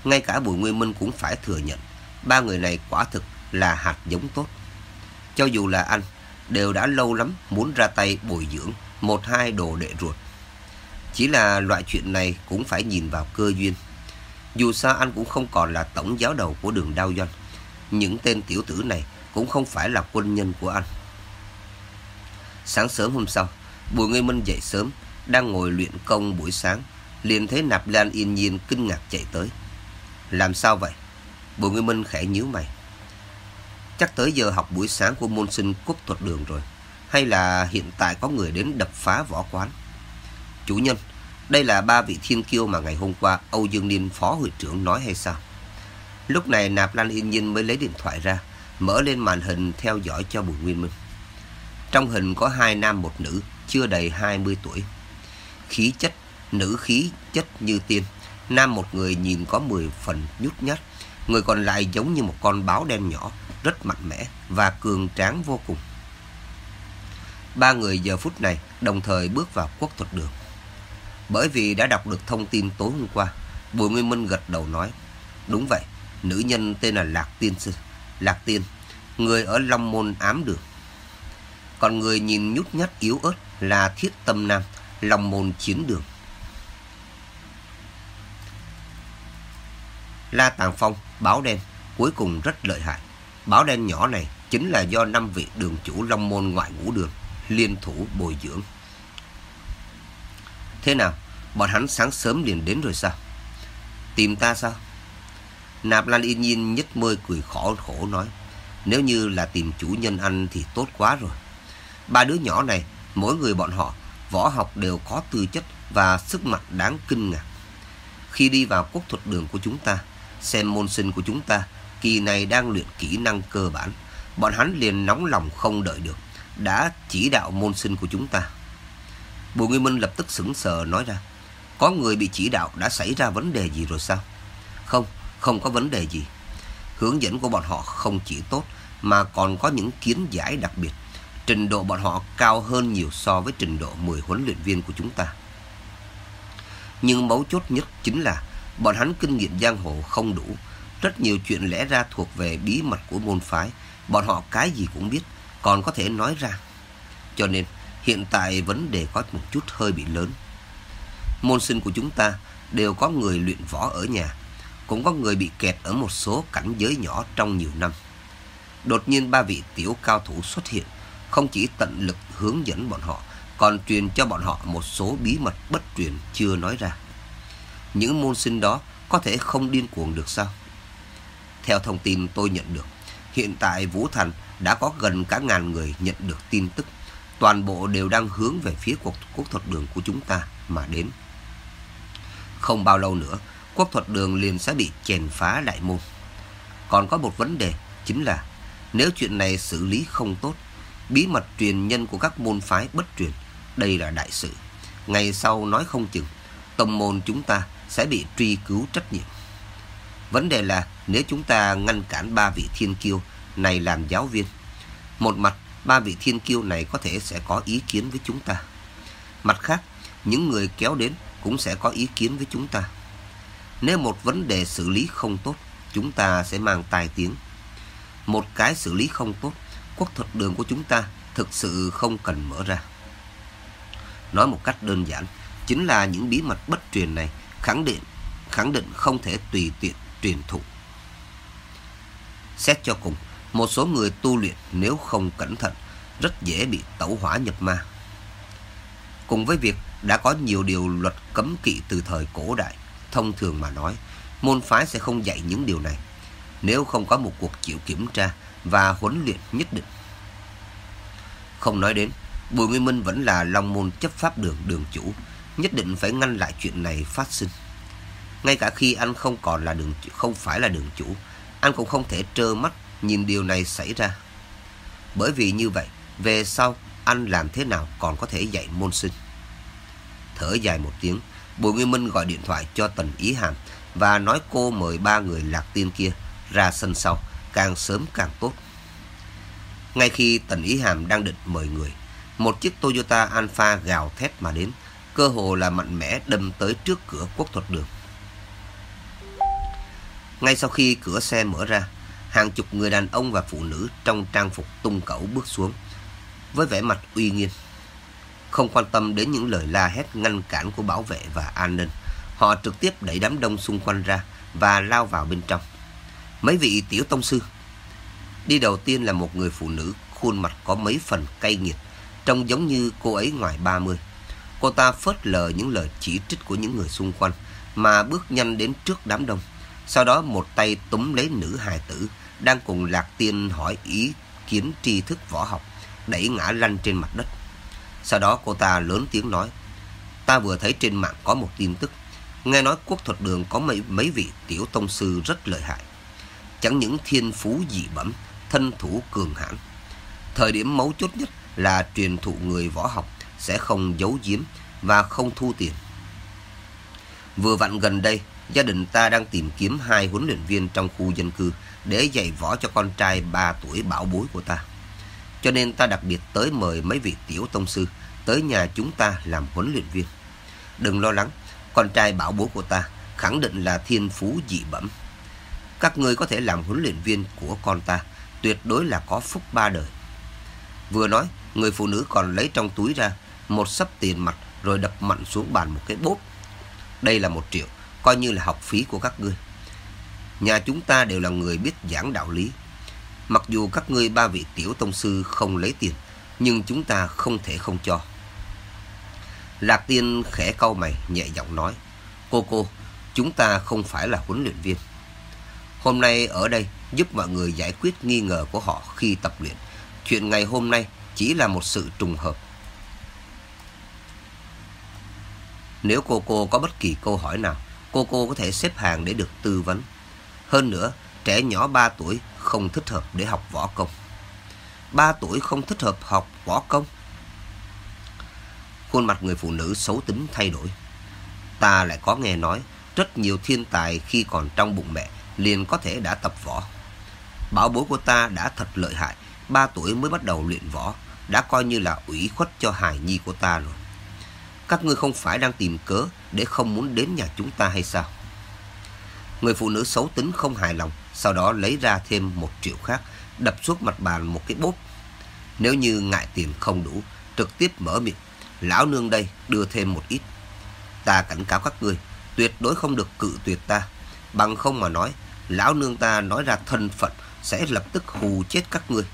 ngay cả Bùi Nguyên Minh cũng phải thừa nhận ba người này quả thực là hạt giống tốt. Cho dù là anh, đều đã lâu lắm muốn ra tay bồi dưỡng một hai đồ đệ ruột. Chỉ là loại chuyện này cũng phải nhìn vào cơ duyên. Dù sao anh cũng không còn là tổng giáo đầu của đường đao doanh. Những tên tiểu tử này cũng không phải là quân nhân của anh. Sáng sớm hôm sau, Bùi Nguyên Minh dậy sớm, đang ngồi luyện công buổi sáng, liền thấy Nạp Lan yên nhiên kinh ngạc chạy tới. Làm sao vậy? Bùi Nguyên Minh khẽ nhíu mày. Chắc tới giờ học buổi sáng của môn sinh quốc thuật đường rồi. Hay là hiện tại có người đến đập phá võ quán? Chủ nhân, đây là ba vị thiên kiêu mà ngày hôm qua Âu Dương Niên phó hội trưởng nói hay sao? Lúc này Nạp Lan Yên Nhiên mới lấy điện thoại ra, mở lên màn hình theo dõi cho Bùi Nguyên Minh. Trong hình có hai nam một nữ, chưa đầy 20 tuổi. Khí chất, nữ khí chất như tiên. Nam một người nhìn có 10 phần nhút nhát, người còn lại giống như một con báo đen nhỏ, rất mạnh mẽ và cường tráng vô cùng. Ba người giờ phút này đồng thời bước vào quốc thuật đường. Bởi vì đã đọc được thông tin tối hôm qua, Bùi Nguyên Minh gật đầu nói, đúng vậy, nữ nhân tên là Lạc Tiên Sư, Lạc Tiên, người ở Long Môn ám đường. Còn người nhìn nhút nhát yếu ớt là Thiết Tâm Nam, Long Môn chiến đường. La Tàng Phong, báo đen, cuối cùng rất lợi hại. Báo đen nhỏ này chính là do năm vị đường chủ Long Môn ngoại ngũ đường liên thủ bồi dưỡng. Thế nào? Bọn hắn sáng sớm liền đến rồi sao? Tìm ta sao? Nạp Lan yên nhiên nhếch môi cười khổ khổ nói. Nếu như là tìm chủ nhân anh thì tốt quá rồi. Ba đứa nhỏ này, mỗi người bọn họ, võ học đều có tư chất và sức mạnh đáng kinh ngạc. Khi đi vào quốc thuật đường của chúng ta, xem môn sinh của chúng ta kỳ này đang luyện kỹ năng cơ bản. Bọn hắn liền nóng lòng không đợi được, đã chỉ đạo môn sinh của chúng ta. Bùi Nguyên Minh lập tức sững sờ nói ra, Có người bị chỉ đạo đã xảy ra vấn đề gì rồi sao? Không, không có vấn đề gì. Hướng dẫn của bọn họ không chỉ tốt mà còn có những kiến giải đặc biệt. Trình độ bọn họ cao hơn nhiều so với trình độ 10 huấn luyện viên của chúng ta. Nhưng mấu chốt nhất chính là bọn hắn kinh nghiệm giang hồ không đủ. Rất nhiều chuyện lẽ ra thuộc về bí mật của môn phái. Bọn họ cái gì cũng biết, còn có thể nói ra. Cho nên, hiện tại vấn đề có một chút hơi bị lớn. Môn sinh của chúng ta đều có người luyện võ ở nhà, cũng có người bị kẹt ở một số cảnh giới nhỏ trong nhiều năm. Đột nhiên ba vị tiểu cao thủ xuất hiện, không chỉ tận lực hướng dẫn bọn họ, còn truyền cho bọn họ một số bí mật bất truyền chưa nói ra. Những môn sinh đó có thể không điên cuồng được sao? Theo thông tin tôi nhận được, hiện tại Vũ Thành đã có gần cả ngàn người nhận được tin tức. Toàn bộ đều đang hướng về phía cuộc quốc thuật đường của chúng ta mà đến. Không bao lâu nữa, quốc thuật đường liền sẽ bị chèn phá đại môn. Còn có một vấn đề chính là nếu chuyện này xử lý không tốt, bí mật truyền nhân của các môn phái bất truyền, đây là đại sự. Ngày sau nói không chừng, tông môn chúng ta sẽ bị truy cứu trách nhiệm. Vấn đề là nếu chúng ta ngăn cản ba vị thiên kiêu này làm giáo viên, một mặt ba vị thiên kiêu này có thể sẽ có ý kiến với chúng ta. Mặt khác, những người kéo đến cũng sẽ có ý kiến với chúng ta. Nếu một vấn đề xử lý không tốt, chúng ta sẽ mang tài tiếng. Một cái xử lý không tốt, quốc thuật đường của chúng ta thực sự không cần mở ra. Nói một cách đơn giản, chính là những bí mật bất truyền này khẳng định khẳng định không thể tùy tiện truyền thụ. Xét cho cùng, một số người tu luyện nếu không cẩn thận rất dễ bị tẩu hỏa nhập ma. Cùng với việc đã có nhiều điều luật cấm kỵ từ thời cổ đại, thông thường mà nói, môn phái sẽ không dạy những điều này nếu không có một cuộc chịu kiểm tra và huấn luyện nhất định. Không nói đến, Bùi Nguyên Minh vẫn là long môn chấp pháp đường đường chủ, nhất định phải ngăn lại chuyện này phát sinh. Ngay cả khi anh không còn là đường không phải là đường chủ, anh cũng không thể trơ mắt nhìn điều này xảy ra. Bởi vì như vậy, về sau anh làm thế nào còn có thể dạy môn sinh. Thở dài một tiếng, Bùi Nguyên Minh gọi điện thoại cho Tần Ý Hàm và nói cô mời ba người lạc tiên kia ra sân sau, càng sớm càng tốt. Ngay khi Tần Ý Hàm đang định mời người, một chiếc Toyota Alpha gào thét mà đến, cơ hồ là mạnh mẽ đâm tới trước cửa quốc thuật đường. Ngay sau khi cửa xe mở ra, hàng chục người đàn ông và phụ nữ trong trang phục tung cẩu bước xuống, với vẻ mặt uy nghiêm. Không quan tâm đến những lời la hét ngăn cản của bảo vệ và an ninh, họ trực tiếp đẩy đám đông xung quanh ra và lao vào bên trong. Mấy vị tiểu tông sư. Đi đầu tiên là một người phụ nữ khuôn mặt có mấy phần cay nghiệt, trông giống như cô ấy ngoài 30. Cô ta phớt lờ những lời chỉ trích của những người xung quanh mà bước nhanh đến trước đám đông. Sau đó một tay túm lấy nữ hài tử đang cùng Lạc Tiên hỏi ý kiến tri thức võ học, đẩy ngã lăn trên mặt đất. Sau đó cô ta lớn tiếng nói, ta vừa thấy trên mạng có một tin tức, nghe nói quốc thuật đường có mấy, mấy vị tiểu tông sư rất lợi hại. Chẳng những thiên phú dị bẩm, thân thủ cường hãn. Thời điểm mấu chốt nhất là truyền thụ người võ học sẽ không giấu giếm và không thu tiền. Vừa vặn gần đây, gia đình ta đang tìm kiếm hai huấn luyện viên trong khu dân cư để dạy võ cho con trai 3 tuổi bảo bối của ta. Cho nên ta đặc biệt tới mời mấy vị tiểu tông sư tới nhà chúng ta làm huấn luyện viên. Đừng lo lắng, con trai bảo bối của ta khẳng định là thiên phú dị bẩm. Các ngươi có thể làm huấn luyện viên của con ta, tuyệt đối là có phúc ba đời. Vừa nói, người phụ nữ còn lấy trong túi ra một sấp tiền mặt rồi đập mạnh xuống bàn một cái bốp. Đây là một triệu, coi như là học phí của các ngươi. Nhà chúng ta đều là người biết giảng đạo lý. Mặc dù các ngươi ba vị tiểu tông sư không lấy tiền, nhưng chúng ta không thể không cho. Lạc tiên khẽ cau mày, nhẹ giọng nói. Cô cô, chúng ta không phải là huấn luyện viên. Hôm nay ở đây giúp mọi người giải quyết nghi ngờ của họ khi tập luyện. Chuyện ngày hôm nay chỉ là một sự trùng hợp. Nếu cô cô có bất kỳ câu hỏi nào, cô cô có thể xếp hàng để được tư vấn. Hơn nữa, trẻ nhỏ 3 tuổi không thích hợp để học võ công. 3 tuổi không thích hợp học võ công. Khuôn mặt người phụ nữ xấu tính thay đổi. Ta lại có nghe nói, rất nhiều thiên tài khi còn trong bụng mẹ liền có thể đã tập võ. Bảo bối của ta đã thật lợi hại, ba tuổi mới bắt đầu luyện võ, đã coi như là ủy khuất cho hài nhi của ta rồi. Các ngươi không phải đang tìm cớ để không muốn đến nhà chúng ta hay sao? Người phụ nữ xấu tính không hài lòng, sau đó lấy ra thêm một triệu khác, đập xuống mặt bàn một cái bốp. Nếu như ngại tiền không đủ, trực tiếp mở miệng. Lão nương đây đưa thêm một ít. Ta cảnh cáo các ngươi, tuyệt đối không được cự tuyệt ta. Bằng không mà nói, lão nương ta nói ra thân phận sẽ lập tức hù chết các ngươi.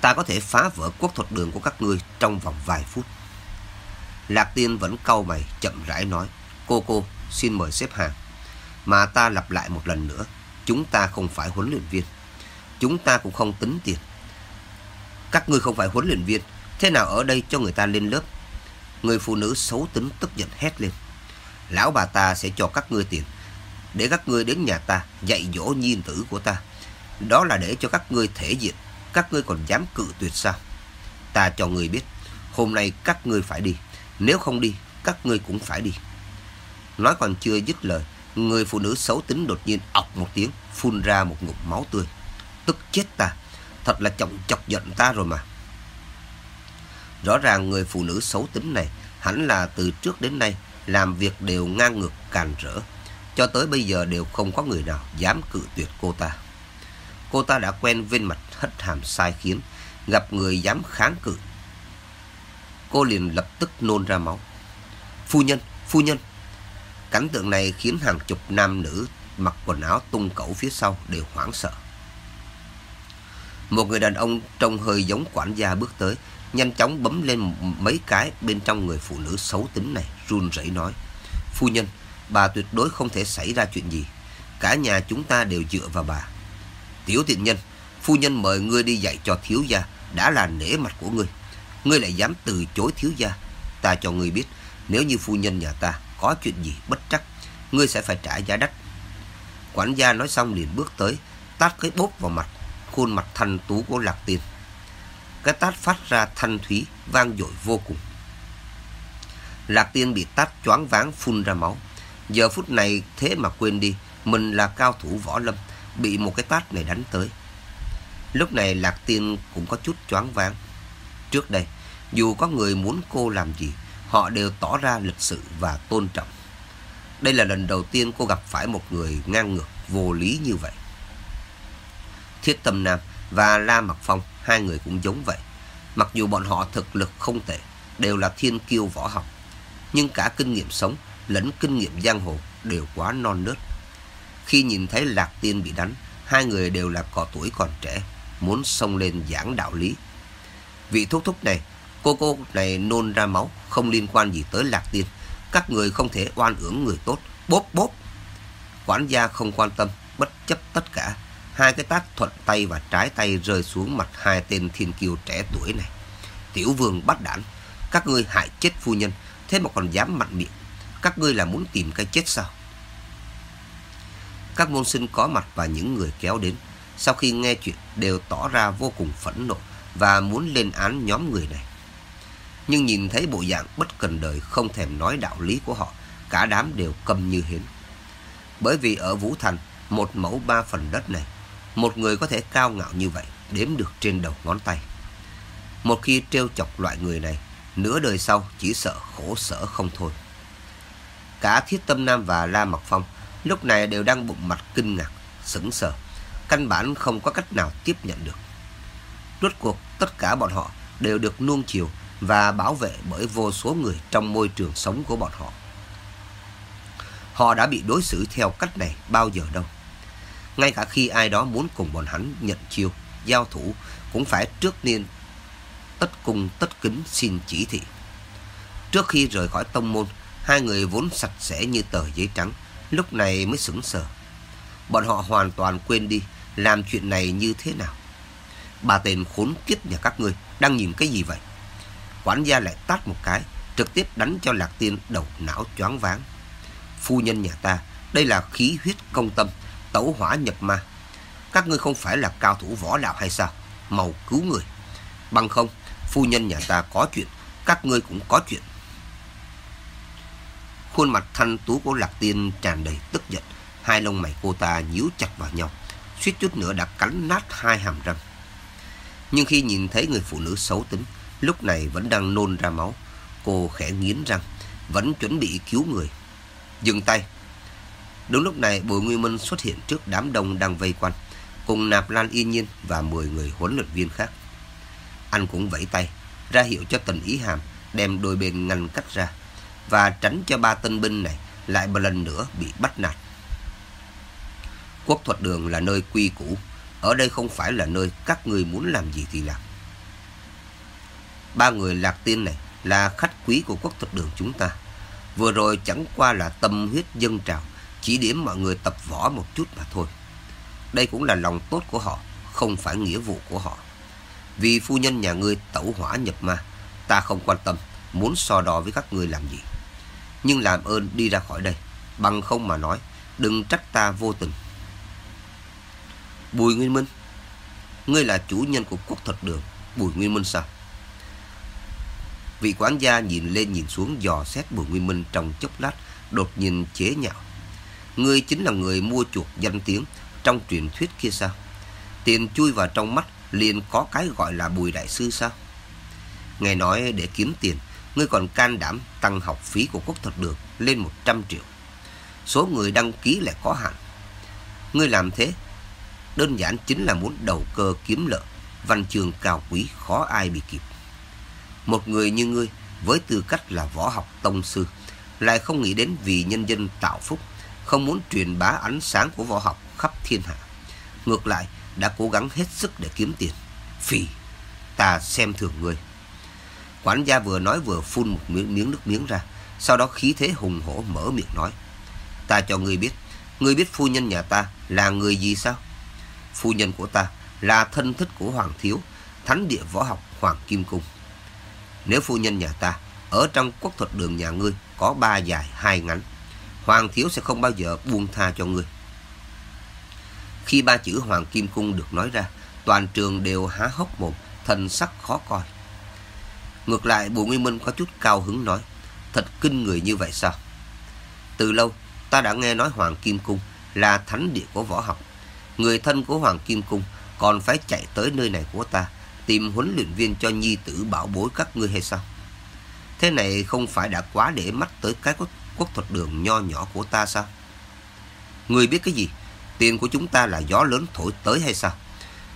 Ta có thể phá vỡ quốc thuật đường của các ngươi trong vòng vài phút. Lạc tiên vẫn cau mày chậm rãi nói, cô cô xin mời xếp hàng. Mà ta lặp lại một lần nữa, chúng ta không phải huấn luyện viên. Chúng ta cũng không tính tiền. Các ngươi không phải huấn luyện viên, thế nào ở đây cho người ta lên lớp? Người phụ nữ xấu tính tức giận hét lên. Lão bà ta sẽ cho các ngươi tiền, để các ngươi đến nhà ta dạy dỗ nhi tử của ta. Đó là để cho các ngươi thể diện, các ngươi còn dám cự tuyệt sao? Ta cho ngươi biết, hôm nay các ngươi phải đi, nếu không đi, các ngươi cũng phải đi. Nói còn chưa dứt lời, người phụ nữ xấu tính đột nhiên ọc một tiếng, phun ra một ngụm máu tươi. Tức chết ta, thật là chồng chọc giận ta rồi mà. Rõ ràng người phụ nữ xấu tính này hẳn là từ trước đến nay làm việc đều ngang ngược càn rỡ. Cho tới bây giờ đều không có người nào dám cự tuyệt cô ta. Cô ta đã quen bên mặt hất hàm sai khiến, gặp người dám kháng cự. Cô liền lập tức nôn ra máu. Phu nhân, phu nhân. Cảnh tượng này khiến hàng chục nam nữ mặc quần áo tung cẩu phía sau đều hoảng sợ. Một người đàn ông trông hơi giống quản gia bước tới, nhanh chóng bấm lên mấy cái bên trong người phụ nữ xấu tính này, run rẩy nói. Phu nhân, bà tuyệt đối không thể xảy ra chuyện gì. Cả nhà chúng ta đều dựa vào bà. Tiểu tiện nhân, phu nhân mời ngươi đi dạy cho thiếu gia, đã là nể mặt của ngươi. Ngươi lại dám từ chối thiếu gia. Ta cho ngươi biết, nếu như phu nhân nhà ta có chuyện gì bất trắc, ngươi sẽ phải trả giá đắt. Quản gia nói xong liền bước tới, tát cái bốp vào mặt, khuôn mặt thanh tú của Lạc Tiên. Cái tát phát ra thanh thúy, vang dội vô cùng. Lạc Tiên bị tát choáng váng phun ra máu. Giờ phút này thế mà quên đi, mình là cao thủ võ lâm, bị một cái tát này đánh tới. Lúc này Lạc Tiên cũng có chút choáng váng. Trước đây, dù có người muốn cô làm gì, họ đều tỏ ra lịch sự và tôn trọng. Đây là lần đầu tiên cô gặp phải một người ngang ngược, vô lý như vậy. Thiết Tâm Nam và La Mặc Phong, hai người cũng giống vậy. Mặc dù bọn họ thực lực không tệ, đều là thiên kiêu võ học, nhưng cả kinh nghiệm sống lẫn kinh nghiệm giang hồ đều quá non nớt. Khi nhìn thấy Lạc Tiên bị đánh, hai người đều là cò tuổi còn trẻ, muốn xông lên giảng đạo lý. Vị thúc thúc này, cô cô này nôn ra máu, không liên quan gì tới Lạc Tiên. Các người không thể oan ưỡng người tốt, bốp bốp. Quản gia không quan tâm, bất chấp tất cả. Hai cái tát thuận tay và trái tay rơi xuống mặt hai tên thiên kiều trẻ tuổi này. Tiểu vương bắt đản, các ngươi hại chết phu nhân, thế mà còn dám mạnh miệng. Các ngươi là muốn tìm cái chết sao? Các môn sinh có mặt và những người kéo đến, sau khi nghe chuyện đều tỏ ra vô cùng phẫn nộ và muốn lên án nhóm người này. Nhưng nhìn thấy bộ dạng bất cần đời không thèm nói đạo lý của họ, cả đám đều câm như hến. Bởi vì ở Vũ Thành, một mẫu ba phần đất này, một người có thể cao ngạo như vậy, đếm được trên đầu ngón tay. Một khi trêu chọc loại người này, nửa đời sau chỉ sợ khổ sở không thôi. Cả Thiết Tâm Nam và La Mặc Phong lúc này đều đang bụng mặt kinh ngạc, sững sờ, căn bản không có cách nào tiếp nhận được. Rốt cuộc tất cả bọn họ đều được nuông chiều và bảo vệ bởi vô số người trong môi trường sống của bọn họ. Họ đã bị đối xử theo cách này bao giờ đâu. Ngay cả khi ai đó muốn cùng bọn hắn nhận chiêu, giao thủ cũng phải trước tiên tất cung tất kính xin chỉ thị. Trước khi rời khỏi tông môn, hai người vốn sạch sẽ như tờ giấy trắng, lúc này mới sững sờ. Bọn họ hoàn toàn quên đi làm chuyện này như thế nào. Bà tên khốn kiếp nhà các ngươi đang nhìn cái gì vậy? Quản gia lại tát một cái, trực tiếp đánh cho Lạc Tiên đầu não choáng váng. Phu nhân nhà ta, đây là khí huyết công tâm, tẩu hỏa nhập ma. Các ngươi không phải là cao thủ võ đạo hay sao? Màu cứu người. Bằng không, phu nhân nhà ta có chuyện, các ngươi cũng có chuyện. Khuôn mặt thanh tú của Lạc Tiên tràn đầy tức giận. Hai lông mày cô ta nhíu chặt vào nhau. Suýt chút nữa đã cắn nát hai hàm răng. Nhưng khi nhìn thấy người phụ nữ xấu tính, lúc này vẫn đang nôn ra máu, cô khẽ nghiến răng, vẫn chuẩn bị cứu người. Dừng tay. Đúng lúc này Bùi Nguyên Minh xuất hiện trước đám đông đang vây quanh, cùng Nạp Lan Yên Nhiên và 10 người huấn luyện viên khác. Anh cũng vẫy tay, ra hiệu cho tần ý hàm, đem đôi bên ngăn cách ra, và tránh cho ba tân binh này lại một lần nữa bị bắt nạt. Quốc thuật đường là nơi quy củ, ở đây không phải là nơi các người muốn làm gì thì làm. Ba người lạc tiên này là khách quý của quốc thuật đường chúng ta. Vừa rồi chẳng qua là tâm huyết dân trào, chỉ điểm mọi người tập võ một chút mà thôi. Đây cũng là lòng tốt của họ, không phải nghĩa vụ của họ. Vì phu nhân nhà ngươi tẩu hỏa nhập ma, ta không quan tâm, muốn so đo với các ngươi làm gì. Nhưng làm ơn đi ra khỏi đây, bằng không mà nói, đừng trách ta vô tình. Bùi Nguyên Minh, ngươi là chủ nhân của quốc thuật đường, Bùi Nguyên Minh sao? Vị quản gia nhìn lên nhìn xuống dò xét Bùi Nguyên Minh trong chốc lát, đột nhiên chế nhạo. Ngươi chính là người mua chuộc danh tiếng trong truyền thuyết kia sao? Tiền chui vào trong mắt liền có cái gọi là Bùi Đại Sư sao? Nghe nói để kiếm tiền, ngươi còn can đảm tăng học phí của quốc thuật được lên 100 triệu. Số người đăng ký lại có hạn. Ngươi làm thế, đơn giản chính là muốn đầu cơ kiếm lợi, văn trường cao quý khó ai bị kịp. Một người như ngươi với tư cách là võ học tông sư lại không nghĩ đến vì nhân dân tạo phúc, không muốn truyền bá ánh sáng của võ học khắp thiên hạ. Ngược lại, đã cố gắng hết sức để kiếm tiền. Phì, ta xem thường ngươi. Quản gia vừa nói vừa phun một miếng, miếng nước miếng ra, sau đó khí thế hùng hổ mở miệng nói. Ta cho ngươi biết, ngươi biết phu nhân nhà ta là người gì sao? Phu nhân của ta là thân thích của Hoàng Thiếu, thánh địa võ học Hoàng Kim Cung. Nếu phu nhân nhà ta ở trong quốc thuật đường nhà ngươi có ba dài hai ngắn, Hoàng Thiếu sẽ không bao giờ buông tha cho ngươi. Khi ba chữ Hoàng Kim Cung được nói ra, toàn trường đều há hốc mồm, thần sắc khó coi. Ngược lại Bùi Nguyên Minh có chút cao hứng nói, thật kinh người như vậy sao? Từ lâu, ta đã nghe nói Hoàng Kim Cung là thánh địa của võ học. Người thân của Hoàng Kim Cung còn phải chạy tới nơi này của ta, tìm huấn luyện viên cho nhi tử bảo bối các ngươi hay sao? Thế này không phải đã quá để mắt tới cái quốc thuật đường nho nhỏ của ta sao? Ngươi biết cái gì? Tiền của chúng ta là gió lớn thổi tới hay sao?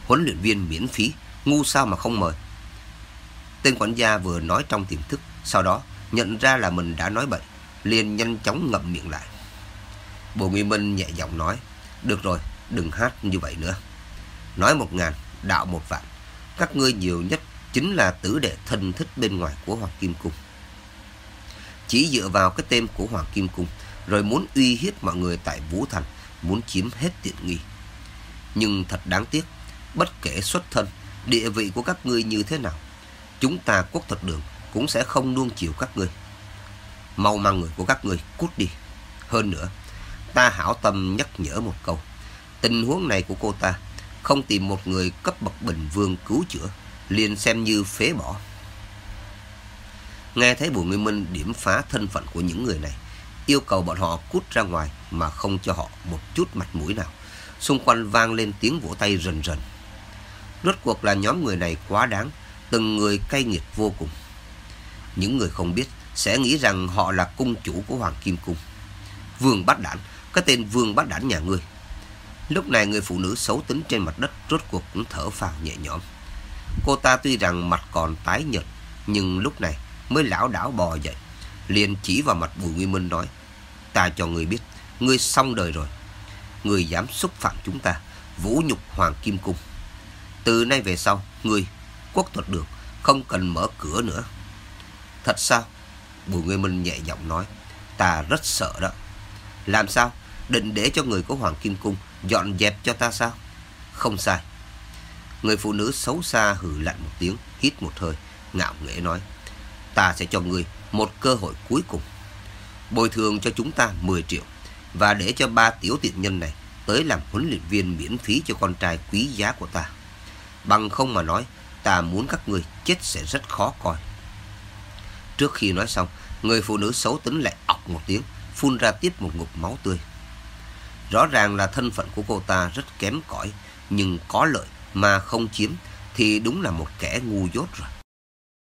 Huấn luyện viên miễn phí, ngu sao mà không mời. Tên quản gia vừa nói trong tiềm thức, sau đó nhận ra là mình đã nói bậy, liền nhanh chóng ngậm miệng lại. Bồ Nguyên Minh nhẹ giọng nói, được rồi, đừng hát như vậy nữa. Nói một ngàn, đạo một vạn. Các ngươi nhiều nhất chính là tử đệ thân thích bên ngoài của Hoàng Kim Cung. Chỉ dựa vào cái tên của Hoàng Kim Cung, rồi muốn uy hiếp mọi người tại Vũ Thành, muốn chiếm hết tiện nghi. Nhưng thật đáng tiếc, bất kể xuất thân, địa vị của các ngươi như thế nào, chúng ta quốc thuật đường cũng sẽ không nuông chiều các ngươi. Mau mang người của các ngươi cút đi. Hơn nữa, ta hảo tâm nhắc nhở một câu. Tình huống này của cô ta không tìm một người cấp bậc bình vương cứu chữa, liền xem như phế bỏ. Nghe thấy Bùi Nguyên Minh điểm phá thân phận của những người này, yêu cầu bọn họ cút ra ngoài mà không cho họ một chút mặt mũi nào. Xung quanh vang lên tiếng vỗ tay rần rần. Rốt cuộc là nhóm người này quá đáng, từng người cay nghiệt vô cùng. Những người không biết sẽ nghĩ rằng họ là cung chủ của Hoàng Kim Cung. Vương Bát Đản, cái tên Vương Bát Đản nhà ngươi. Lúc này người phụ nữ xấu tính trên mặt đất rốt cuộc cũng thở phào nhẹ nhõm. Cô ta tuy rằng mặt còn tái nhợt, nhưng lúc này mới lão đảo bò dậy. Liền chỉ vào mặt Bùi Nguyên Minh nói, ta cho người biết, ngươi xong đời rồi. Ngươi dám xúc phạm chúng ta, vũ nhục Hoàng Kim Cung. Từ nay về sau, ngươi, quốc thuật được, không cần mở cửa nữa. Thật sao? Bùi Nguyên Minh nhẹ giọng nói, ta rất sợ đó. Làm sao? Định để cho người của Hoàng Kim Cung dọn dẹp cho ta sao? Không sai. Người phụ nữ xấu xa hử lạnh một tiếng, hít một hơi, ngạo nghễ nói. Ta sẽ cho người một cơ hội cuối cùng. Bồi thường cho chúng ta 10 triệu và để cho ba tiểu tiện nhân này tới làm huấn luyện viên miễn phí cho con trai quý giá của ta. Bằng không mà nói, ta muốn các người chết sẽ rất khó coi. Trước khi nói xong, người phụ nữ xấu tính lại ọc một tiếng, phun ra tiếp một ngụm máu tươi. Rõ ràng là thân phận của cô ta rất kém cỏi, nhưng có lợi mà không chiếm thì đúng là một kẻ ngu dốt rồi.